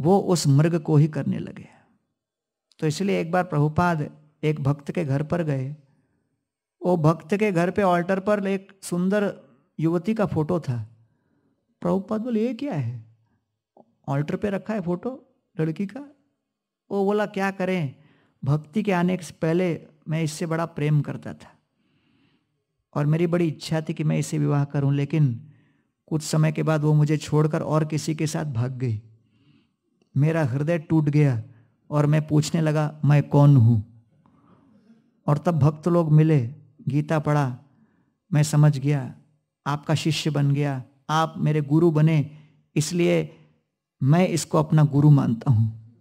वो उस मृग को ही करने लगे। तो इसलिए एक बार प्रभुपाद एक भक्त के घर पर गए। वो भक्त के घर पे ऑल्टर पर एक सुंदर युवती का फ़ोटो था। प्रभुपाद बोले, ये क्या है? ऑल्टर पे रखा है फ़ोटो लड़की का? वो बोला, क्या करें? भक्ति के आने से पहले मैं इससे बड़ा प्रेम करता था। और मेरी बड़ी इच्छा थी कि मैं इसे विवाह करूँ, लेकिन कुछ समय के बाद वो मुझे छोड़कर और किसी के साथ भाग गई। मेरा हृदय टूट गया और मैं पूछने लगा, मैं कौन हूँ? और तब भक्त लोग मिले, गीता पढ़ा। मैं समझ गया, आपका शिष्य बन गया, आप मेरे गुरु बने, इसलिए मैं इसको अपना गुरु मानता हूँ,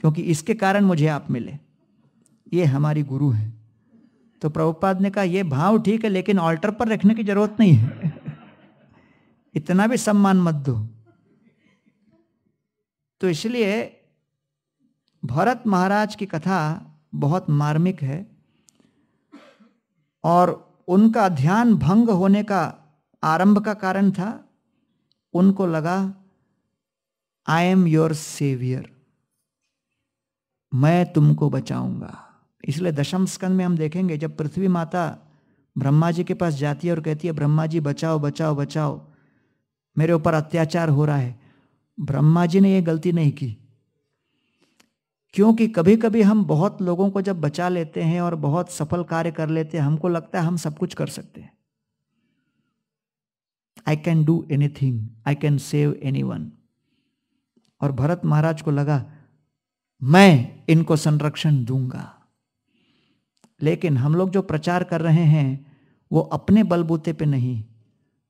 क्योंकि इसके कारण मुझे आप मिले। ये हमारी गुरु है। तो प्रभुपाद ने कहा यह भाव ठीक है, लेकिन ऑल्टर पर रखने की ज़रूरत नहीं है। इतना भी सम्मान मत दो। तो इसलिए भरत महाराज की कथा बहुत मार्मिक है और उनका ध्यान भंग होने का आरंभ का कारण था। उनको लगा आई एम योर सेवियर मैं तुमको बचाऊँगा। इसलिए दशम स्कंद में हम देखेंगे जब पृथ्वी माता ब्रह्मा जी के पास जाती है और कहती है, ब्रह्मा जी, बचाओ बचाओ बचाओ। मेरे ऊपर अत्याचार हो रहा है। ब्रह्मा जी ने यह गलती नहीं की। क्योंकि कभी कभी हम बहुत लोगों को जब बचा लेते हैं और बहुत सफल कार्य कर लेते हैं, हमको लगता है हम सब कुछ कर सकते हैं। I can do anything I can save anyone और भरत महाराज को लगा, मैं इनको संरक्षण दूँगा। लेकिन हम लोग जो प्रचार कर रहे हैं, वो अपने बलबूते पे नहीं।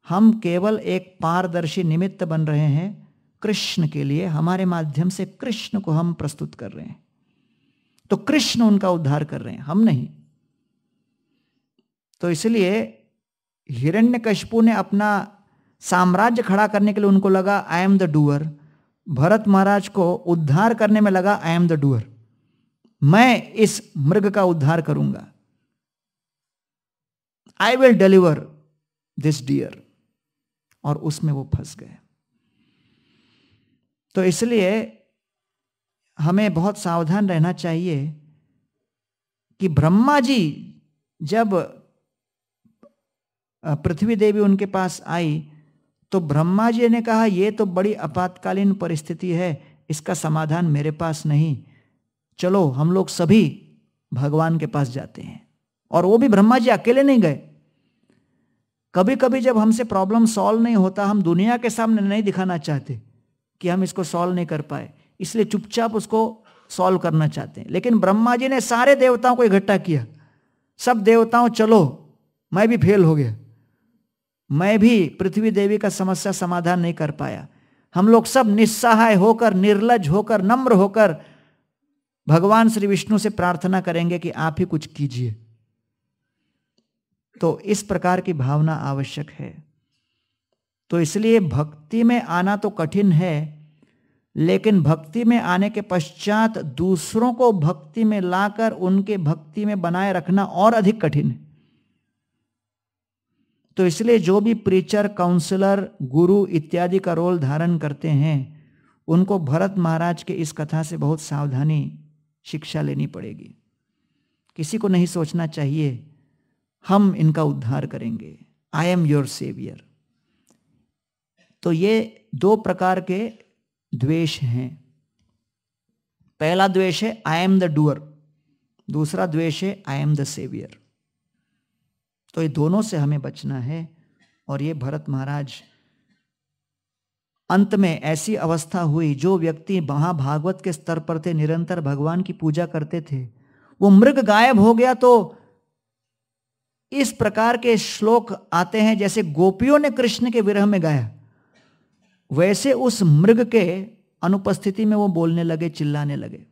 हम केवल एक पारदर्शी निमित्त बन रहे हैं, कृष्ण के लिए, हमारे माध्यम से कृष्ण को हम प्रस्तुत कर रहे हैं। तो कृष्ण उनका उद्धार कर रहे हैं, हम नहीं। तो इसलिए हिरण्यकशपु ने अपना साम्राज्य खड़ा करने के लिए उनको लगा I am the doer Bharat Maharaj को उद्धार करने में लगा आई एम द डूअर मैं इस मृग का उद्धार करूँगा। I will deliver this deer और उसमें वो फंस गए। तो इसलिए हमें बहुत सावधान रहना चाहिए कि ब्रह्मा जी जब पृथ्वी देवी उनके पास आई तो ब्रह्मा जी ने कहा यह तो बड़ी आपातकालीन परिस्थिति है, इसका समाधान मेरे पास नहीं। चलो, हम लोग सभी भगवान के पास जाते हैं। और वो भी ब्रह्मा जी अकेले नहीं गए। कभी कभी जब हमसे प्रॉब्लम सॉल्व नहीं होता, हम दुनिया के सामने नहीं दिखाना चाहते कि हम इसको सॉल्व नहीं कर पाए। इसलिए चुपचाप उसको सॉल्व करना चाहते हैं। लेकिन ब्रह्मा जी ने सारे देवताओं को इकट्ठा किया। सब देवताओं, चलो, मैं भी फेल हो गया। मैं भी पृथ्वी देवी का समस्या समाधान नहीं कर पाया। हम लोग सब निस्सहाय होकर, निर्लज होकर, नम्र होकर भगवान श्री विष्णु से प्रार्थना करेंगे कि आप ही कुछ कीजिए। तो इस प्रकार की भावना आवश्यक है। तो इसलिए भक्ति में आना तो कठिन है, लेकिन भक्ति में आने के पश्चात दूसरों को भक्ति में लाकर उनके भक्ति में बनाए रखना और अधिक कठिन है। तो इसलिए जो भी प्रीचर, काउंसलर, गुरु इत्यादि का रोल धारण करते हैं, उनको भरत महाराज के इस कथा से बहुत सावधानी शिक्षा लेनी पड़ेगी। किसी को नहीं सोचना चाहिए, हम इनका उद्धार करेंगे। आई एम योर सेवियर तो ये दो प्रकार के द्वेष हैं। पहला द्वेष है आई एम द डूअर दूसरा द्वेष है आई एम द सेवियर तो ये दोनों से हमें बचना है और ये भरत महाराज अंत में ऐसी अवस्था हुई, जो व्यक्ति महाभागवत के स्तर पर थे, निरंतर भगवान की पूजा करते थे। वो मृग गायब हो गया तो इस प्रकार के श्लोक आते हैं, जैसे गोपियों ने कृष्ण के विरह में गाया। वैसे उस मृग के अनुपस्थिति में वो बोलने लगे, चिल्लाने लगे।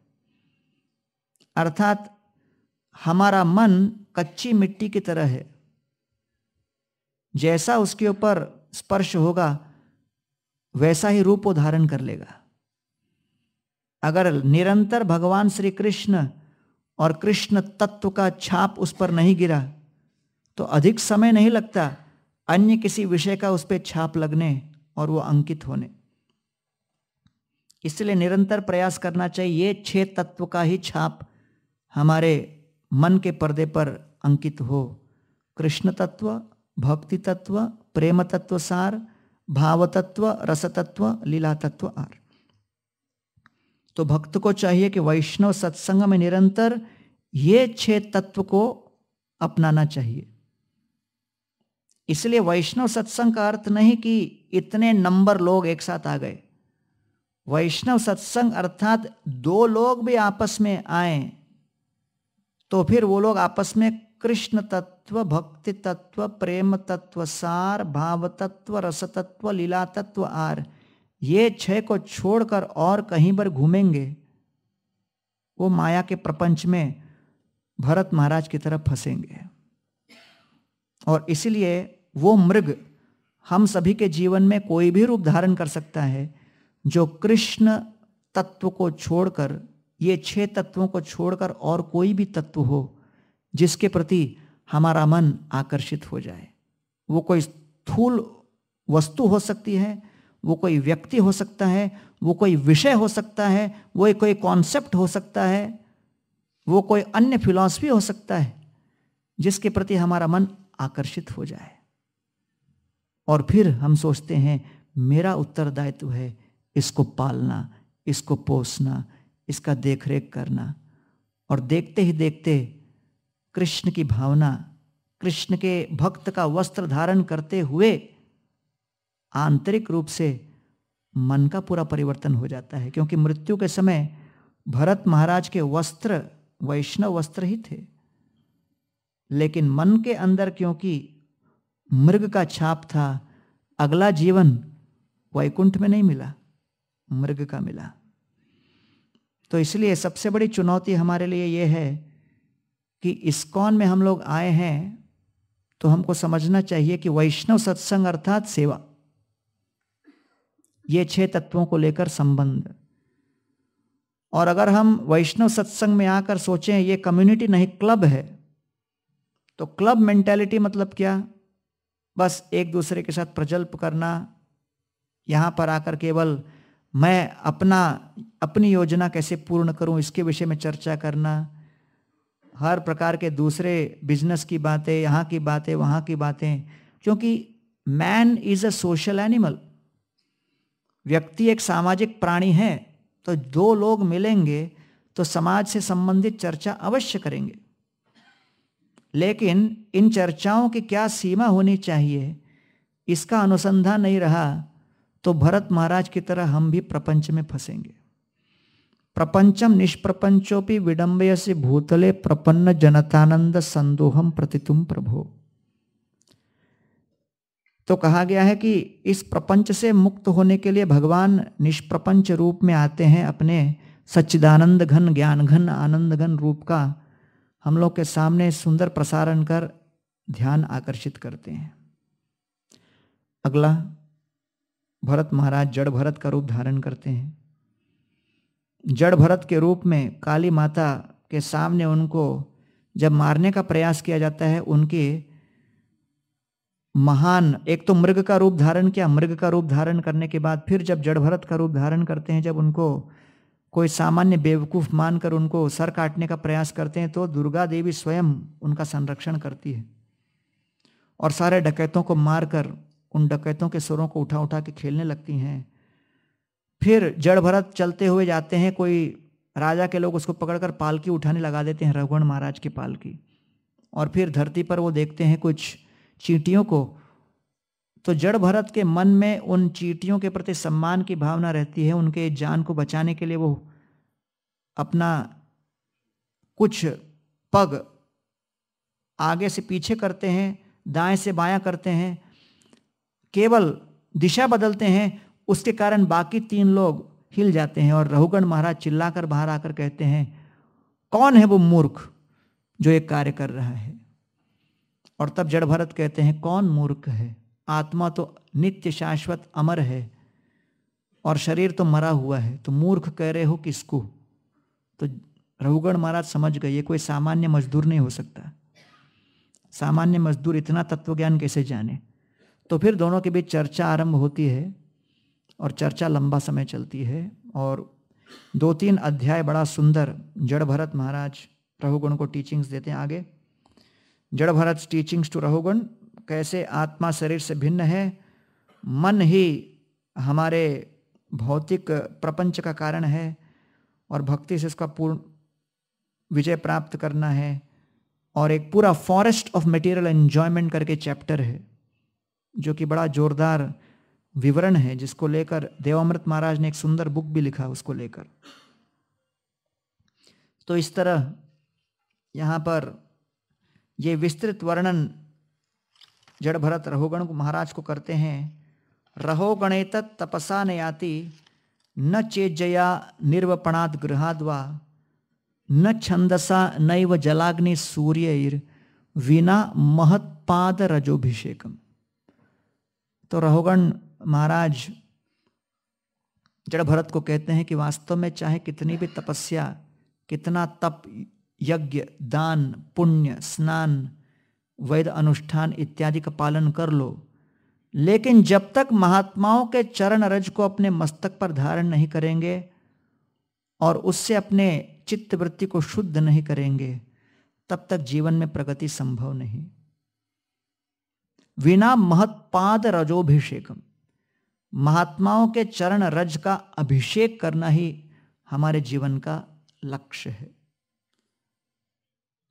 अर्थात हमारा मन कच्ची मिट्टी की तरह है। जैसा उसके ऊपर स्पर्श होगा वैसा ही रूप वो धारण कर लेगा। अगर निरंतर भगवान श्री कृष्ण और कृष्ण तत्व का छाप उस पर नहीं गिरा तो अधिक समय नहीं लगता अन्य किसी विषय का उस पर छाप लगने और वो अंकित होने। इसलिए निरंतर प्रयास करना चाहिए ये छह तत्व का ही छाप हमारे मन के पर्दे पर अंकित हो। कृष्ण तत्व, भक्ति तत्व, प्रेम तत्व सार भाव तत्व रस तत्व लीला तत्व आर। तो भक्त को चाहिए कि वैष्णव सत्संग में निरंतर ये छह तत्व को अपनाना चाहिए। इसलिए वैष्णव सत्संग का अर्थ नहीं कि इतने नंबर लोग एक साथ आ गए। वैष्णव सत्संग अर्थात दो लोग भी आपस में आए तो फिर वो लोग आपस में कृष्ण तत्व भक्ति तत्व प्रेम तत्व सार भाव तत्व रस तत्व लीला तत्व आर ये छह को छोड़कर और कहीं पर घूमेंगे, वो माया के प्रपंच में भरत महाराज की तरफ़ फंसेंगे। और इसलिए वो मृग हम सभी के जीवन में कोई भी रूप धारण कर सकता है, जो कृष्ण तत्व को छोड़कर, ये छह तत्वों को छोड़कर और कोई भी तत्व हो जिसके प्रति हमारा मन आकर्षित हो जाए। वो कोई स्थूल वस्तु हो सकती है, वो कोई व्यक्ति हो सकता है, वो कोई विषय हो सकता है, वो कोई कॉन्सेप्ट हो सकता है, वो कोई अन्य फिलॉसफी हो सकता है, जिसके प्रति हमारा मन आकर्षित हो जाए। और फिर हम सोचते हैं, मेरा उत्तरदायित्व है इसको पालना, इसको पोसना, इसका देखरेख करना। और देखते ही देखते कृष्ण की भावना, कृष्ण के भक्त का वस्त्र धारण करते हुए आंतरिक रूप से मन का पूरा परिवर्तन हो जाता है, क्योंकि मृत्यु के समय भरत महाराज के वस्त्र, वैष्णव वस्त्र ही थे। लेकिन मन के अंदर क्योंकि मृग का छाप था, अगला जीवन वैकुंठ में नहीं मिला, मृग का मिला। तो इसलिए सबसे बड़ी चुनौती हमारे लिए यह है कि इस्कॉन में हम लोग आए हैं तो हमको समझना चाहिए कि वैष्णव सत्संग अर्थात सेवा। ये छह तत्वों को लेकर संबंध। और अगर हम वैष्णव सत्संग में आकर सोचें, ये कम्युनिटी नहीं, क्लब है तो क्लब मेंटेलिटी मतलब क्या? बस एक दूसरे के साथ प्रजल्प करना, यहाँ पर आकर केवल मैं अपना, अपनी योजना कैसे पूर्ण करूँ, इसके विषय में चर्चा करना हर प्रकार के दूसरे बिज़नेस की बातें, यहाँ की बातें, वहाँ की बातें, क्योंकि man is a social animal व्यक्ति एक सामाजिक प्राणी है तो दो लोग मिलेंगे तो समाज से संबंधित चर्चा अवश्य करेंगे। लेकिन इन चर्चाओं की क्या सीमा होनी चाहिए, इसका अनुसंधान नहीं रहा तो भरत महाराज की तरह हम भी प्रपंच में फंसेंगे। प्रपंचम निष्प्रपंचोपि विडंबय से भूतले प्रपन्न जनतानंद संदोहम प्रतितुम प्रभो। तो कहा गया है कि इस प्रपंच से मुक्त होने के लिए भगवान निष्प्रपंच रूप में आते हैं अपने सच्चिदानंद घन, ज्ञान घन, आनंद घन रूप का हम लोग के सामने सुंदर प्रसारण कर ध्यान आकर्षित करते हैं। अगला, भरत महाराज जड़ भरत का रूप धारण करते हैं। जड़ भरत के रूप में काली माता के सामने उनको जब मारने का प्रयास किया जाता है, उनके महान, एक तो मृग का रूप धारण किया, मृग का रूप धारण करने के बाद फिर जब जड़ भरत का रूप धारण करते हैं, जब उनको कोई सामान्य बेवकूफ़ मानकर उनको सर काटने का प्रयास करते हैं तो दुर्गा देवी स्वयं उनका संरक्षण करती है। और सारे डकैतों को मारकर, उन डकैतों के सुरों को उठा उठा के खेलने लगती हैं। फिर जड़ भरत चलते हुए जाते हैं, कोई राजा के लोग उसको पकड़कर पालकी उठाने लगा देते हैं रघुगण महाराज की पालकी। और फिर धरती पर वो देखते हैं कुछ चींटियों को। तो जड़ भरत के मन में उन चीटियों के प्रति सम्मान की भावना रहती है, उनके जान को बचाने के लिए वो अपना कुछ पग आगे से पीछे करते हैं, दाएँ से बायां करते हैं, केवल दिशा बदलते हैं उसके कारण बाकी तीन लोग हिल जाते हैं और रहुगण महाराज चिल्लाकर बाहर आकर कहते हैं, कौन है वो मूर्ख जो एक कार्य कर रहा है? और तब जड़ भरत कहते हैं, कौन मूर्ख है? आत्मा तो नित्य शाश्वत अमर है और शरीर तो मरा हुआ है। तो मूर्ख कह रहे हो किसको? तो रघुगण महाराज समझ गए, ये कोई सामान्य मजदूर नहीं हो सकता। सामान्य मजदूर इतना तत्वज्ञान कैसे जाने? तो फिर दोनों के बीच चर्चा आरंभ होती है। और चर्चा लंबा समय चलती है और दो तीन अध्याय बड़ा सुंदर जड़ भरत महाराज रहुगुण को टीचिंग्स देते हैं आगे। जड़ भरत टीचिंग्स टू रहुगुण कैसे आत्मा शरीर से भिन्न है? मन ही हमारे भौतिक प्रपंच का कारण है और भक्ति से इसका पूर्ण विजय प्राप्त करना है और एक पूरा फॉरेस्ट ऑफ़ मटेरियल एन्जॉयमेंट करके चैप्टर है, जो कि बड़ा जोरदार विवरण है जिसको लेकर देवामृत महाराज ने एक सुंदर बुक भी लिखा उसको लेकर। तो इस तरह यहाँ पर ये विस्तृत वर्णन जड़ भरत रहोगण महाराज को करते हैं। रहोगणेत तपसा न नयाति न चेजया निर्वपणाद गृहाद्वा, न छंदसा नैव जलाग्नि सूर्य विना महत्पाद रजोभिषेकम तो रहोगण महाराज, जड़ भरत को कहते हैं कि वास्तव में चाहे कितनी भी तपस्या, कितना तप, यज्ञ, दान, पुण्य, स्नान, वैद अनुष्ठान इत्यादि का पालन कर लो, लेकिन जब तक महात्माओं के चरण रज को अपने मस्तक पर धारण नहीं करेंगे और उससे अपने चित्त वृत्ति को शुद्ध नहीं करेंगे, तब तक जीवन में प्रगति संभव नहीं। विना महत्पाद रजोभिषेकम। महात्माओं के चरण रज का अभिषेक करना ही हमारे जीवन का लक्ष्य है।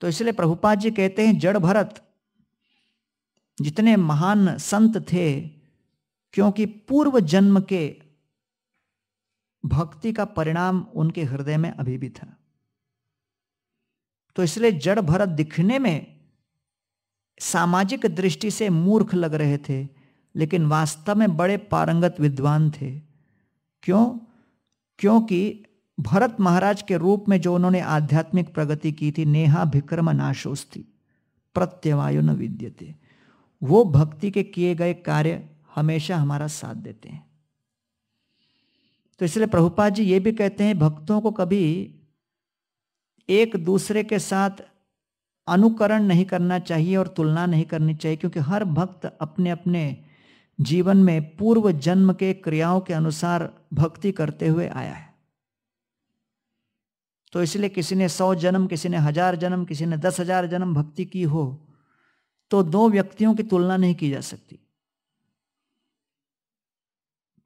तो इसलिए प्रभुपाद जी कहते हैं, जड़ भरत, जितने महान संत थे, क्योंकि पूर्व जन्म के भक्ति का परिणाम उनके हृदय में अभी भी था। तो इसलिए जड़ भरत दिखने में सामाजिक दृष्टि से मूर्ख लग रहे थे लेकिन वास्तव में बड़े पारंगत विद्वान थे। क्यों? क्योंकि भरत महाराज के रूप में जो उन्होंने आध्यात्मिक प्रगति की थी, नेहा भिक्रम नाशोस्ती प्रत्यवायु न विद्यते। वो भक्ति के किए गए कार्य हमेशा हमारा साथ देते हैं। तो इसलिए प्रभुपाद जी ये भी कहते हैं, भक्तों को कभी एक दूसरे के साथ अनुकरण नहीं करना चाहिए और तुलना नहीं करनी चाहिए, क्योंकि हर भक्त अपने अपने जीवन में पूर्व जन्म के क्रियाओं के अनुसार भक्ति करते हुए आया है। तो इसलिए किसी ने सौ जन्म, किसी ने हज़ार जन्म, किसी ने दस हज़ार जन्म भक्ति की हो तो दो व्यक्तियों की तुलना नहीं की जा सकती।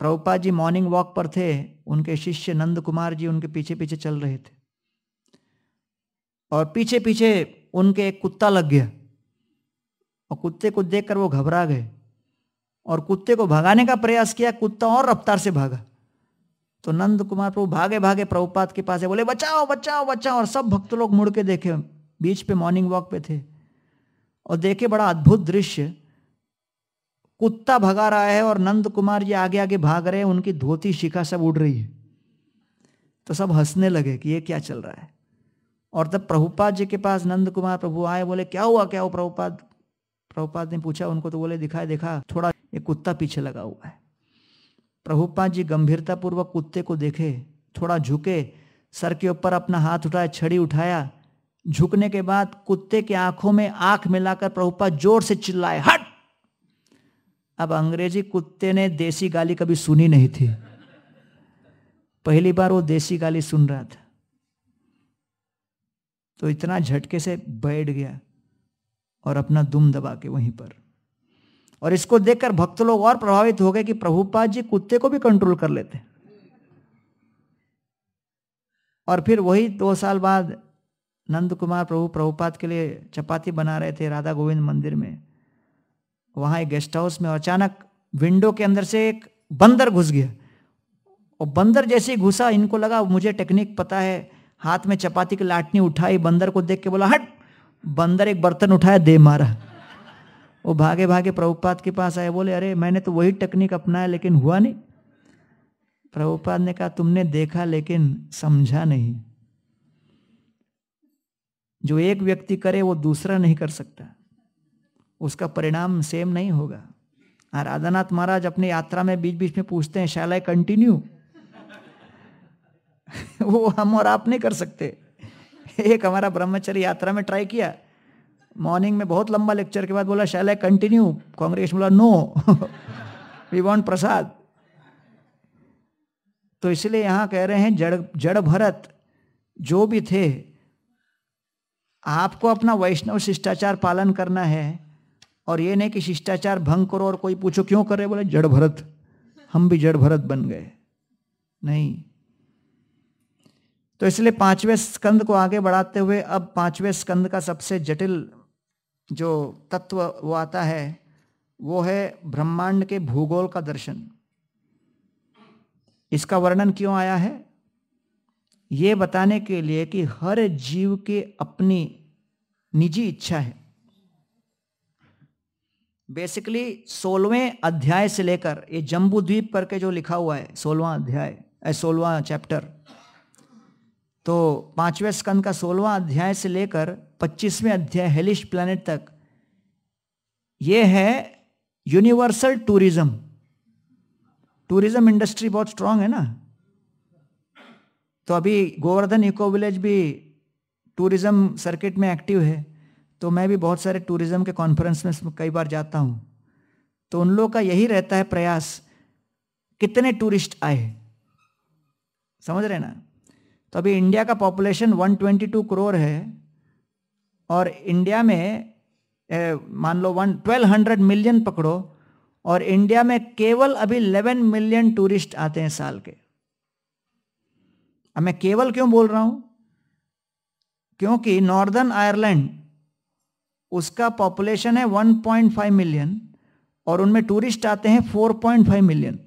प्रभुपा जी मॉर्निंग वॉक पर थे, उनके शिष्य नंद कुमार जी उनके पीछे पीछे चल रहे थे। और पीछे पीछे उनके एक कुत्ता लग गया। और कुत्ते को देखकर वो घबरा गए। और कुत्ते को भगाने का प्रयास किया, कुत्ता और रफ्तार से भागा। तो नंद कुमार प्रभु भागे भागे, प्रभुपाद के पास है बोले, बचाओ बचाओ बचाओ। और सब भक्त लोग मुड़ के देखे, बीच पे मॉर्निंग वॉक पे थे। और देखे बड़ा अद्भुत दृश्य। कुत्ता भगा रहा है और नंद कुमार जी आगे आगे भाग रहे हैं, उनकी धोती, शिखा सब उड़ रही है। तो सब हंसने लगे कि ये क्या चल रहा है। और तब प्रभुपाद जी के पास नंद कुमार प्रभु आए, बोले, क्या हुआ क्या हुआ प्रभुपाद? प्रभुपाद ने पूछा, उनको तो बोले, दिखाए, देखा, थोड़ा एक कुत्ता पीछे लगा हुआ है। प्रभुपाद जी गंभीरता पूर्वक कुत्ते को देखे, थोड़ा झुके, सर के ऊपर अपना हाथ उठाया छड़ी उठाया। झुकने के बाद कुत्ते के आँखों में आँख मिलाकर प्रभुपाद ज़ोर से चिल्लाए, हट! अब अंग्रेज़ी कुत्ते ने देसी गाली कभी सुनी नहीं थी। पहली बार वो देसी गाली सुन रहा था। तो इतना झटके से बैठ गया। और अपना दुम दबा के वहीं पर। और इसको देखकर भक्त लोग और प्रभावित हो गए कि प्रभुपाद जी कुत्ते को भी कंट्रोल कर लेते और फिर वही दो साल बाद नंद कुमार प्रभु, प्रभुपाद के लिए चपाती बना रहे थे राधा गोविंद मंदिर में। वहाँ एक गेस्ट हाउस में अचानक विंडो के अंदर से एक बंदर घुस गया। और बंदर जैसे ही घुसा, इनको लगा, मुझे टेक्निक पता है। हाथ में चपाती की लाटनी उठाई, बंदर को देख के बोला, हट! बंदर एक बर्तन उठाया, दे मारा। वो भागे भागे प्रभुपाद के पास आए, बोले, अरे, मैंने तो वही टेक्निक अपनाया, लेकिन हुआ नहीं। प्रभुपाद ने कहा, तुमने देखा, लेकिन समझा नहीं। जो एक व्यक्ति करे, वो दूसरा नहीं कर सकता। उसका परिणाम सेम नहीं होगा। राधानाथ महाराज अपनी यात्रा में बीच बीच में पूछते हैं शैल कंटिन्यू? वो हम और आप नहीं कर सकते। एक हमारा ब्रह्मचर्य यात्रा में ट्राई किया। मॉर्निंग में बहुत लंबा लेक्चर के बाद बोला शैल आई कंटिन्यू कांग्रेस बोला नो वी वांट प्रसाद तो इसलिए यहाँ कह रहे हैं, जड़ जड़ भरत, जो भी थे, आपको अपना वैष्णव शिष्टाचार पालन करना है और ये नहीं कि शिष्टाचार भंग करो और कोई पूछो क्यों कर रहे बोले, जड़ भरत, हम भी जड़ भरत बन गए। नहीं। तो इसलिए पाँचवें स्कंद को आगे बढ़ाते हुए अब पाँचवें स्कंद का सबसे जटिल जो तत्व वो आता है, वो है ब्रह्मांड के भूगोल का दर्शन। इसका वर्णन क्यों आया है? ये बताने के लिए कि हर जीव के अपनी निजी इच्छा है। बेसिकली सोलवें अध्याय से लेकर ये जम्बू द्वीप करके जो लिखा हुआ है सोलवा अध्याय सोलवा चैप्टर तो पाँचवें स्कंद का सोलवा अध्याय से लेकर पच्चीसवें अध्याय हेलिश प्लैनेट तक, ये है यूनिवर्सल टूरिज़्म टूरिज़्म इंडस्ट्री बहुत स्ट्रांग है ना? तो अभी गोवर्धन इको विलेज भी टूरिज़्म सर्किट में एक्टिव है तो मैं भी बहुत सारे टूरिज़्म के कॉन्फ्रेंस में कई बार जाता हूँ। तो उन लोगों का यही रहता है प्रयास, कितने टूरिस्ट आए? समझ रहे ना? तो अभी इंडिया का पॉपुलेशन 122 करोड़ है और इंडिया में ए, मान लो वन ट्वेल्व हंड्रेड मिलियन पकड़ो और इंडिया में केवल अभी 11 मिलियन टूरिस्ट आते हैं साल के। अब मैं केवल क्यों बोल रहा हूँ? क्योंकि नॉर्दर्न आयरलैंड उसका पॉपुलेशन है 1.5 मिलियन और उनमें टूरिस्ट आते हैं 4.5 मिलियन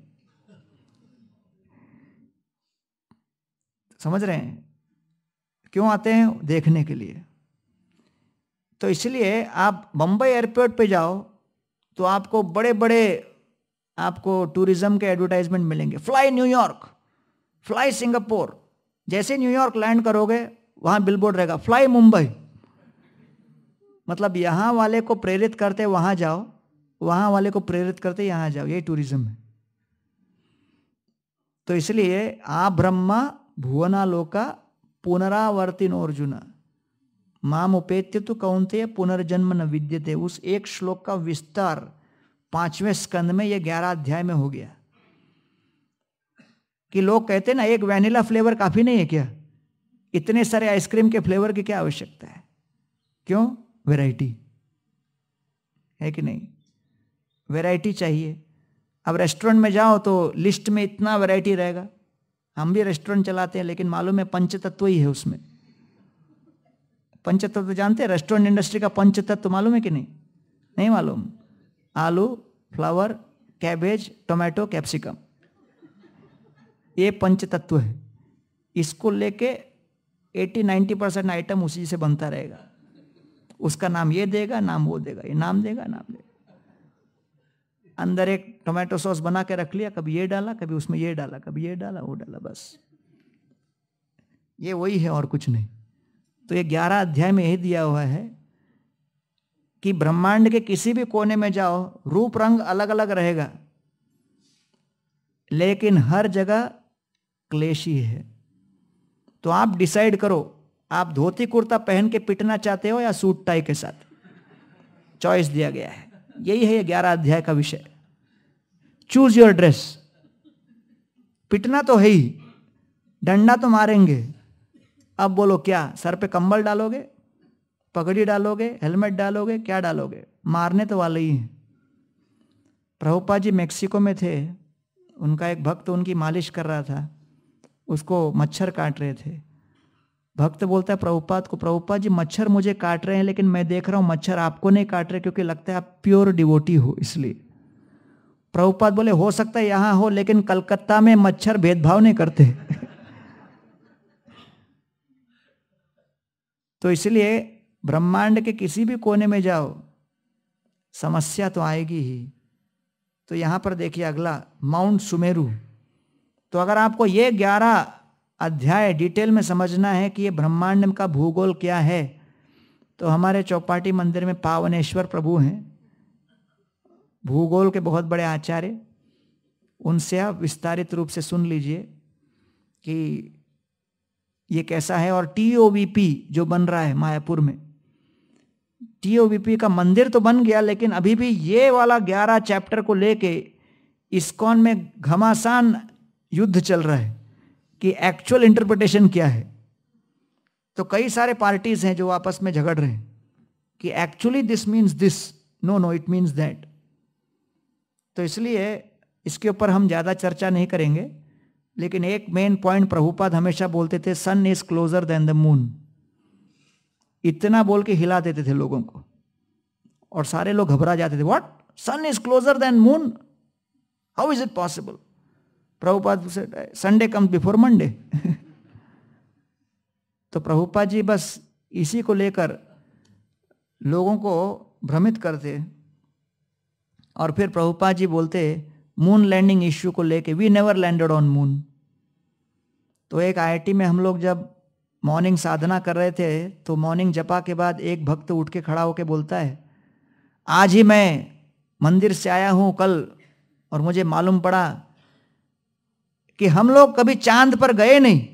समझ रहे हैं? क्यों आते हैं देखने के लिए? तो इसलिए आप बम्बई एयरपोर्ट पे जाओ तो आपको बड़े बड़े आपको टूरिज़्म के एडवर्टाइजमेंट मिलेंगे। Fly New York fly Singapore जैसे न्यूयॉर्क लैंड करोगे, वहाँ बिलबोर्ड रहेगा फ्लाई मुंबई मतलब यहाँ वाले को प्रेरित करते वहाँ जाओ, वहाँ वाले को प्रेरित करते यहाँ जाओ ये टूरिज़्म है। तो इसलिए आ ब्रह्मा भुवनालोका पुनरावर्तिन अर्जुन माम उपेत्य तो कौनते पुनर्जन्म न विद्यते। उस एक श्लोक का विस्तार पाँचवें स्कंद में यह ग्यारह अध्याय में हो गया। कि लोग कहते ना, एक वैनिला फ्लेवर काफ़ी नहीं है क्या? इतने सारे आइसक्रीम के फ्लेवर की क्या आवश्यकता है? क्यों? वैरायटी। है कि नहीं? वैरायटी चाहिए। अब रेस्टोरेंट में जाओ तो लिस्ट में इतना वैरायटी रहेगा। हम भी रेस्टोरेंट चलाते हैं, लेकिन मालूम है पंच तत्व ही है उसमें। पंच तत्व जानते हैं, रेस्टोरेंट इंडस्ट्री का पंच तत्व मालूम है कि नहीं? नहीं मालूम। आलू, फ्लावर, कैबेज, टोमेटो, कैप्सिकम। ये पंच तत्व है। इसको लेके 80 90 परसेंट आइटम उसी से बनता रहेगा। उसका नाम ये देगा, नाम वो देगा, ये नाम देगा नाम देगा। अंदर एक टोमेटो सॉस बना के रख लिया, कभी ये डाला, कभी उसमें ये डाला, कभी ये डाला, वो डाला, बस। ये वही है और कुछ नहीं। तो ये ग्यारह अध्याय में यही दिया हुआ है कि ब्रह्मांड के किसी भी कोने में जाओ, रूप, रंग अलग अलग रहेगा। लेकिन हर जगह क्लेशी है। तो आप डिसाइड करो, आप धोती कुर्ता पहन के पिटना चाहते हो या सूट टाई के साथ? चॉइस दिया गया है। यही है ये ग्यारह अध्याय का विषय। चूज़ योर ड्रेस पिटना तो है ही, डंडा तो मारेंगे। अब बोलो क्या, सर पे कंबल डालोगे, पगड़ी डालोगे, हेलमेट डालोगे, क्या डालोगे? मारने तो वाले ही हैं। प्रभुपा जी मेक्सिको में थे, उनका एक भक्त उनकी मालिश कर रहा था, उसको मच्छर काट रहे थे। भक्त बोलता है, प्रभुपाद को, प्रभुपाद जी, मच्छर मुझे काट रहे हैं, लेकिन मैं देख रहा हूँ मच्छर आपको नहीं काट रहे, क्योंकि लगता है आप प्योर डिवोटी हो इसलिए. प्रभुपाद बोले, हो सकता है यहाँ हो, लेकिन कलकत्ता में मच्छर भेदभाव नहीं करते. तो इसलिए ब्रह्मांड के किसी भी कोने में जाओ, समस्या तो आएगी ही। तो यहाँ पर देखिए अगला, माउंट सुमेरु। तो अगर आपको ये ग्यारह अध्याय डिटेल में समझना है कि ये ब्रह्मांड का भूगोल क्या है। तो हमारे चौपाटी मंदिर में पावनेश्वर प्रभु हैं। भूगोल के बहुत बड़े आचार्य, उनसे आप विस्तारित रूप से सुन लीजिए कि ये कैसा है। और टीओवीपी जो बन रहा है मायापुर में टीओवीपी का मंदिर तो बन गया, लेकिन अभी भी ये वाला ग्यारह चैप्टर को लेके इस्कॉन में घमासान युद्ध चल रहा है। कि एक्चुअल इंटरप्रिटेशन क्या है? तो कई सारे पार्टीज़ हैं जो आपस में झगड़ रहे हैं कि actually this means this no no it means that तो इसलिए इसके ऊपर हम ज़्यादा चर्चा नहीं करेंगे, लेकिन एक मेन पॉइंट प्रभुपाद हमेशा बोलते थे sun is closer than the moon इतना बोल के हिला देते थे लोगों को। और सारे लोग घबरा जाते थे what sun is closer than moon how is it possible Prabhupada Sunday come before Monday तो प्रभुपाद जी बस इसी को लेकर लोगों को भ्रमित करते और फिर प्रभुपाद जी बोलते मून लैंडिंग इश्यू को लेके we never landed on moon तो एक आईआईटी में हम लोग जब मॉर्निंग साधना कर रहे थे तो मॉर्निंग जपा के बाद एक भक्त उठ के खड़ा होके बोलता है, आज ही मैं मंदिर से आया हूँ कल और मुझे मालूम पड़ा कि हम लोग कभी चाँद पर गए नहीं।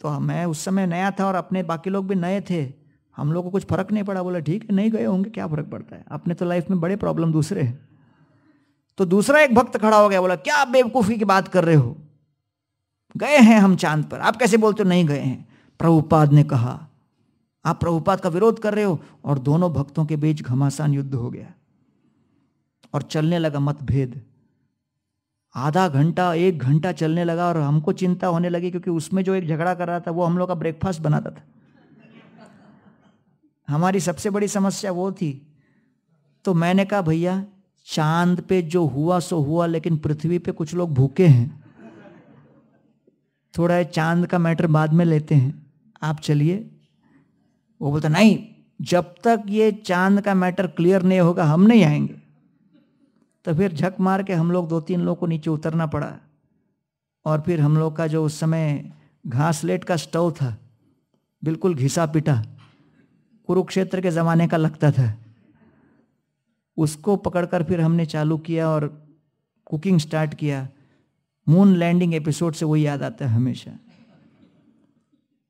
तो मैं उस समय नया था और अपने बाकी लोग भी नए थे। हम लोग को कुछ फ़र्क नहीं पड़ा। बोला, ठीक है, नहीं गए होंगे, क्या फ़र्क पड़ता है? अपने तो लाइफ में बड़े प्रॉब्लम दूसरे हैं। तो दूसरा एक भक्त खड़ा हो गया। बोला, क्या आप बेवकूफ़ी की बात कर रहे हो? गए हैं हम चाँद पर। आप कैसे बोलते हो, नहीं गए हैं प्रभुपाद ने कहा, आप प्रभुपाद का विरोध कर रहे हो? और दोनों भक्तों के बीच घमासान युद्ध हो गया। और चलने लगा मतभेद। आधा घंटा, एक घंटा चलने लगा और हमको चिंता होने लगी क्योंकि उसमें जो एक झगड़ा कर रहा था, वो हम लोग का ब्रेकफास्ट बनाता था। हमारी सबसे बड़ी समस्या वो थी। तो मैंने कहा, भैया, चाँद पे जो हुआ, सो हुआ, लेकिन पृथ्वी पे कुछ लोग भूखे हैं। थोड़ा चाँद का मैटर बाद में लेते हैं। आप चलिए। वो बोलता, नहीं, जब तक ये चाँद का मैटर क्लियर नहीं होगा, हम नहीं आएँगे। तो फिर झक मार के हम लोग दो तीन लोग को नीचे उतरना पड़ा। और फिर हम लोग का जो उस समय घासलेट का स्टोव था, बिल्कुल घिसा पिटा, कुरुक्षेत्र के ज़माने का लगता था। उसको पकड़कर फिर हमने चालू किया और कुकिंग स्टार्ट किया। मून लैंडिंग एपिसोड से वही याद आता है हमेशा।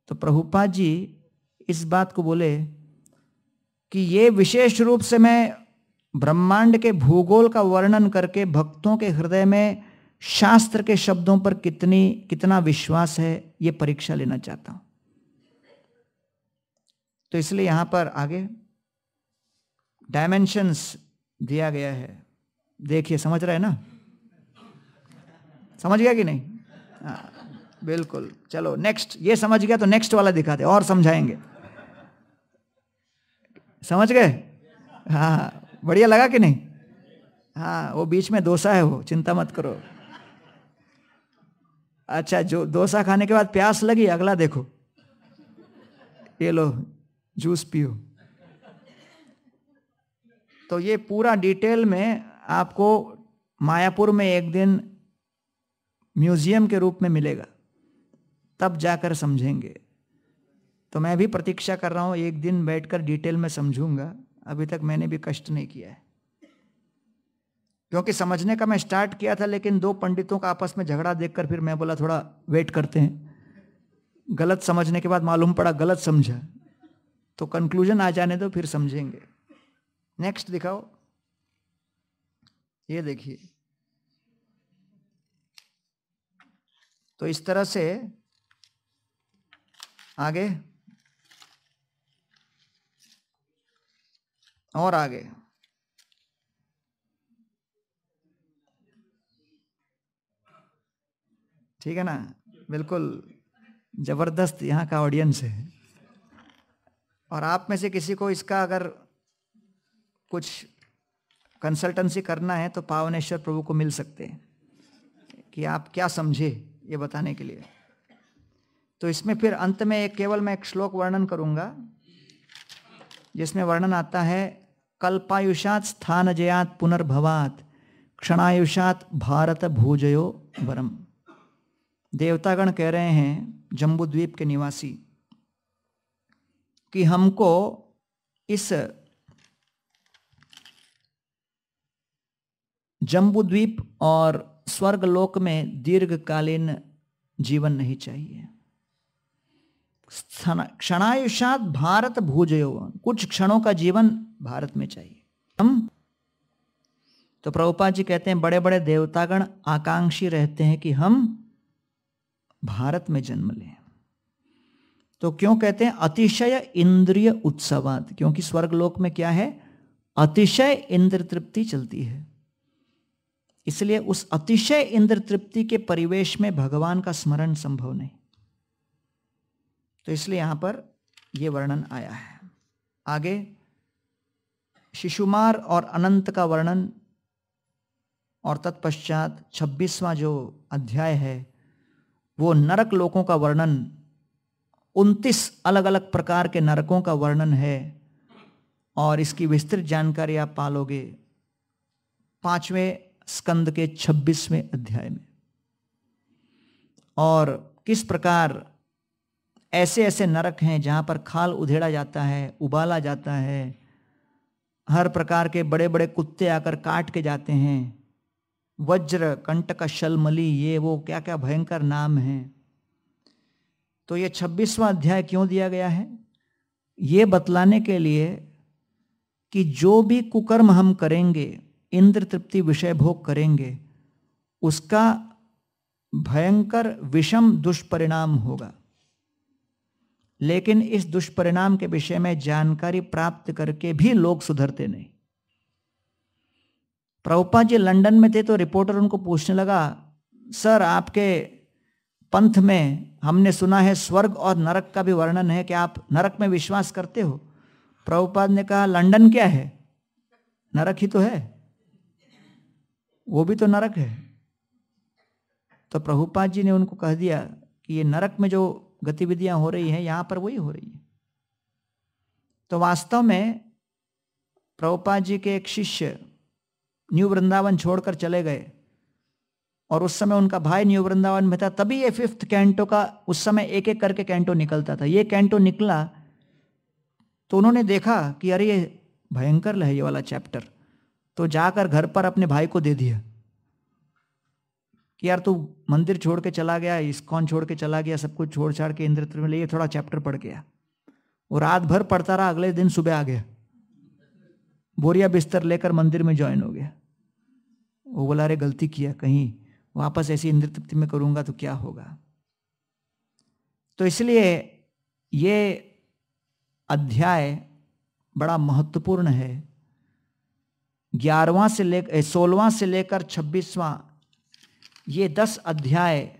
तो प्रभुपाद जी इस बात को बोले कि ये विशेष रूप से मैं ब्रह्मांड के भूगोल का वर्णन करके भक्तों के हृदय में शास्त्र के शब्दों पर कितनी कितना विश्वास है ये परीक्षा लेना चाहता हूँ। तो इसलिए यहाँ पर आगे डायमेंशंस दिया गया है। देखिए समझ रहे हैं ना? समझ गया कि नहीं? आ, हाँ, बिल्कुल। चलो नेक्स्ट ये समझ गया तो नेक्स्ट वाला दिखाते और समझाएँगे। समझ गए? हाँ। बढ़िया लगा कि नहीं? हाँ वो बीच में डोसा है वो, चिंता मत करो। अच्छा जो डोसा खाने के बाद प्यास लगी, अगला देखो। ये लो, जूस पियो। तो ये पूरा डिटेल में आपको मायापुर में एक दिन म्यूज़ियम के रूप में मिलेगा। तब जाकर समझेंगे। तो मैं भी प्रतीक्षा कर रहा हूँ, एक दिन बैठकर डिटेल में समझूँगा। अभी तक मैंने भी कष्ट नहीं किया है। क्योंकि समझने का मैं स्टार्ट किया था, लेकिन दो पंडितों का आपस में झगड़ा देखकर फिर मैं बोला, थोड़ा वेट करते हैं। गलत समझने के बाद मालूम पड़ा, गलत समझा। तो कंक्लूजन आ जाने दो, फिर समझेंगे। नेक्स्ट दिखाओ। ये देखिए। तो इस तरह से आगे और आगे। ठीक है ना? बिल्कुल ज़बरदस्त यहाँ का ऑडियंस है। और आप में से किसी को इसका अगर कुछ कंसल्टेंसी करना है तो पावनेश्वर प्रभु को मिल सकते हैं। कि आप क्या समझे ये बताने के लिए। तो इसमें फिर अंत में एक, केवल मैं एक श्लोक वर्णन करूँगा, जिसमें वर्णन आता है कल्पायुषात स्थान जयात पुनर्भवात, क्षणायुषात भारत भूजयो वरम। देवतागण कह रहे हैं, जम्बूद्वीप के निवासी, कि हमको इस जम्बूद्वीप और स्वर्गलोक में दीर्घकालीन जीवन नहीं चाहिए। क्षणायुषात भारत भूजयो। कुछ क्षणों का जीवन भारत में चाहिए। हम तो प्रभुपा जी कहते हैं बड़े बड़े देवतागण आकांक्षी रहते हैं कि हम भारत में जन्म लें। तो क्यों कहते हैं, अतिशय इंद्रिय उत्सवाद क्योंकि स्वर्गलोक में क्या है? अतिशय इंद्र तृप्ति चलती है। इसलिए उस अतिशय इंद्र तृप्ति के परिवेश में भगवान का स्मरण संभव नहीं। तो इसलिए यहाँ पर यह वर्णन आया है। आगे, शिशुमार और अनंत का वर्णन और तत्पश्चात छब्बीसवां जो अध्याय है, वो नरक लोकों का वर्णन, उनतीस अलग अलग प्रकार के नरकों का वर्णन है और इसकी विस्तृत जानकारी आप पालोगे पाँचवें स्कंद के छब्बीसवें अध्याय में। और किस प्रकार ऐसे ऐसे नरक हैं जहाँ पर खाल उधेड़ा जाता है, उबाला जाता है। हर प्रकार के बड़े बड़े कुत्ते आकर काट के जाते हैं। वज्र, कंटक, शलमली, ये वो क्या क्या भयंकर नाम हैं। तो ये छब्बीसवां अध्याय क्यों दिया गया है? ये बतलाने के लिए कि जो भी कुकर्म हम करेंगे इंद्र तृप्ति विषय भोग करेंगे, उसका भयंकर विषम दुष्परिणाम होगा। लेकिन इस दुष्परिणाम के विषय में जानकारी प्राप्त करके भी लोग सुधरते नहीं। प्रभुपा जी लंदन में थे तो रिपोर्टर उनको पूछने लगा, सर, आपके पंथ में हमने सुना है स्वर्ग और नरक का भी वर्णन है कि आप नरक में विश्वास करते हो? प्रभुपाद ने कहा, लंदन क्या है? नरक ही तो है। वो भी तो नरक है। तो प्रभुपाद जी ने उनको कह दिया कि ये नरक में जो गतिविधियाँ हो रही हैं, यहाँ पर वही हो रही है। तो वास्तव में प्रभुपाद जी के एक शिष्य न्यू वृंदावन छोड़कर चले गए और उस समय उनका भाई न्यू वृंदावन में था, तभी ये फिफ्थ कैंटो का उस समय एक एक करके कैंटो निकलता था। ये कैंटो निकला तो उन्होंने देखा कि अरे ये भयंकर है ये वाला चैप्टर तो जाकर घर पर अपने भाई को दे दिया। कि यार तू मंदिर छोड़ के चला गया, इस्कॉन छोड़ के चला गया, सब कुछ छोड़ छाड़ के इंद्र में लिए थोड़ा चैप्टर पढ़ गया वो रात भर पढ़ता रहा, अगले दिन सुबह आ गया। बोरिया बिस्तर लेकर मंदिर में ज्वाइन हो गया। वो बोला, अरे, गलती किया, कहीं वापस ऐसी इंद्र तृप्ति में करूँगा तो क्या होगा? तो इसलिए ये अध्याय बड़ा महत्वपूर्ण है। ग्यारहवां से लेकर सोलवा से लेकर छब्बीसवां ये दस अध्याय,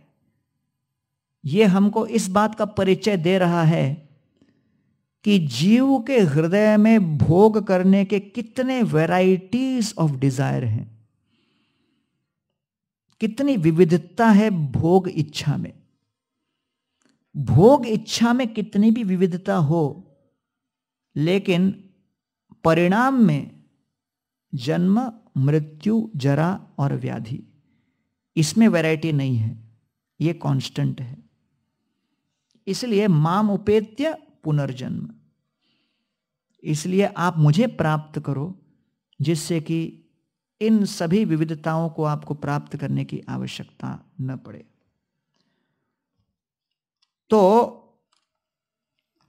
ये हमको इस बात का परिचय दे रहा है कि जीव के हृदय में भोग करने के कितने वैरायटीज ऑफ़ डिज़ायर हैं। कितनी विविधता है भोग इच्छा में। भोग इच्छा में कितनी भी विविधता हो, लेकिन परिणाम में जन्म, मृत्यु, जरा और व्याधि। इसमें वैरायटी नहीं है, ये कांस्टेंट है। इसलिए माम उपेत्य पुनर्जन्म। इसलिए आप मुझे प्राप्त करो, जिससे कि इन सभी विविधताओं को आपको प्राप्त करने की आवश्यकता न पड़े। तो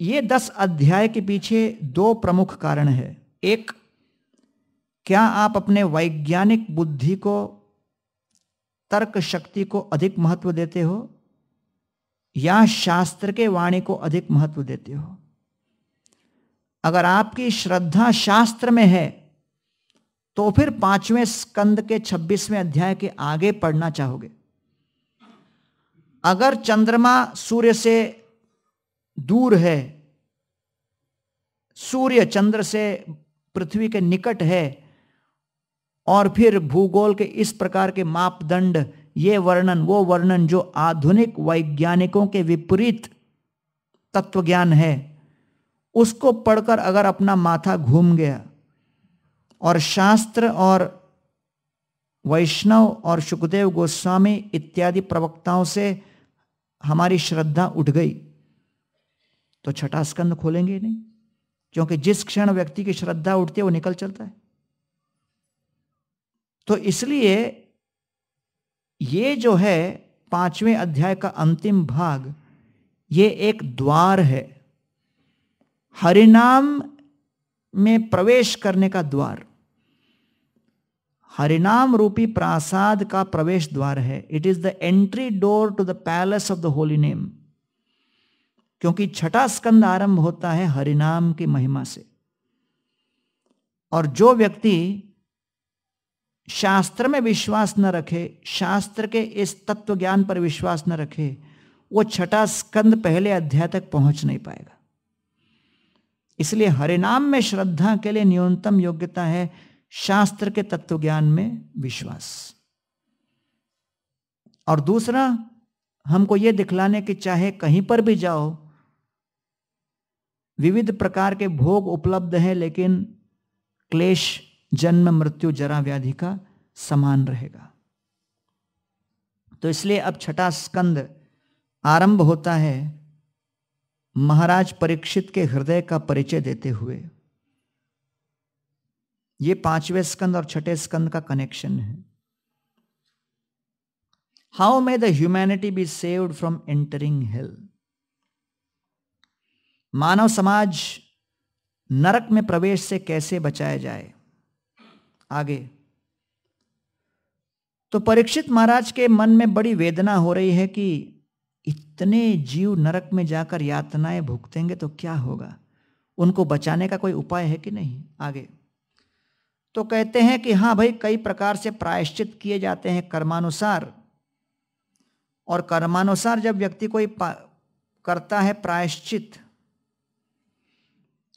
ये दस अध्याय के पीछे दो प्रमुख कारण है। एक, क्या आप अपने वैज्ञानिक बुद्धि को तर्क शक्ति को अधिक महत्व देते हो, या शास्त्र के वाणी को अधिक महत्व देते हो? अगर आपकी श्रद्धा शास्त्र में है तो फिर पाँचवें स्कंद के छब्बीसवें अध्याय के आगे पढ़ना चाहोगे। अगर चंद्रमा सूर्य से दूर है, सूर्य चंद्र से पृथ्वी के निकट है और फिर भूगोल के इस प्रकार के मापदंड, ये वर्णन, वो वर्णन जो आधुनिक वैज्ञानिकों के विपरीत तत्व ज्ञान है, उसको पढ़कर अगर अपना माथा घूम गया और शास्त्र और वैष्णव और सुखदेव गोस्वामी इत्यादि प्रवक्ताओं से हमारी श्रद्धा उठ गई तो छठा स्कंद खोलेंगे नहीं, क्योंकि जिस क्षण व्यक्ति की श्रद्धा उठती है, वो निकल चलता है। तो इसलिए ये जो है पाँचवें अध्याय का अंतिम भाग, ये एक द्वार है। हरिनाम में प्रवेश करने का द्वार। हरिनाम रूपी प्रासाद का प्रवेश द्वार है। It is the entry door to the palace of the holy name क्योंकि छठा स्कंद आरंभ होता है हरिनाम की महिमा से। और जो व्यक्ति शास्त्र में विश्वास न रखे, शास्त्र के इस तत्व ज्ञान पर विश्वास न रखे, वो छठा स्कंद पहले अध्याय तक पहुँच नहीं पाएगा। इसलिए हरिनाम में श्रद्धा के लिए न्यूनतम योग्यता है शास्त्र के तत्व ज्ञान में विश्वास। और दूसरा, हमको यह दिखलाने कि चाहे कहीं पर भी जाओ, विविध प्रकार के भोग उपलब्ध हैं, लेकिन क्लेश जन्म, मृत्यु, जरा व्याधि का समान रहेगा। तो इसलिए अब छठा स्कंद आरंभ होता है महाराज परीक्षित के हृदय का परिचय देते हुए। ये पाँचवें स्कंद और छठे स्कंद का कनेक्शन है। How may the humanity be saved from entering hell मानव समाज नरक में प्रवेश से कैसे बचाया जाए? आगे। तो परीक्षित महाराज के मन में बड़ी वेदना हो रही है कि इतने जीव नरक में जाकर यातनाएँ भुगतेंगे तो क्या होगा? उनको बचाने का कोई उपाय है कि नहीं? आगे। तो कहते हैं कि हाँ भाई, कई प्रकार से प्रायश्चित किए जाते हैं कर्मानुसार। और कर्मानुसार जब व्यक्ति कोई करता है प्रायश्चित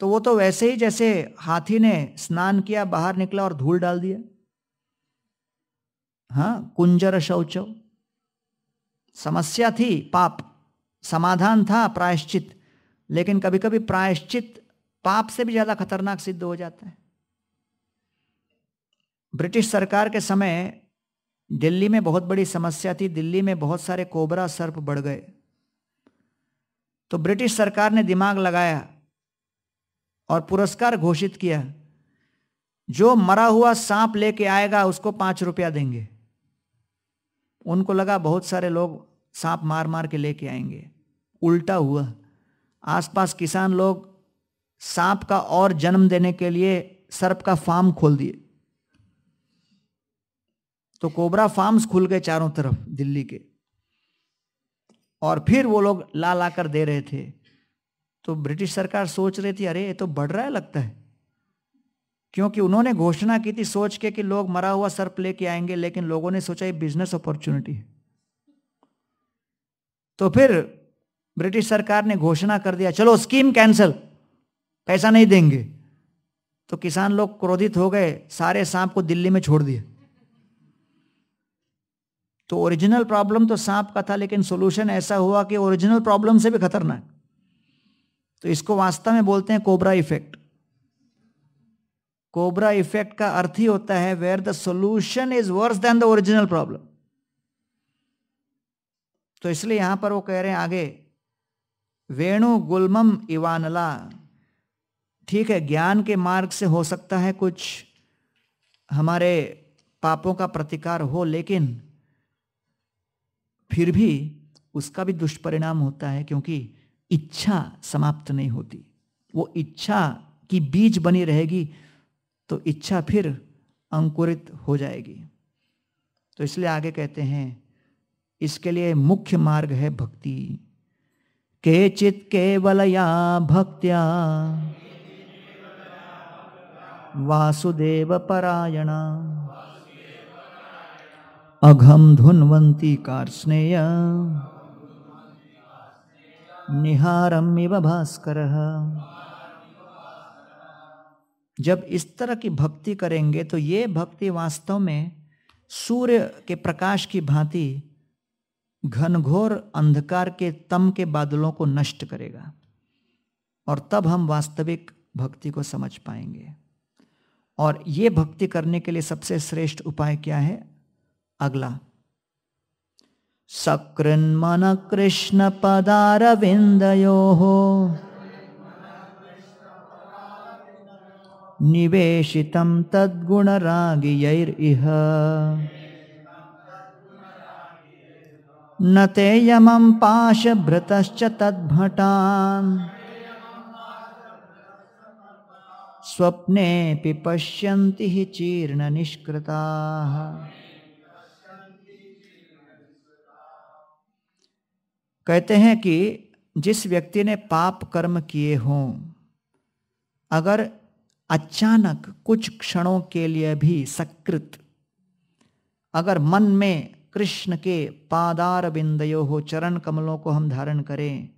तो वो तो वैसे ही जैसे हाथी ने स्नान किया, बाहर निकला और धूल डाल दिया। हाँ कुंजर शौचव समस्या थी, पाप। समाधान था, प्रायश्चित। लेकिन कभी कभी प्रायश्चित पाप से भी ज़्यादा खतरनाक सिद्ध हो जाता है। ब्रिटिश सरकार के समय दिल्ली में बहुत बड़ी समस्या थी। दिल्ली में बहुत सारे कोबरा, सर्प बढ़ गए। तो ब्रिटिश सरकार ने दिमाग लगाया और पुरस्कार घोषित किया। जो मरा हुआ सांप लेके आएगा, उसको पाँच रुपया देंगे। उनको लगा बहुत सारे लोग सांप मार मार के लेके आएँगे। उल्टा हुआ। आसपास किसान लोग सांप का और जन्म देने के लिए सर्प का फार्म खोल दिए। तो कोबरा फार्म्स खुल गए चारों तरफ़ दिल्ली के। और फिर वो लोग ला ला कर दे रहे थे। तो ब्रिटिश सरकार सोच रही थी, अरे, ये तो बढ़ रहा है लगता है। क्योंकि उन्होंने घोषणा की थी सोच के कि लोग मरा हुआ सर्प लेके आएँगे, लेकिन लोगों ने सोचा ये बिज़नेस अपॉर्चुनिटी है। तो फिर ब्रिटिश सरकार ने घोषणा कर दिया, चलो स्कीम कैंसिल पैसा नहीं देंगे। तो किसान लोग क्रोधित हो गए, सारे सांप को दिल्ली में छोड़ दिए। तो ओरिजिनल प्रॉब्लम तो सांप का था, लेकिन सॉल्यूशन ऐसा हुआ कि ओरिजिनल प्रॉब्लम से भी खतरनाक। तो इसको वास्तव में बोलते हैं कोबरा इफ़ेक्ट। कोबरा इफ़ेक्ट का अर्थ ही होता है where the solution is worse than the original problem तो इसलिए यहाँ पर वो कह रहे हैं आगे, वेणु गुलमम इवानला। ठीक है, ज्ञान के मार्ग से हो सकता है कुछ हमारे पापों का प्रतिकार हो, लेकिन फिर भी उसका भी दुष्परिणाम होता है, क्योंकि इच्छा समाप्त नहीं होती। वो इच्छा की बीज बनी रहेगी तो इच्छा फिर अंकुरित हो जाएगी। तो इसलिए आगे कहते हैं, इसके लिए मुख्य मार्ग है भक्ति। के केचित केवलया भक्त्या, वासुदेव परायणा, अघम धुन्वंती कार्स्नेय निहारम इव भास्कर। जब इस तरह की भक्ति करेंगे तो ये भक्ति वास्तव में सूर्य के प्रकाश की भांति घनघोर अंधकार के तम के बादलों को नष्ट करेगा और तब हम वास्तविक भक्ति को समझ पाएँगे। और ये भक्ति करने के लिए सबसे श्रेष्ठ उपाय क्या है? अगला। सकृन्मन कृष्ण पदारविंदयो निवेशितं तद्गुणरागियैरिह। न ते यमं पाशभृतश्च तद्भटान्। स्वप्नेऽपि पश्यन्ति हि कहते हैं कि जिस व्यक्ति ने पाप कर्म किए हों, अगर अचानक कुछ क्षणों के लिए भी सकृत, अगर मन में कृष्ण के पादार बिंदयो हो, चरण कमलों को हम धारण करें,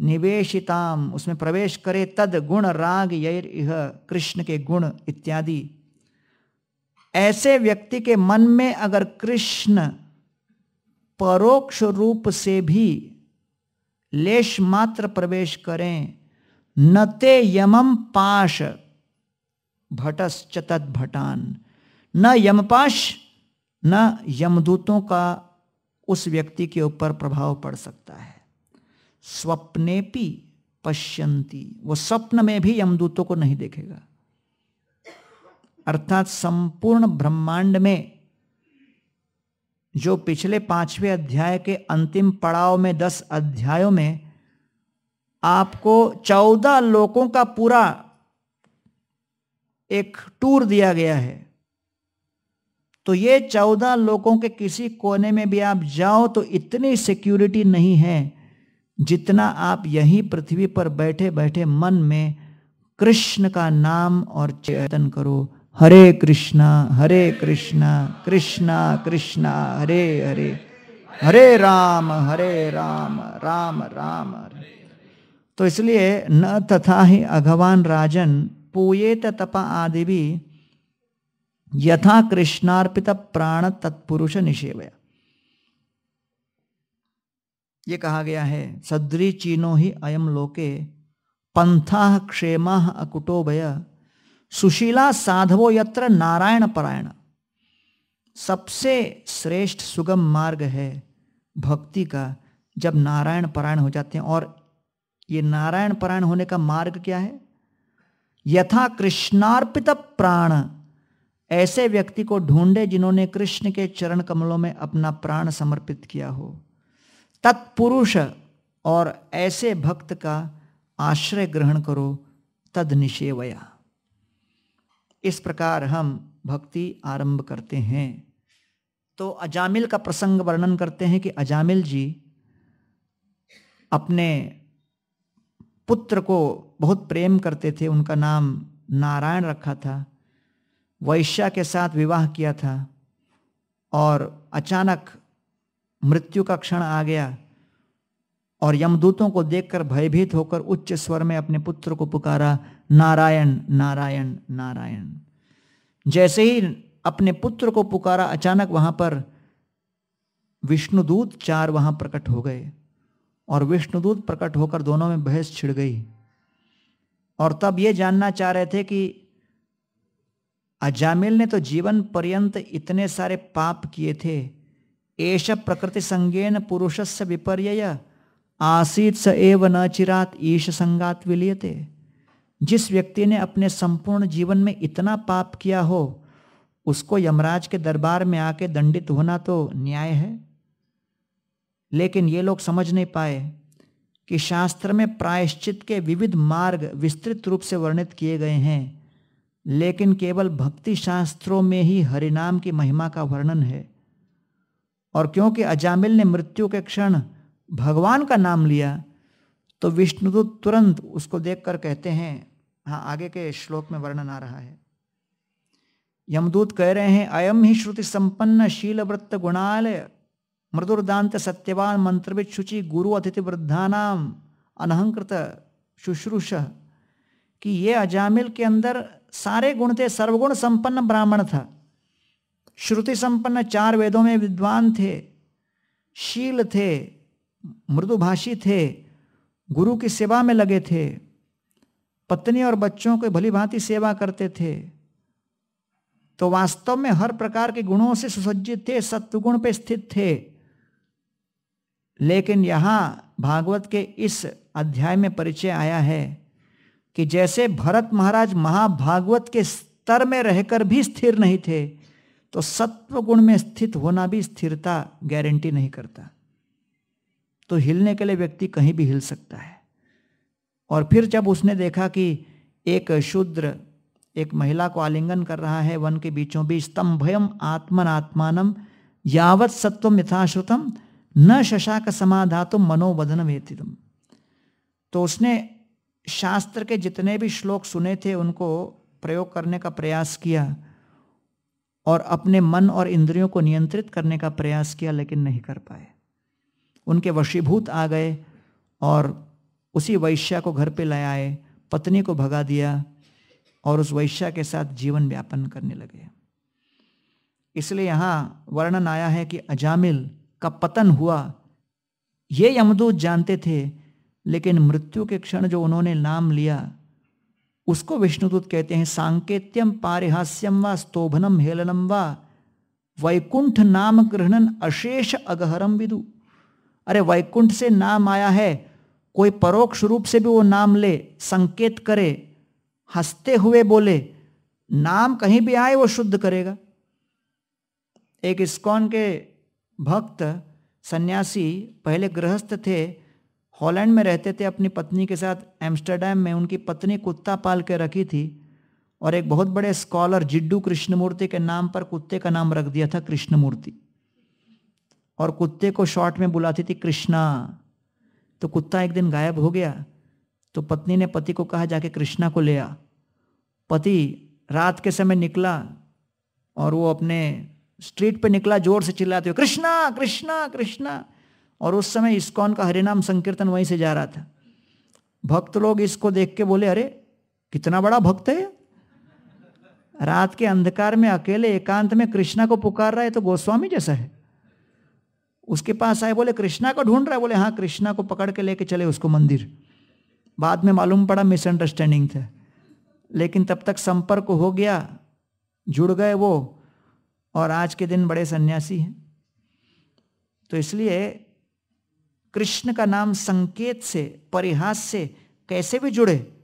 निवेशिताम, उसमें प्रवेश करे, तद गुण राग यर यह कृष्ण के गुण इत्यादि। ऐसे व्यक्ति के मन में अगर कृष्ण परोक्ष रूप से भी लेश मात्र प्रवेश करें नते यमम पाश भटश्च भटान। न यमपाश, न यमदूतों का उस व्यक्ति के ऊपर प्रभाव पड़ सकता है। स्वप्नेपि पश्यंती वो स्वप्न में भी यमदूतों को नहीं देखेगा। अर्थात संपूर्ण ब्रह्मांड में जो पिछले पाँचवें अध्याय के अंतिम पड़ाव में, दस अध्यायों में आपको चौदह लोगों का पूरा एक टूर दिया गया है। तो ये चौदह लोगों के किसी कोने में भी आप जाओ तो इतनी सिक्योरिटी नहीं है जितना आप यहीं पृथ्वी पर बैठे बैठे मन में कृष्ण का नाम और चेतन करो। हरे कृष्णा हरे कृष्णा कृष्णा कृष्णा, हरे हरे। हरे राम हरे राम राम राम, हरे। तो इसलिए न तथा ही अघवान राजन पूयेत तपा आदि भी यथा कृष्णार्पित प्राण तत्पुरुष निषेवया। ये कहा गया है, सद्री चीनो ही अयम लोके, पंथा क्षेमा अकुटो भय। सुशीला साधवो यत्र नारायण परायण सबसे श्रेष्ठ सुगम मार्ग है भक्ति का, जब नारायण परायण हो जाते हैं। और ये नारायण परायण होने का मार्ग क्या है? यथा कृष्णार्पित प्राण, ऐसे व्यक्ति को ढूंढे जिन्होंने कृष्ण के चरण कमलों में अपना प्राण समर्पित किया हो। तत्पुरुष और ऐसे भक्त का आश्रय ग्रहण करो, तद निषेवया। इस प्रकार हम भक्ति आरंभ करते हैं। तो अजामिल का प्रसंग वर्णन करते हैं कि अजामिल जी अपने पुत्र को बहुत प्रेम करते थे। उनका नाम नारायण रखा था। वैश्या के साथ विवाह किया था और अचानक मृत्यु का क्षण आ गया और यमदूतों को देखकर भयभीत होकर उच्च स्वर में अपने पुत्र को पुकारा नारायण नारायण नारायण। जैसे ही अपने पुत्र को पुकारा, अचानक वहाँ पर विष्णुदूत चार वहाँ प्रकट हो गए और विष्णुदूत प्रकट होकर दोनों में बहस छिड़ गई। और तब ये जानना चाह रहे थे कि अजामिल ने तो जीवन पर्यंत इतने सारे पाप किए थे। एश प्रकृति संज्ञेन पुरुषस्य विपर्य आसीत स एव न चिरात ईश संगात विलियते। जिस व्यक्ति ने अपने संपूर्ण जीवन में इतना पाप किया हो, उसको यमराज के दरबार में आके दंडित होना तो न्याय है। लेकिन ये लोग समझ नहीं पाए कि शास्त्र में प्रायश्चित के विविध मार्ग विस्तृत रूप से वर्णित किए गए हैं, लेकिन केवल भक्ति शास्त्रों में ही हरिनाम की महिमा का वर्णन है। और क्योंकि अजामिल ने मृत्यु के क्षण भगवान का नाम लिया तो विष्णुदूत तुरंत उसको देखकर कहते हैं हाँ आगे के श्लोक में वर्णन आ रहा है। यमदूत कह रहे हैं, अयम ही श्रुति संपन्न शील वृत्त गुणालय, मृदुर्दांत सत्यवान मंत्रविद शुचि गुरु अतिथि वृद्धानाम अनहंकृत शुश्रूष, कि ये अजामिल के अंदर सारे गुण थे, सर्वगुण संपन्न ब्राह्मण था। श्रुति संपन्न चार वेदों में विद्वान थे, शील थे, मृदुभाषी थे, गुरु की सेवा में लगे थे। पत्नी और बच्चों को भली भांति सेवा करते थे। तो वास्तव में हर प्रकार के गुणों से सुसज्जित थे, सत्वगुण पे स्थित थे। लेकिन यहाँ भागवत के इस अध्याय में परिचय आया है कि जैसे भरत महाराज महाभागवत के स्तर में रहकर भी स्थिर नहीं थे तो सत्व गुण में स्थित होना भी स्थिरता गारंटी नहीं करता। तो हिलने के लिए व्यक्ति कहीं भी हिल सकता है। और फिर जब उसने देखा कि एक शूद्र, एक महिला को आलिंगन कर रहा है, वन के बीचों बीच स्तंभयम आत्मन आत्मानम यावत सत्व यथाश्रुतम न शशाक समाधातुम मनोबधन वेतितम तो उसने शास्त्र के जितने भी श्लोक सुने थे, उनको प्रयोग करने का प्रयास किया और अपने मन और इंद्रियों को नियंत्रित करने का प्रयास किया, लेकिन नहीं कर पाए। उनके वशीभूत आ गए और उसी वैश्या को घर पे ले आए, पत्नी को भगा दिया और उस वैश्या के साथ जीवन व्यापन करने लगे। इसलिए यहाँ वर्णन आया है कि अजामिल का पतन हुआ। ये यमदूत जानते थे, लेकिन मृत्यु के क्षण जो उन्होंने नाम लिया, उसको विष्णुदूत कहते हैं सांकेत्यम पारिहास्यम व स्तोभनम हेलनम व वैकुंठ नाम ग्रहणन अशेष अगहरम विदु। अरे, वैकुंठ से नाम आया है कोई परोक्ष रूप से भी वो नाम ले, संकेत करे, हँसते हुए बोले, नाम कहीं भी आए वो शुद्ध करेगा। एक इस्कॉन के भक्त, सन्यासी, पहले गृहस्थ थे, हॉलैंड में रहते थे, अपनी पत्नी के साथ एम्स्टरडेम में उनकी पत्नी कुत्ता पाल के रखी थी और एक बहुत बड़े स्कॉलर जिड्डू कृष्णमूर्ति के नाम पर कुत्ते का नाम रख दिया था कृष्णमूर्ति। और कुत्ते को शॉर्ट में बुलाती थी कृष्णा। तो कुत्ता एक दिन गायब हो गया तो पत्नी ने पति को कहा, जाके कृष्णा को ले आ। पति रात के समय निकला और वो अपने स्ट्रीट पे निकला, ज़ोर से चिल्लाते हुए, कृष्णा कृष्णा कृष्णा। और उस समय इस्कॉन का हरिनाम संकीर्तन वहीं से जा रहा था। भक्त लोग इसको देख के बोले, अरे, कितना बड़ा भक्त है रात के अंधकार में अकेले एकांत में कृष्णा को पुकार रहा है तो गोस्वामी जैसा है। उसके पास आए, बोले, कृष्णा को ढूंढ रहा है। बोले हाँ कृष्णा को पकड़ के लेके चले उसको मंदिर। बाद में मालूम पड़ा मिसअंडरस्टैंडिंग था। लेकिन तब तक संपर्क हो गया, जुड़ गए वो, और आज के दिन बड़े सन्यासी हैं। तो इसलिए कृष्ण का नाम संकेत से, परिहास से कैसे भी जुड़े,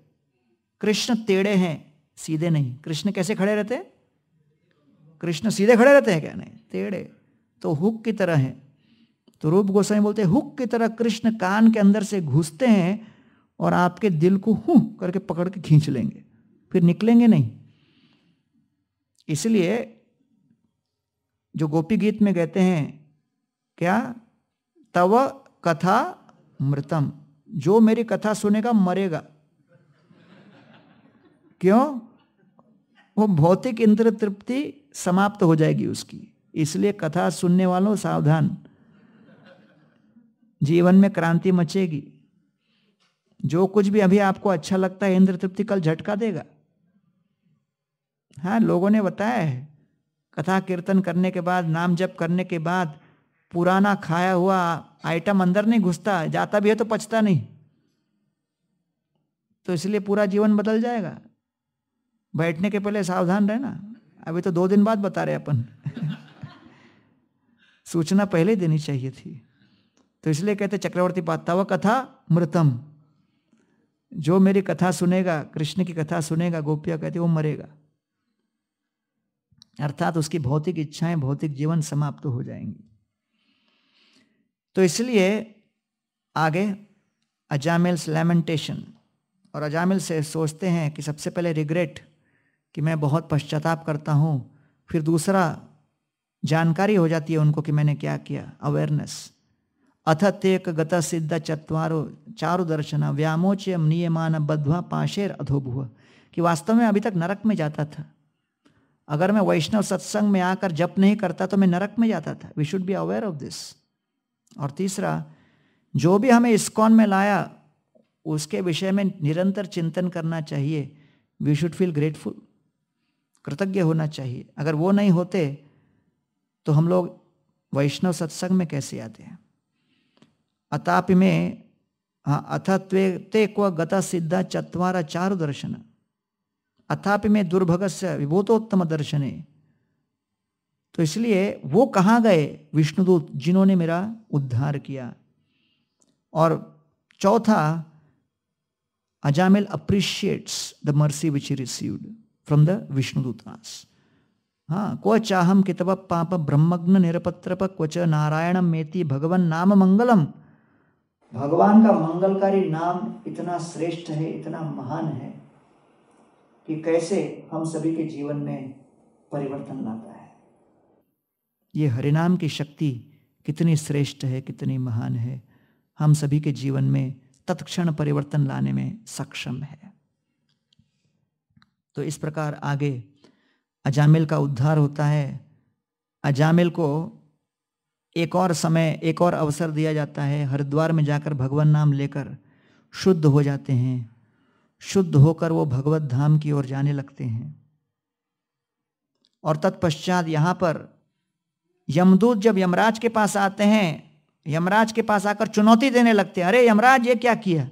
कृष्ण टेढ़े हैं, सीधे नहीं। कृष्ण कैसे खड़े रहते कृष्ण सीधे खड़े रहते हैं क्या? नहीं, टेढ़े। तो हुक की तरह है। तो रूप गोस्वामी बोलते हैं, हुक की तरह कृष्ण कान के अंदर से घुसते हैं और आपके दिल को हु करके पकड़ के खींच लेंगे, फिर निकलेंगे नहीं। इसलिए जो गोपी गीत में कहते हैं, क्या? तव कथा मृतम। जो मेरी कथा सुनेगा मरेगा। क्यों? वो भौतिक इंद्र तृप्ति समाप्त हो जाएगी उसकी। इसलिए कथा सुनने वालों सावधान। जीवन में क्रांति मचेगी। जो कुछ भी अभी आपको अच्छा लगता है, इंद्र तृप्ति कल झटका देगा। हाँ लोगों ने बताया है, कथा कीर्तन करने के बाद, नाम जप करने के बाद, पुराना खाया हुआ आइटम अंदर नहीं घुसता, जाता भी है तो पचता नहीं। तो इसलिए पूरा जीवन बदल जाएगा। बैठने के पहले सावधान रहना। अभी तो दो दिन बाद बता रहे अपन। सूचना पहले देनी चाहिए थी। तो इसलिए कहते चक्रवर्ती पात तव कथा मृतम। जो मेरी कथा सुनेगा, कृष्ण की कथा सुनेगा, गोपिया कहते वो मरेगा। अर्थात उसकी भौतिक इच्छाएँ, भौतिक जीवन समाप्त तो हो जाएँगी। तो इसलिए आगे अजामिल्स लेमेंटेशन और अजामिल से सोचते हैं कि सबसे पहले रिग्रेट कि मैं बहुत पश्चाताप करता हूँ, फिर दूसरा जानकारी हो जाती है उनको कि मैंने क्या किया अवेयरनेस अथ तेक गत सिद्ध चतवारो चारु दर्शन व्यामोच्य नियमान बद्वा पाशेर अधोभुव, कि वास्तव में अभी तक नरक में जाता था। अगर मैं वैष्णव सत्संग में आकर जप नहीं करता तो मैं नरक में जाता था। We should be aware of this और तीसरा, जो भी हमें इस्कॉन में लाया, उसके विषय में निरंतर चिंतन करना चाहिए। वी शुड फील ग्रेटफुल कृतज्ञ होना चाहिए। अगर वो नहीं होते तो हम लोग वैष्णव सत्संग में कैसे आते हैं? अतापि में हाँ अथ त्वे ते क्व गत सिद्ध चतवार चारु दर्शन। अथापि में दुर्भग से विभूतोत्तम दर्शने तो इसलिए वो कहाँ गए? विष्णुदूत, जिन्होंने मेरा उद्धार किया। और चौथा, Ajamil appreciates the mercy which received from the Vishnudutas हाँ क्व चाहम कितब पाप ब्रह्मग्न निरपत्रप क्वच नारायण मेति भगवन नाम मंगलम। भगवान का मंगलकारी नाम इतना श्रेष्ठ है, इतना महान है कि कैसे हम सभी के जीवन में परिवर्तन लाता है। ये हरिनाम की शक्ति कितनी श्रेष्ठ है, कितनी महान है। हम सभी के जीवन में तत्क्षण परिवर्तन लाने में सक्षम है। तो इस प्रकार आगे अजामिल का उद्धार होता है। अजामिल को एक और समय, एक और अवसर दिया जाता है। हरिद्वार में जाकर भगवान नाम लेकर शुद्ध हो जाते हैं। शुद्ध होकर वो भगवत धाम की ओर जाने लगते हैं। और तत्पश्चात यहाँ पर यमदूत जब यमराज के पास आते हैं, यमराज के पास आकर चुनौती देने लगते हैं। अरे यमराज, ये क्या किया?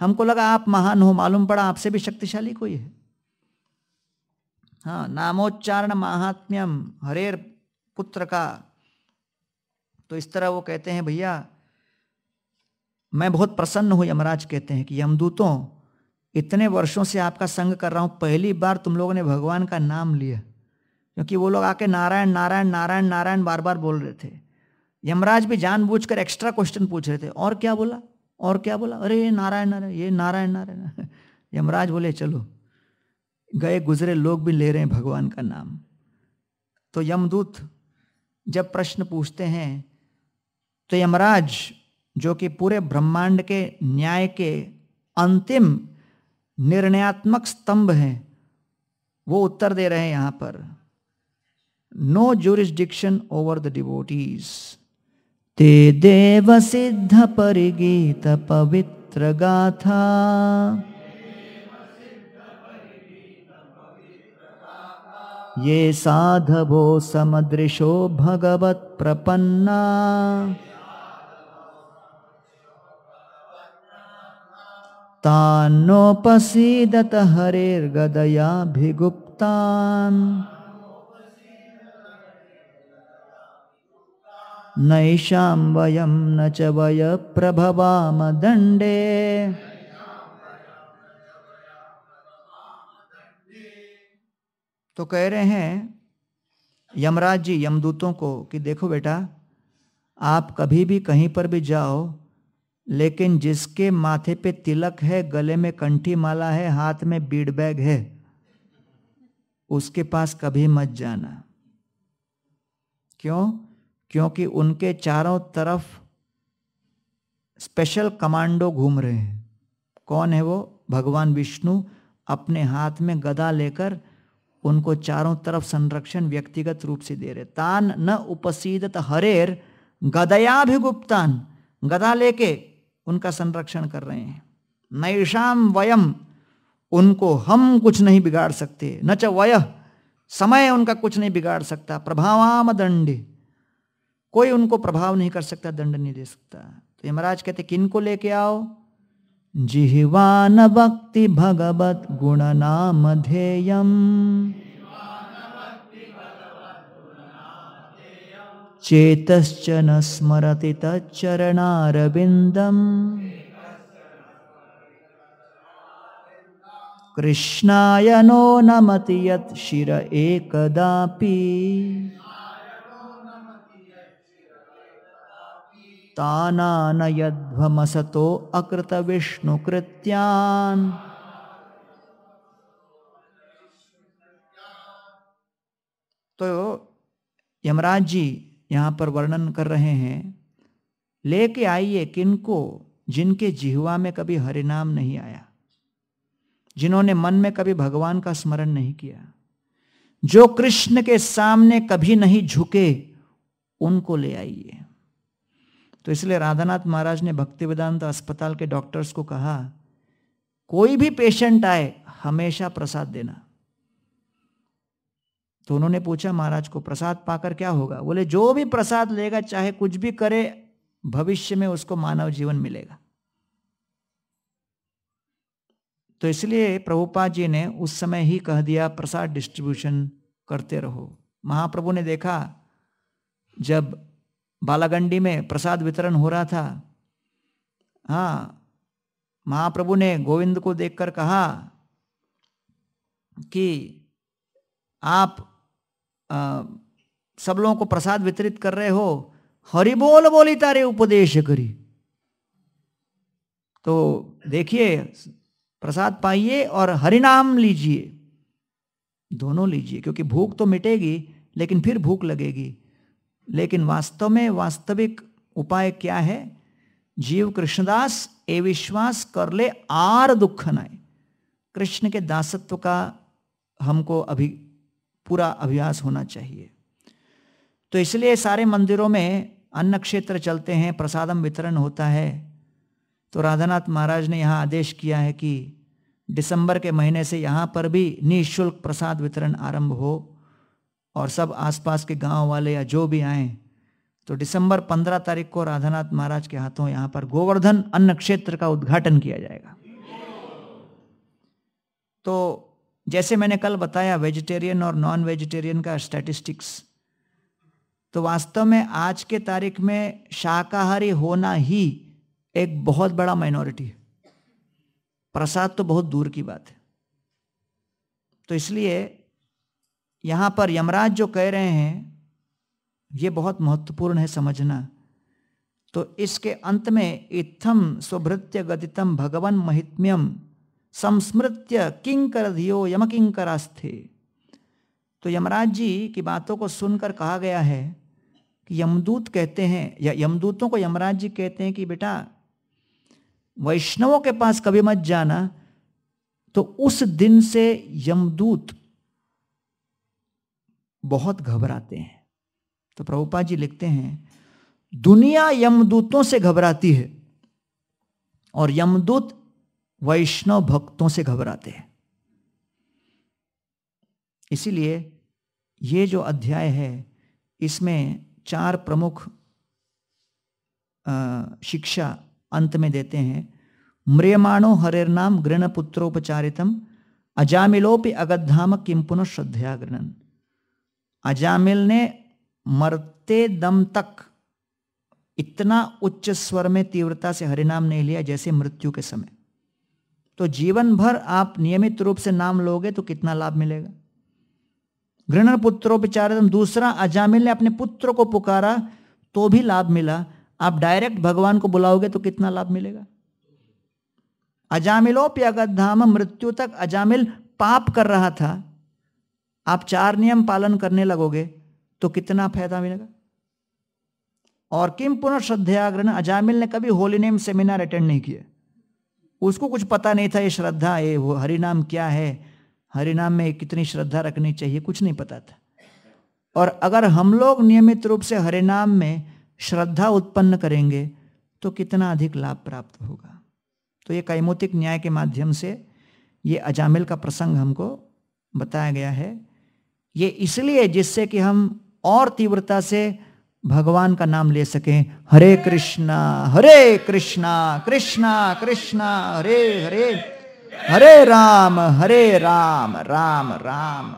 हमको लगा आप महान हो, मालूम पड़ा आपसे भी शक्तिशाली कोई है। हाँ नामोच्चारण महात्म्यम, हरेर पुत्र का तो इस तरह वो कहते हैं, भैया, मैं बहुत प्रसन्न हूँ यमराज कहते हैं कि, यमदूतों, इतने वर्षों से आपका संग कर रहा हूँ, पहली बार तुम लोगों ने भगवान का नाम लिया। क्योंकि वो लोग आके नारायण नारायण नारायण नारायण बार बार बोल रहे थे। यमराज भी जानबूझकर एक्स्ट्रा क्वेश्चन पूछ रहे थे, और क्या बोला? और क्या बोला? अरे, ये नारायण नारायण, ये नारायण नारायण। यमराज बोले, चलो, गए गुजरे लोग भी ले रहे हैं भगवान का नाम। तो यमदूत जब प्रश्न पूछते हैं तो यमराज, जो कि पूरे ब्रह्मांड के न्याय के अंतिम निर्णयात्मक स्तंभ हैं, वो उत्तर दे रहे हैं यहाँ पर। No jurisdiction over the devotees ते देव सिद्ध परिगीत पवित्र गाथा। ये साधवो समदृशो भगवत प्रपन्ना तान्नोपसीदत हरेर्गदयाभिगुप्तान्। नैषां वयं न च वय प्रभवाम दण्डे तो कह रहे हैं, यमराज जी, यमदूतों को कि देखो बेटा, आप कभी भी कहीं पर भी जाओ लेकिन जिसके माथे पे तिलक है, गले में कंठी माला है, हाथ में बीड बैग है, उसके पास कभी मत जाना। क्यों? क्योंकि उनके चारों तरफ़ स्पेशल कमांडो घूम रहे हैं। कौन है वो? भगवान विष्णु अपने हाथ में गदा लेकर उनको चारों तरफ़ संरक्षण व्यक्तिगत रूप से दे रहे तान न उपसीदत हरेर, गदयाभिगुप्तान, गदा लेके उनका संरक्षण कर रहे हैं। नैशाम वयम, उनको हम कुछ नहीं बिगाड़ सकते। न च वय, समय उनका कुछ नहीं बिगाड़ सकता। प्रभावाम दंड। कोई उनको प्रभाव नहीं कर सकता, दंड नहीं दे सकता। तो यमराज कहते किन को लेके आओ? जिह्वान भक्ति भगवत गुण नाम ध्येयम। चेतश्च न स्मरति तच्चरणारविन्दम्। कृष्णाय नो नमति यत् शिर एकदापि। तानानयध्वमसतो अकृतविष्णुकृत्यान्। तो यमराज जी यहाँ पर वर्णन कर रहे हैं, लेके आइए किनको जिनके जिहवा में कभी हरिनाम नहीं आया, जिन्होंने मन में कभी भगवान का स्मरण नहीं किया। जो कृष्ण के सामने कभी नहीं झुके, उनको ले आइए। तो इसलिए राधानाथ महाराज ने भक्ति वेदांत अस्पताल के डॉक्टर्स को कहा, कोई भी पेशेंट आए, हमेशा प्रसाद देना। तो उन्होंने पूछा, महाराज को प्रसाद पाकर क्या होगा? बोले, जो भी प्रसाद लेगा, चाहे कुछ भी करे, भविष्य में उसको मानव जीवन मिलेगा। तो इसलिए प्रभुपाद जी ने उस समय ही कह दिया, प्रसाद डिस्ट्रीब्यूशन करते रहो। महाप्रभु ने देखा, जब बालागंडी में प्रसाद वितरण हो रहा था हाँ महाप्रभु ने गोविंद को देखकर कहा कि आप सब लोगों को प्रसाद वितरित कर रहे हो। हरि बोल बोली तारे उपदेश करी। तो देखिए, प्रसाद पाइए और हरि नाम लीजिए। दोनों लीजिए, क्योंकि भूख तो मिटेगी, लेकिन फिर भूख लगेगी। लेकिन वास्तव में वास्तविक उपाय क्या है? जीव कृष्णदास, ए विश्वास कर ले, आर दुख नाए कृष्ण के दासत्व का हमको अभी पूरा अभ्यास होना चाहिए। तो इसलिए सारे मंदिरों में अन्न क्षेत्र चलते हैं, प्रसादम वितरण होता है। तो राधानाथ महाराज ने यहाँ आदेश किया है कि दिसंबर के महीने से यहाँ पर भी निःशुल्क प्रसाद वितरण आरंभ हो और सब आसपास के गाँव वाले या जो भी आए तो दिसंबर 15 तारीख को राधानाथ महाराज के हाथों यहाँ पर गोवर्धन अन्न क्षेत्र का उद्घाटन किया जाएगा। तो जैसे मैंने कल बताया वेजिटेरियन और नॉन वेजिटेरियन का स्टैटिस्टिक्स तो वास्तव में आज के तारीख में शाकाहारी होना ही एक बहुत बड़ा माइनॉरिटी है। प्रसाद तो बहुत दूर की बात है। तो इसलिए यहाँ पर यमराज जो कह रहे हैं, ये बहुत महत्वपूर्ण है समझना। तो इसके अंत में इत्थम स्वभृत्य गदितम भगवान महित्म्यम संस्मृत्य किंकर धियो यम किंकरास्थे तो यमराज जी की बातों को सुनकर कहा गया है कि यमदूत कहते हैं, या यमदूतों को यमराज जी कहते हैं कि बेटा, वैष्णवों के पास कभी मत जाना। तो उस दिन से यमदूत बहुत घबराते हैं। तो प्रभुपा जी लिखते हैं, दुनिया यमदूतों से घबराती है और यमदूत वैष्णव भक्तों से घबराते हैं। इसीलिए ये जो अध्याय है, इसमें चार प्रमुख शिक्षा अंत में देते हैं। म्रियमाणो हरेर नाम गृण पुत्रोपचारितम अजामिलोपि अगधाम किम पुनः श्रद्धया गृणन। अजामिल ने मरते दम तक इतना उच्च स्वर में तीव्रता से हरिनाम नहीं लिया जैसे मृत्यु के समय। तो जीवन भर आप नियमित रूप से नाम लोगे तो कितना लाभ मिलेगा? घृण पुत्रोपचार दूसरा, अजामिल ने अपने पुत्र को पुकारा तो भी लाभ मिला। आप डायरेक्ट भगवान को बुलाओगे तो कितना लाभ मिलेगा? अजामिलोप्य धाम मृत्यु तक अजामिल पाप कर रहा था। आप चार नियम पालन करने लगोगे तो कितना फ़ायदा मिलेगा? और किम पुनः श्रद्धाग्रहण अजामिल ने कभी होली नेम सेमिनार अटेंड नहीं किया। उसको कुछ पता नहीं था, ये श्रद्धा, ये वो हरिनाम क्या है? हरिनाम में कितनी श्रद्धा रखनी चाहिए, कुछ नहीं पता था। और अगर हम लोग नियमित रूप से हरिनाम में श्रद्धा उत्पन्न करेंगे तो कितना अधिक लाभ प्राप्त होगा? तो ये कैमोतिक न्याय के माध्यम से ये अजामिल का प्रसंग हमको बताया गया है। ये इसलिए जिससे कि हम और तीव्रता से भगवान का नाम ले सकें। हरे कृष्णा हरे कृष्णा कृष्णा कृष्णा, हरे हरे हरे राम हरे राम राम राम।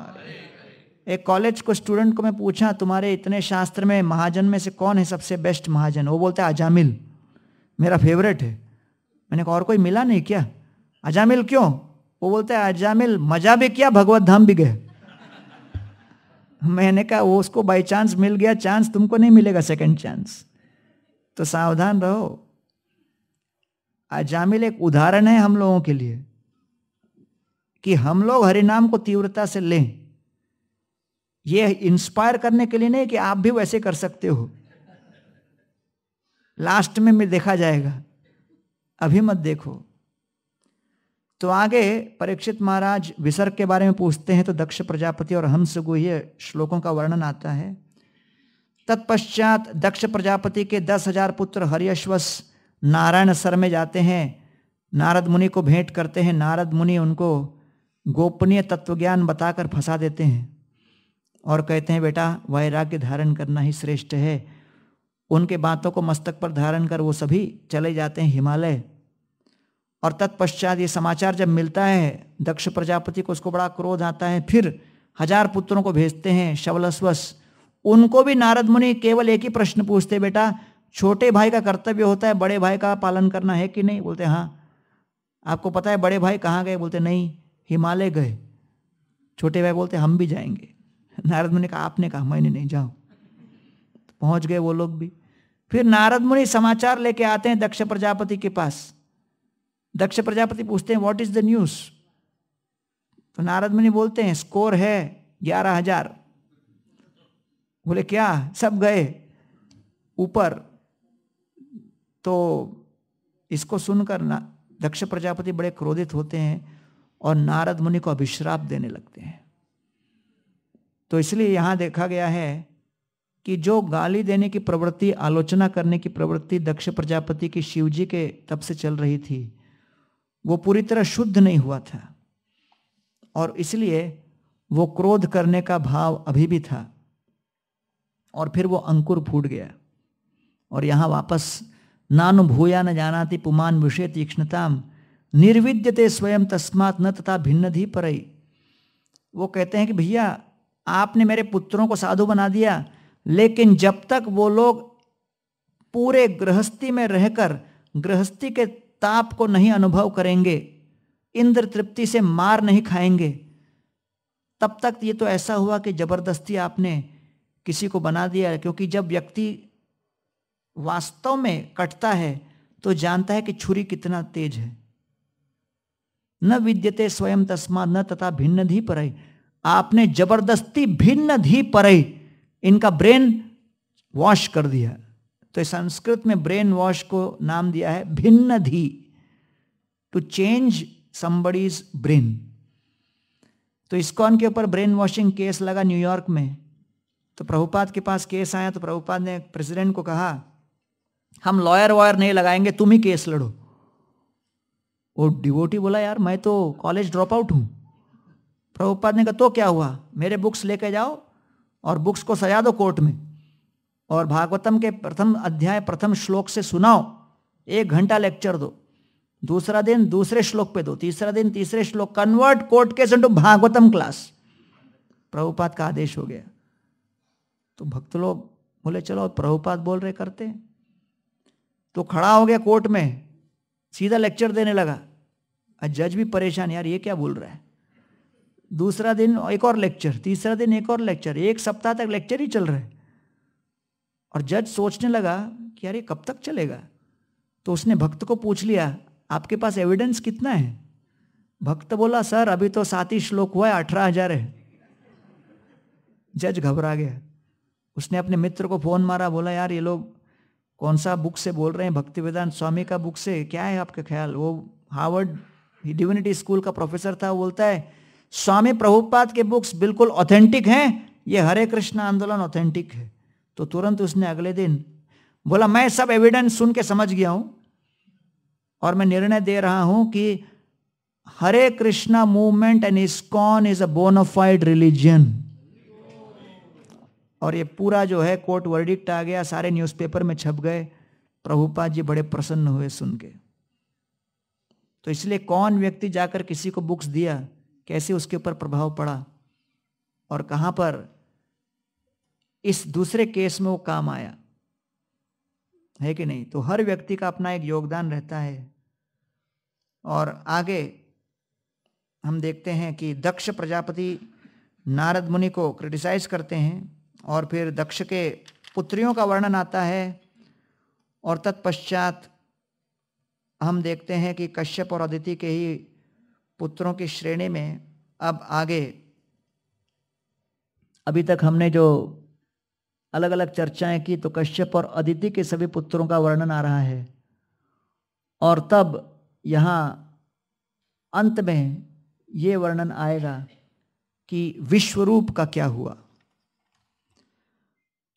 एक कॉलेज को स्टूडेंट को मैं पूछा, तुम्हारे इतने शास्त्र में महाजन में से कौन है सबसे बेस्ट महाजन? वो बोलता है, अजामिल। मेरा फेवरेट है। मैंने कहा, और कोई मिला नहीं क्या? अजामिल क्यों? वो बोलता है, अजामिल, मज़ा भी किया, भगवत धाम भी गए। मैंने कहा, वो उसको बाई चांस मिल गया चांस तुमको नहीं मिलेगा सेकंड चांस तो सावधान रहो। अजामिल एक उदाहरण है हम लोगों के लिए कि हम लोग हरिनाम को तीव्रता से लें। ये इंस्पायर करने के लिए नहीं कि आप भी वैसे कर सकते हो। लास्ट में मैं देखा जाएगा। अभी मत देखो। तो आगे परीक्षित महाराज विसर्ग के बारे में पूछते हैं तो दक्ष प्रजापति और हंस गुह्य श्लोकों का वर्णन आता है। तत्पश्चात दक्ष प्रजापति के दस हज़ार पुत्र हरियश्वस नारायण सर में जाते हैं। नारद मुनि को भेंट करते हैं। नारद मुनि उनको गोपनीय तत्वज्ञान बताकर फंसा देते हैं और कहते हैं, बेटा, वैराग्य धारण करना ही श्रेष्ठ है। उनके बातों को मस्तक पर धारण कर वो सभी चले जाते हैं हिमालय। और तत्पश्चात ये समाचार जब मिलता है, दक्ष प्रजापति को उसको बड़ा क्रोध आता है, फिर हज़ार पुत्रों को भेजते हैं शवलस्वस उनको भी नारद मुनि केवल एक ही प्रश्न पूछते, बेटा, छोटे भाई का कर्तव्य होता है, बड़े भाई का पालन करना है कि नहीं? बोलते हाँ। आपको पता है, बड़े भाई कहाँ गए? बोलते, नहीं, हिमालय गए। छोटे भाई बोलते, हम भी जाएँगे। नारद मुनि कहा आपने कहा, मैंने नहीं, जाओ। तो पहुँच गए वो लोग भी। फिर नारद मुनि समाचार लेके आते हैं दक्ष प्रजापति के पास। दक्ष प्रजापति पूछते हैं व्हाट इज़ द न्यूज़ तो नारद मुनि बोलते हैं स्कोर है ग्यारह हज़ार. बोले, क्या? सब गए ऊपर? तो इसको सुनकर ना, दक्ष प्रजापति बड़े क्रोधित होते हैं और नारद मुनि को अभिश्राप देने लगते हैं। तो इसलिए यहाँ देखा गया है कि जो गाली देने की प्रवृत्ति, आलोचना करने की प्रवृत्ति दक्ष प्रजापति की शिवजी के तब से चल रही थी वो पूरी तरह शुद्ध नहीं हुआ था। और इसलिए वो क्रोध करने का भाव अभी भी था। और फिर वो अंकुर फूट गया। और यहाँ वापस, नानु भूया न जानाति पुमान विषय तीक्ष्णताम निर्विद्यते स्वयं तस्मात न तथा भिन्न धी पर वो कहते हैं कि भैया, आपने मेरे पुत्रों को साधु बना दिया, लेकिन जब तक वो लोग पूरे गृहस्थी में रहकर, गृहस्थी के ताप को नहीं अनुभव करेंगे, इंद्र तृप्ति से मार नहीं खाएँगे। तब तक ये तो ऐसा हुआ कि ज़बरदस्ती आपने किसी को बना दिया, क्योंकि जब व्यक्ति वास्तव में कटता है तो जानता है कि छुरी कितना तेज है। न विद्यते स्वयं तस्मा न तथा भिन्न धी पर आपने ज़बरदस्ती भिन्न धी पर इनका ब्रेन वॉश कर दिया। तो संस्कृत में ब्रेन वॉश को नाम दिया है भिन्न धी टू चेंज समबडीज ब्रेन तो इसकॉन के ऊपर ब्रेन वॉशिंग केस लगा न्यूयॉर्क में? तो प्रभुपाद के पास केस आया तो प्रभुपाद ने प्रेसिडेंट को कहा, हम लॉयर वॉयर नहीं लगाएँगे, तुम ही केस लड़ो. वो डिवोटी बोला, यार, मैं तो कॉलेज ड्रॉप आउट हूँ. प्रभुपाद ने कहा तो क्या हुआ? मेरे बुक्स लेके जाओ और बुक्स को सजा दो कोर्ट में. और भागवतम के प्रथम अध्याय, प्रथम श्लोक से सुनाओ। एक घंटा लेक्चर दो। दूसरा दिन दूसरे श्लोक पे दो। तीसरा दिन तीसरे श्लोक। Convert court case into Bhagavatam class Prabhupada का आदेश हो गया। तो भक्त लोग बोले, चलो प्रभुपाद बोल रहे करते तो खड़ा हो गया कोर्ट में। सीधा लेक्चर देने लगा। जज भी परेशान, यार, ये क्या बोल रहा है? दूसरा दिन एक और लेक्चर तीसरा दिन एक और लेक्चर एक सप्ताह तक लेक्चर ही चल रहे और जज सोचने लगा कि यार ये कब तक चलेगा? तो उसने भक्त को पूछ लिया, आपके पास एविडेंस कितना है? भक्त बोला, सर, अभी तो सात ही श्लोक हुआ है, अठारह हज़ार है। जज घबरा गया। उसने अपने मित्र को फ़ोन मारा, बोला, यार, ये लोग कौन सा बुक से बोल रहे हैं? भक्ति वेदांत स्वामी का बुक से? क्या है आपका ख्याल? वो हार्वर्ड डिविनिटी स्कूल का प्रोफेसर था बोलता है, स्वामी प्रभुपाद के बुक्स बिल्कुल ऑथेंटिक हैं, ये हरे कृष्ण आंदोलन ऑथेंटिक है। तो तुरंत उसने अगले दिन बोला, मैं सब एविडेंस सुन के समझ गया हूँ और मैं निर्णय दे रहा हूँ कि Hare Krishna movement and ISKCON is a bona fide religion और ये पूरा जो है कोर्ट वर्डिक्ट आ गया, सारे न्यूज़पेपर में छप गए, प्रभुपाद जी बड़े प्रसन्न हुए सुन के। तो इसलिए कौन व्यक्ति जाकर किसी को बुक्स दिया, कैसे उसके ऊपर प्रभाव पड़ा और कहाँ पर इस दूसरे केस में वो काम आया। है कि नहीं? तो हर व्यक्ति का अपना एक योगदान रहता है। और आगे हम देखते हैं कि दक्ष प्रजापति नारद मुनि को क्रिटिसाइज करते हैं और फिर दक्ष के पुत्रियों का वर्णन आता है और तत्पश्चात हम देखते हैं कि कश्यप और अदिति के ही पुत्रों की श्रेणी में अब आगे, अभी तक हमने जो अलग अलग चर्चाएँ की तो कश्यप और अदिति के सभी पुत्रों का वर्णन आ रहा है। और तब यहाँ अंत में ये वर्णन आएगा कि विश्वरूप का क्या हुआ।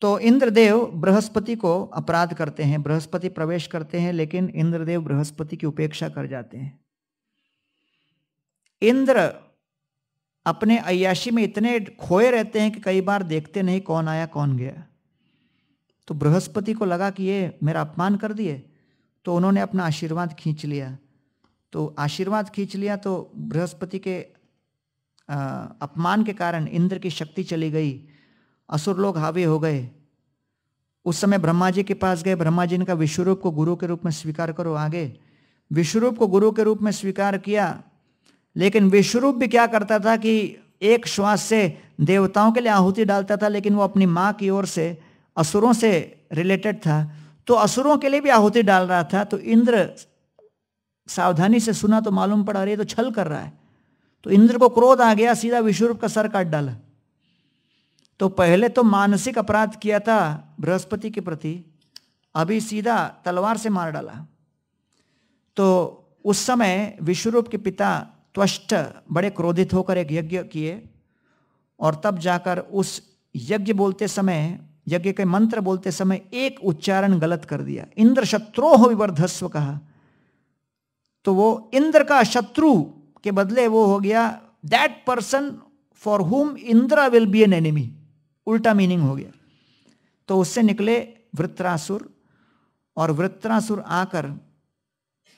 तो इंद्रदेव बृहस्पति को अपराध करते हैं, बृहस्पति प्रवेश करते हैं, लेकिन इंद्रदेव बृहस्पति की उपेक्षा कर जाते हैं। इंद्र अपने अयाशी में इतने खोए रहते हैं कि कई बार देखते नहीं कौन आया कौन गया। तो बृहस्पति को लगा कि ये मेरा अपमान कर दिए तो उन्होंने अपना आशीर्वाद खींच लिया। तो आशीर्वाद खींच लिया तो बृहस्पति के आ, अपमान के कारण इंद्र की शक्ति चली गई असुर लोग हावी हो गए। उस समय ब्रह्मा जी के पास गए ब्रह्मा जी ने कहा विश्वरूप को गुरु के रूप में स्वीकार करो आगे। विश्वरूप को गुरु के रूप में स्वीकार किया लेकिन विश्वरूप भी क्या करता था कि एक श्वास से देवताओं के लिए आहुति डालता था, लेकिन वो अपनी माँ की ओर से असुरों से रिलेटेड था। तो असुरों के लिए भी आहुति डाल रहा था। तो इंद्र सावधानी से सुना तो मालूम पड़ा रही तो छल कर रहा है। तो इंद्र को क्रोध आ गया, सीधा विश्वरूप का सर काट डाला। तो पहले तो मानसिक अपराध किया था बृहस्पति के प्रति, अभी सीधा तलवार से मार डाला। तो उस समय विश्वरूप के पिता त्वष्ट, बड़े क्रोधित होकर एक यज्ञ किए और तब जाकर उस यज्ञ बोलते समय, यज्ञ के मंत्र बोलते समय एक उच्चारण गलत कर दिया। इंद्र शत्रु हो विवर्धस्व कहा। तो वो इंद्र का शत्रु के बदले वो हो गया that person for whom Indra will be an enemy उल्टा मीनिंग हो गया। तो उससे निकले वृत्रासुर और वृत्रासुर आकर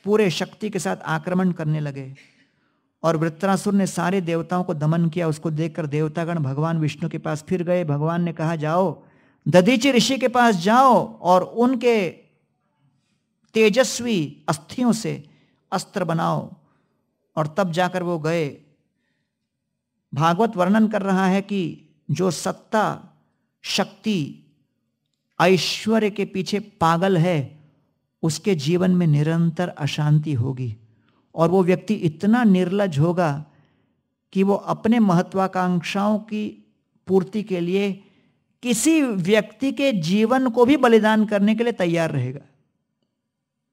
पूरे शक्ति के साथ आक्रमण करने लगे। और वृत्रासुर ने सारे देवताओं को दमन किया, उसको देखकर देवतागण भगवान विष्णु के पास फिर गए। भगवान ने कहा, जाओ ददीची ऋषि के पास जाओ और उनके तेजस्वी अस्थियों से अस्त्र बनाओ। और तब जाकर वो गए। भागवत वर्णन कर रहा है कि जो सत्ता, शक्ति, ऐश्वर्य के पीछे पागल है, उसके जीवन में निरंतर अशांति होगी। और वो व्यक्ति इतना निर्लज होगा कि वो अपने महत्वाकांक्षाओं की पूर्ति के लिए किसी व्यक्ति के जीवन को भी बलिदान करने के लिए तैयार रहेगा।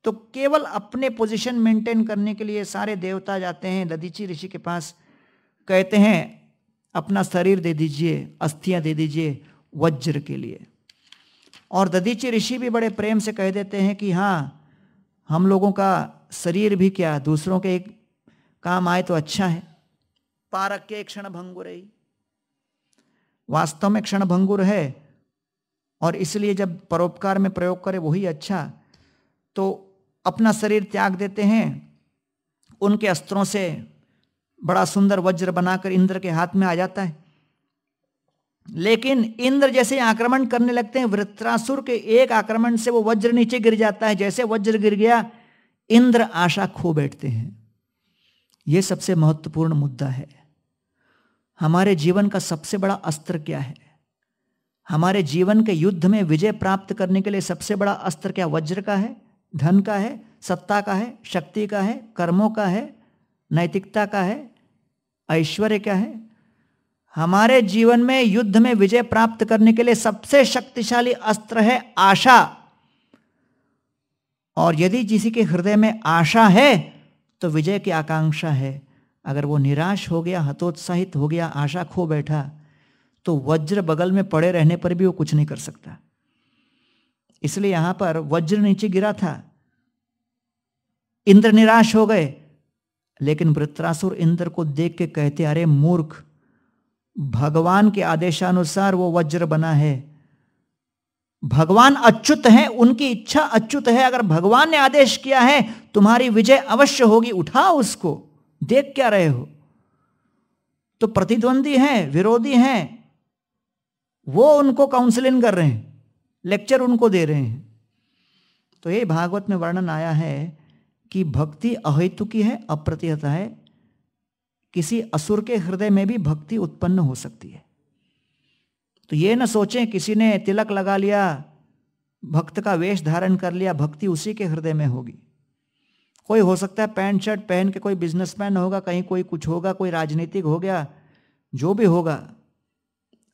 तो केवल अपने पोजीशन मेंटेन करने के लिए सारे देवता जाते हैं ददीची ऋषि के पास कहते हैं, अपना शरीर दे दीजिए, अस्थियाँ दे दीजिए वज्र के लिए। और ददीची ऋषि भी बड़े प्रेम से कह देते हैं कि हाँ हम लोगों का शरीर भी क्या दूसरों के एक काम आए तो अच्छा है। पारक के क्षण भंगुर ही। वास्तव में क्षण भंगुर है और इसलिए जब परोपकार में प्रयोग करे वही अच्छा। तो अपना शरीर त्याग देते हैं। उनके अस्त्रों से बड़ा सुंदर वज्र बनाकर इंद्र के हाथ में आ जाता है। लेकिन इंद्र जैसे आक्रमण करने लगते हैं, वृत्रासुर के एक आक्रमण से वो वज्र नीचे गिर जाता है। जैसे वज्र गिर गया इंद्र आशा खो बैठते हैं। यह सबसे महत्वपूर्ण मुद्दा है। हमारे जीवन का सबसे बड़ा अस्त्र क्या है? हमारे जीवन के युद्ध में विजय प्राप्त करने के लिए सबसे बड़ा अस्त्र क्या वज्र का है? धन का है? सत्ता का है? शक्ति का है? कर्मों का है? नैतिकता का है? ऐश्वर्य क्या है? हमारे जीवन में युद्ध में विजय प्राप्त करने के लिए सबसे शक्तिशाली अस्त्र है आशा। और यदि किसी के हृदय में आशा है तो विजय की आकांक्षा है। अगर वो निराश हो गया, हतोत्साहित हो गया, आशा खो बैठा तो वज्र बगल में पड़े रहने पर भी वो कुछ नहीं कर सकता। इसलिए यहाँ पर वज्र नीचे गिरा था। इंद्र निराश हो गए, लेकिन वृत्रासुर इंद्र को देख के कहते, अरे मूर्ख, भगवान के आदेशानुसार वो वज्र बना है। भगवान अच्युत हैं, उनकी इच्छा अच्युत है, अगर भगवान ने आदेश किया है, तुम्हारी विजय अवश्य होगी, उठाओ उसको, देख क्या रहे हो। तो प्रतिद्वंदी हैं, विरोधी हैं, वो उनको काउंसलिंग कर रहे हैं लेक्चर उनको दे रहे हैं। तो ये भागवत में वर्णन आया है कि भक्ति अहेतुकी है, अप्रतिहत है, किसी असुर के हृदय में भी भक्ति उत्पन्न हो सकती है। तो ये ना सोचें किसी ने तिलक लगा लिया, भक्त का वेश धारण कर लिया, भक्ति उसी के हृदय में होगी। कोई हो सकता है पैंट शर्ट पहन के कोई बिजनेसमैन होगा, कहीं कोई कुछ होगा, कोई राजनीतिक हो गया, जो भी होगा।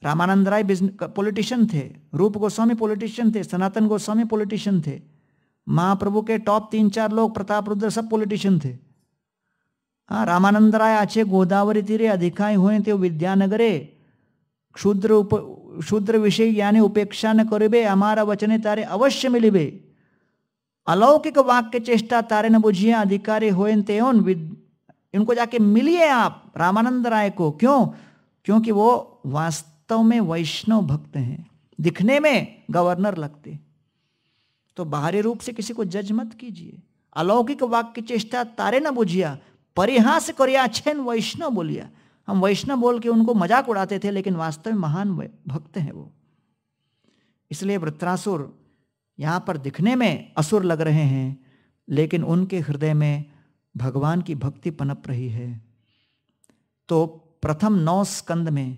रामानंद राय पॉलिटिशियन थे, रूप गोस्वामी पॉलिटिशियन थे, सनातन गोस्वामी पॉलिटिशियन थे, महाप्रभु के टॉप तीन चार लोग, प्रताप, रुद्र सब पॉलिटिशियन थे। हाँ रामानंद राय आचे गोदावरी तीरे अधिकाय हुए थे विद्यानगरे, क्षुद्र उप क्षुद्र विषय यानी उपेक्षा न करिबे हमारा वचने तारे अवश्य मिलिबे अलौकिक वाक्य चेष्टा तारे न बुझिए अधिकारी हो इनको जाके मिलिए आप रामानंद राय को क्यों क्योंकि वो वास्तव में वैष्णव भक्त हैं दिखने में गवर्नर लगते तो बाहरी रूप से किसी को जज मत कीजिए अलौकिक वाक्य चेष्टा तारे न बुझिया परिहास करिया छेन वैष्णव बोलिया हम वैष्णव बोल के उनको मज़ाक उड़ाते थे, लेकिन वास्तव में महान भक्त हैं वो। इसलिए वृत्रासुर यहाँ पर दिखने में असुर लग रहे हैं, लेकिन उनके हृदय में भगवान की भक्ति पनप रही है। तो प्रथम नौ स्कंद में,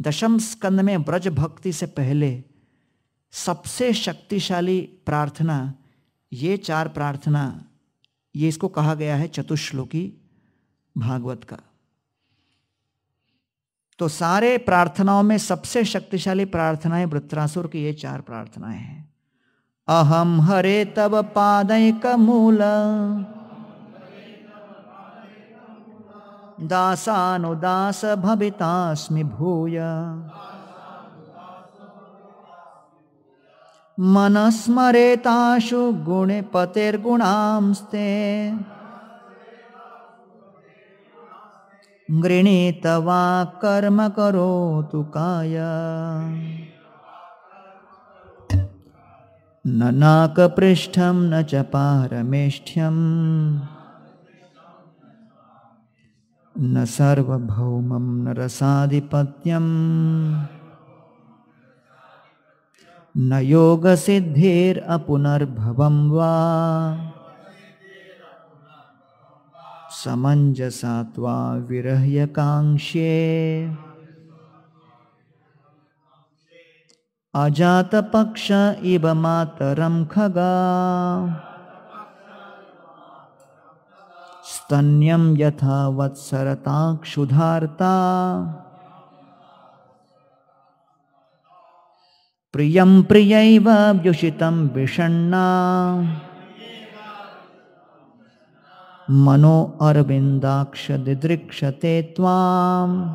दशम स्कंद में ब्रज भक्ति से पहले सबसे शक्तिशाली प्रार्थना, ये चार प्रार्थना, ये इसको कहा गया है चतुश्लोकी भागवत का। तो सारे प्रार्थनाओं में सबसे शक्तिशाली प्रार्थनाएँ वृत्रासुर की ये चार प्रार्थनाएँ हैं। अहम हरे तब पादयक मूल दासानुदास भवितास्मि भूय। मनस्मरेताशु गुणे गृणीत वा कर्म करोतु काय न नाकपृष्ठं न च पारमेष्ठ्यम् न सर्वभौमं, न रसाधिपत्यम् न योगसिद्धिरपुनर्भवं वा। समञ्जसा विरह्य काङ्क्षे अजातपक्ष इव मातरं खगा। स्तन्यं यथा वत्सरताक्षुधार्ता प्रियं प्रियैव व्युषितं विषण्णा। मनो अरविन्दाक्ष दिदृक्षते त्वाम्।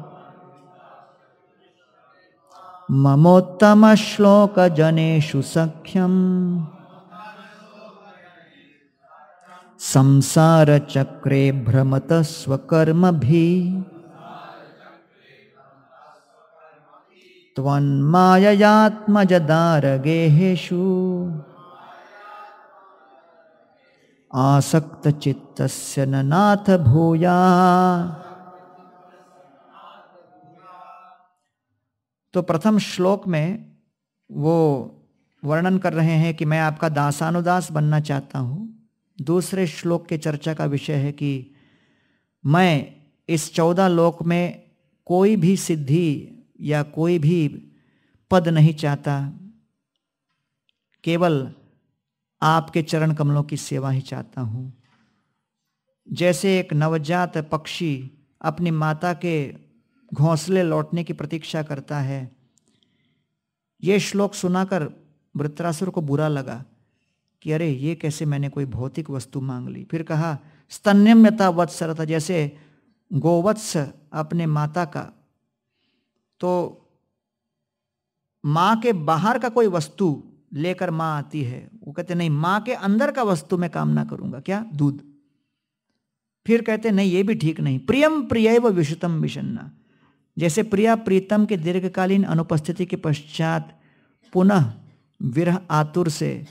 ममोत्तमश्लोकजनेषु सख्यम्। संसारचक्रे भ्रमत स्वकर्मभिः त्वन्माययात्मजदारगेहेषु। आसक्तचित्तस्य न नाथ भूया तो प्रथम श्लोक में वो वर्णन कर रहे हैं कि मैं आपका दासानुदास बनना चाहता हूँ। दूसरे श्लोक के चर्चा का विषय है कि मैं इस चौदह लोक में कोई भी सिद्धि या कोई भी पद नहीं चाहता। केवल आपके चरण कमलों की सेवा ही चाहता हूँ। जैसे एक नवजात पक्षी अपनी माता के घोंसले लौटने की प्रतीक्षा करता है, ये श्लोक सुनाकर वृत्रासुर को बुरा लगा कि अरे, ये कैसे मैंने कोई भौतिक वस्तु मांग ली? फिर कहा, स्तन्यम्यता वत्सरता जैसे गोवत्स अपने माता का। तो माँ के बाहर का कोई वस्तु लेकर माँ आती है। वो कहते, नहीं, माँ के अंदर का वस्तु मैं कामना करूँगा। क्या? दूध। फिर कहते, नहीं, ये भी ठीक नहीं। प्रियम प्रिय व विषन्ना जैसे प्रिया प्रीतम के दीर्घकालीन अनुपस्थिति के पश्चात पुनः विरह आतुर से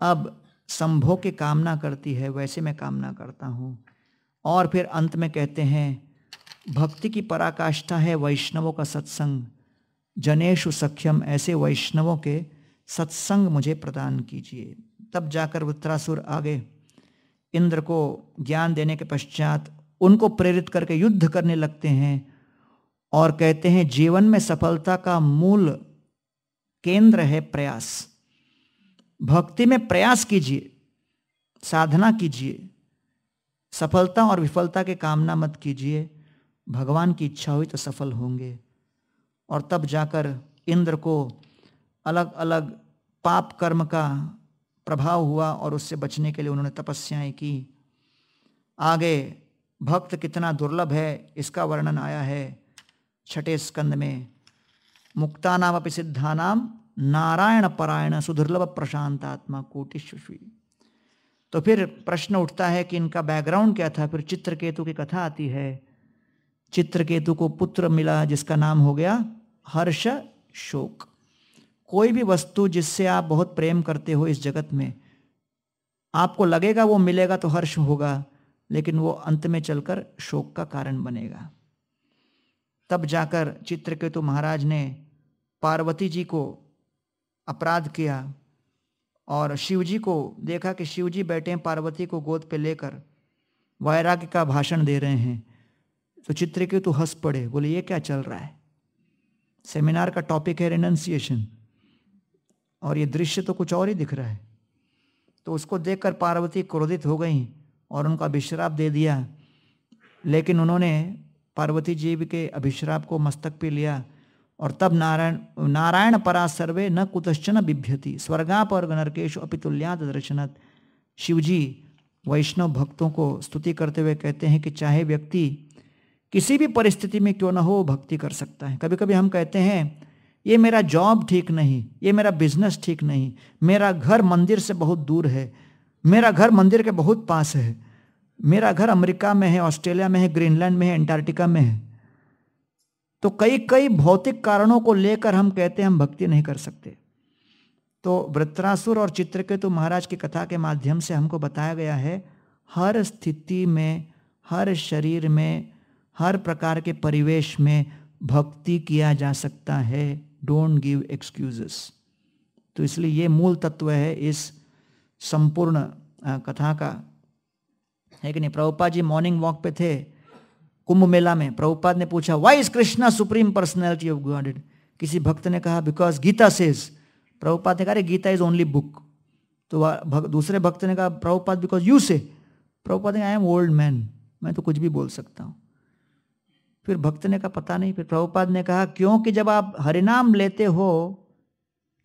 अब संभोग की कामना करती है, वैसे मैं कामना करता हूँ। और फिर अंत में कहते हैं, भक्ति की पराकाष्ठा है वैष्णवों का सत्संग। जनेशु सख्यम ऐसे वैष्णवों के सत्संग मुझे प्रदान कीजिए। तब जाकर वृत्रासुर आगे, इंद्र को ज्ञान देने के पश्चात उनको प्रेरित करके युद्ध करने लगते हैं और कहते हैं, जीवन में सफलता का मूल केंद्र है प्रयास। भक्ति में प्रयास कीजिए, साधना कीजिए, सफलता और विफलता के कामना मत कीजिए। भगवान की इच्छा हुई तो सफल होंगे। और तब जाकर इंद्र को अलग अलग पाप कर्म का प्रभाव हुआ और उससे बचने के लिए उन्होंने तपस्याएँ की। आगे, भक्त कितना दुर्लभ है, इसका वर्णन आया है छठे स्कंद में। मुक्तानाम अपि सिद्धानाम नारायण परायण सुदुर्लभ प्रशांत आत्मा कोटिश्वी तो फिर प्रश्न उठता है कि इनका बैकग्राउंड क्या था? फिर चित्रकेतु की कथा आती है। चित्रकेतु को पुत्र मिला जिसका नाम हो गया हर्ष शोक। कोई भी वस्तु जिससे आप बहुत प्रेम करते हो इस जगत में, आपको लगेगा वो मिलेगा तो हर्ष होगा, लेकिन वो अंत में चलकर शोक का कारण बनेगा। तब जाकर चित्रकेतु महाराज ने पार्वती जी को अपराध किया और शिवजी को देखा कि शिवजी बैठे हैं, पार्वती को गोद पे लेकर वैराग्य का भाषण दे रहे हैं। तो चित्रकेतु हंस पड़े, बोले, ये क्या चल रहा है? सेमिनार का टॉपिक है रिनंसिएशन और ये दृश्य तो कुछ और ही दिख रहा है। तो उसको देखकर पार्वती क्रोधित हो गई और उनका अभिश्राप दे दिया। लेकिन उन्होंने पार्वती जी के अभिश्राप को मस्तक पे लिया और तब नारायण नारायण परा सर्वे न कुतश्चन बिभ्यति, स्वर्गाप और नरकेश अपितुल्यात दर्शनत। शिवजी वैष्णव भक्तों को स्तुति करते हुए कहते हैं कि चाहे व्यक्ति किसी भी परिस्थिति में क्यों ना हो, भक्ति कर सकता है। कभी कभी हम कहते हैं ये मेरा जॉब ठीक नहीं, ये मेरा बिज़नेस ठीक नहीं, मेरा घर मंदिर से बहुत दूर है, मेरा घर मंदिर के बहुत पास है, मेरा घर अमेरिका में है, ऑस्ट्रेलिया में है, ग्रीनलैंड में है, एंटार्क्टिका में है। तो कई कई भौतिक कारणों को लेकर हम कहते हैं हम भक्ति नहीं कर सकते। तो वृत्रासुर और चित्रकेतु महाराज की कथा के माध्यम से हमको बताया गया है, हर स्थिति में, हर शरीर में, हर प्रकार के परिवेश में भक्ति किया जा सकता है। डोंट गिव एक्सक्यूजेस तो इसलिए ये मूल तत्व है इस संपूर्ण कथा का। है कि नहीं? प्रभुपाद जी मॉर्निंग वॉक पे थे कुंभ मेला में। प्रभुपाद ने पूछा why is Krishna supreme personality of godhead किसी भक्त ने कहा बिकॉज़ गीता सेज प्रभुपाद ने कहा गीता इज़ ओनली बुक तो भग, दूसरे भक्त ने कहा प्रभुपाद बिकॉज़ यू से प्रभुपाद ने आई एम ओल्ड मैन मैं तो कुछ भी बोल सकता हूँ। फिर भक्त ने कहा, पता नहीं। फिर प्रभुपाद ने कहा, क्योंकि जब आप हरिनाम लेते हो,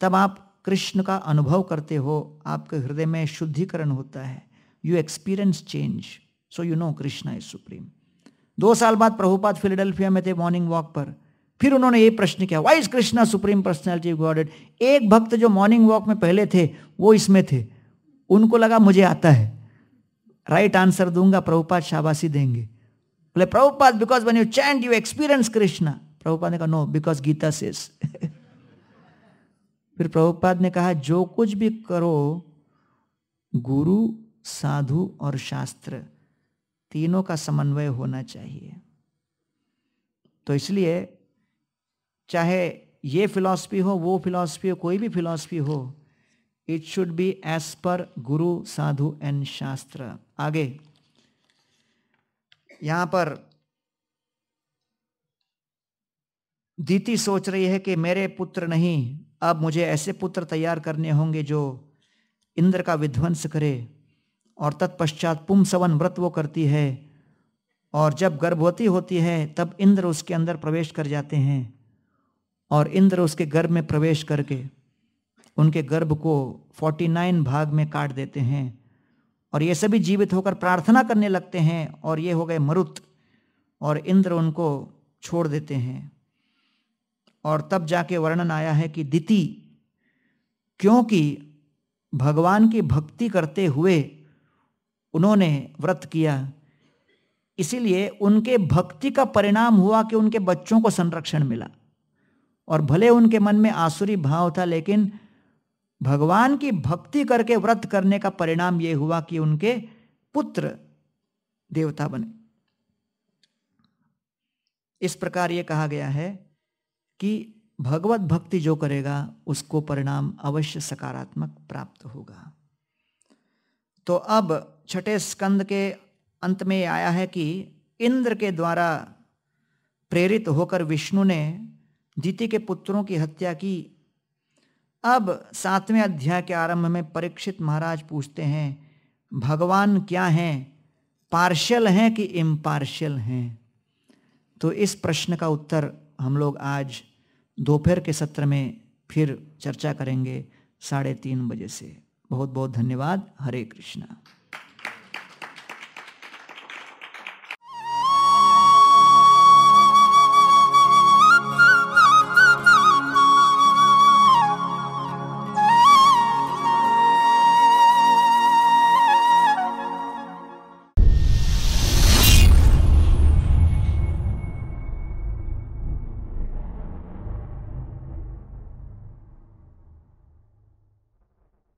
तब आप कृष्ण का अनुभव करते हो। आपके हृदय में शुद्धिकरण होता है। You experience change so you know Krishna is supreme दो साल बाद प्रभुपाद फिलाडेल्फिया में थे मॉर्निंग वॉक पर। फिर उन्होंने ये प्रश्न किया why is Krishna supreme personality godhead एक भक्त जो मॉर्निंग वॉक में पहले थे, वो इसमें थे। उनको लगा, मुझे आता है। राइट आंसर दूँगा, प्रभुपाद शाबाशी देंगे। बोले Prabhupada because when you chant you experience Krishna Prabhupada ने कहा नो बिकॉज़ गीता सेस फिर प्रभुपाद ने कहा जो कुछ भी करो गुरु साधु और शास्त्र तीनों का समन्वय होना चाहिए तो इसलिए चाहे ये फिलॉसफी हो वो फिलॉसफी हो कोई भी फिलॉसफी हो it should be as per Guru Sadhu and शास्त्र आगे यहाँ पर दीति सोच रही है कि मेरे पुत्र नहीं, अब मुझे ऐसे पुत्र तैयार करने होंगे जो इंद्र का विध्वंस करे और तत्पश्चात पुमसवन व्रत वो करती है और जब गर्भवती होती है, तब इंद्र उसके अंदर प्रवेश कर जाते हैं और इंद्र उसके गर्भ में प्रवेश करके उनके गर्भ को 49 भाग में काट देते हैं। और ये सभी जीवित होकर प्रार्थना करने लगते हैं और ये हो गए मरुत और इंद्र उनको छोड़ देते हैं। और तब जाके वर्णन आया है कि दिति, क्योंकि भगवान की भक्ति करते हुए उन्होंने व्रत किया, इसीलिए उनके भक्ति का परिणाम हुआ कि उनके बच्चों को संरक्षण मिला। और भले उनके मन में आसुरी भाव था, लेकिन भगवान की भक्ति करके व्रत करने का परिणाम यह हुआ कि उनके पुत्र देवता बने। इस प्रकार यह कहा गया है कि भगवत भक्ति जो करेगा, उसको परिणाम अवश्य सकारात्मक प्राप्त होगा। तो अब छठे स्कंद के अंत में आया है कि इंद्र के द्वारा प्रेरित होकर विष्णु ने दीति के पुत्रों की हत्या की अब सातवें अध्याय के आरंभ में परीक्षित महाराज पूछते हैं, भगवान क्या हैं? पार्शियल हैं कि इम्पार्शियल हैं? तो इस प्रश्न का उत्तर हम लोग आज दोपहर के सत्र में फिर चर्चा करेंगे साढ़े तीन बजे से। बहुत बहुत धन्यवाद। हरे कृष्णा।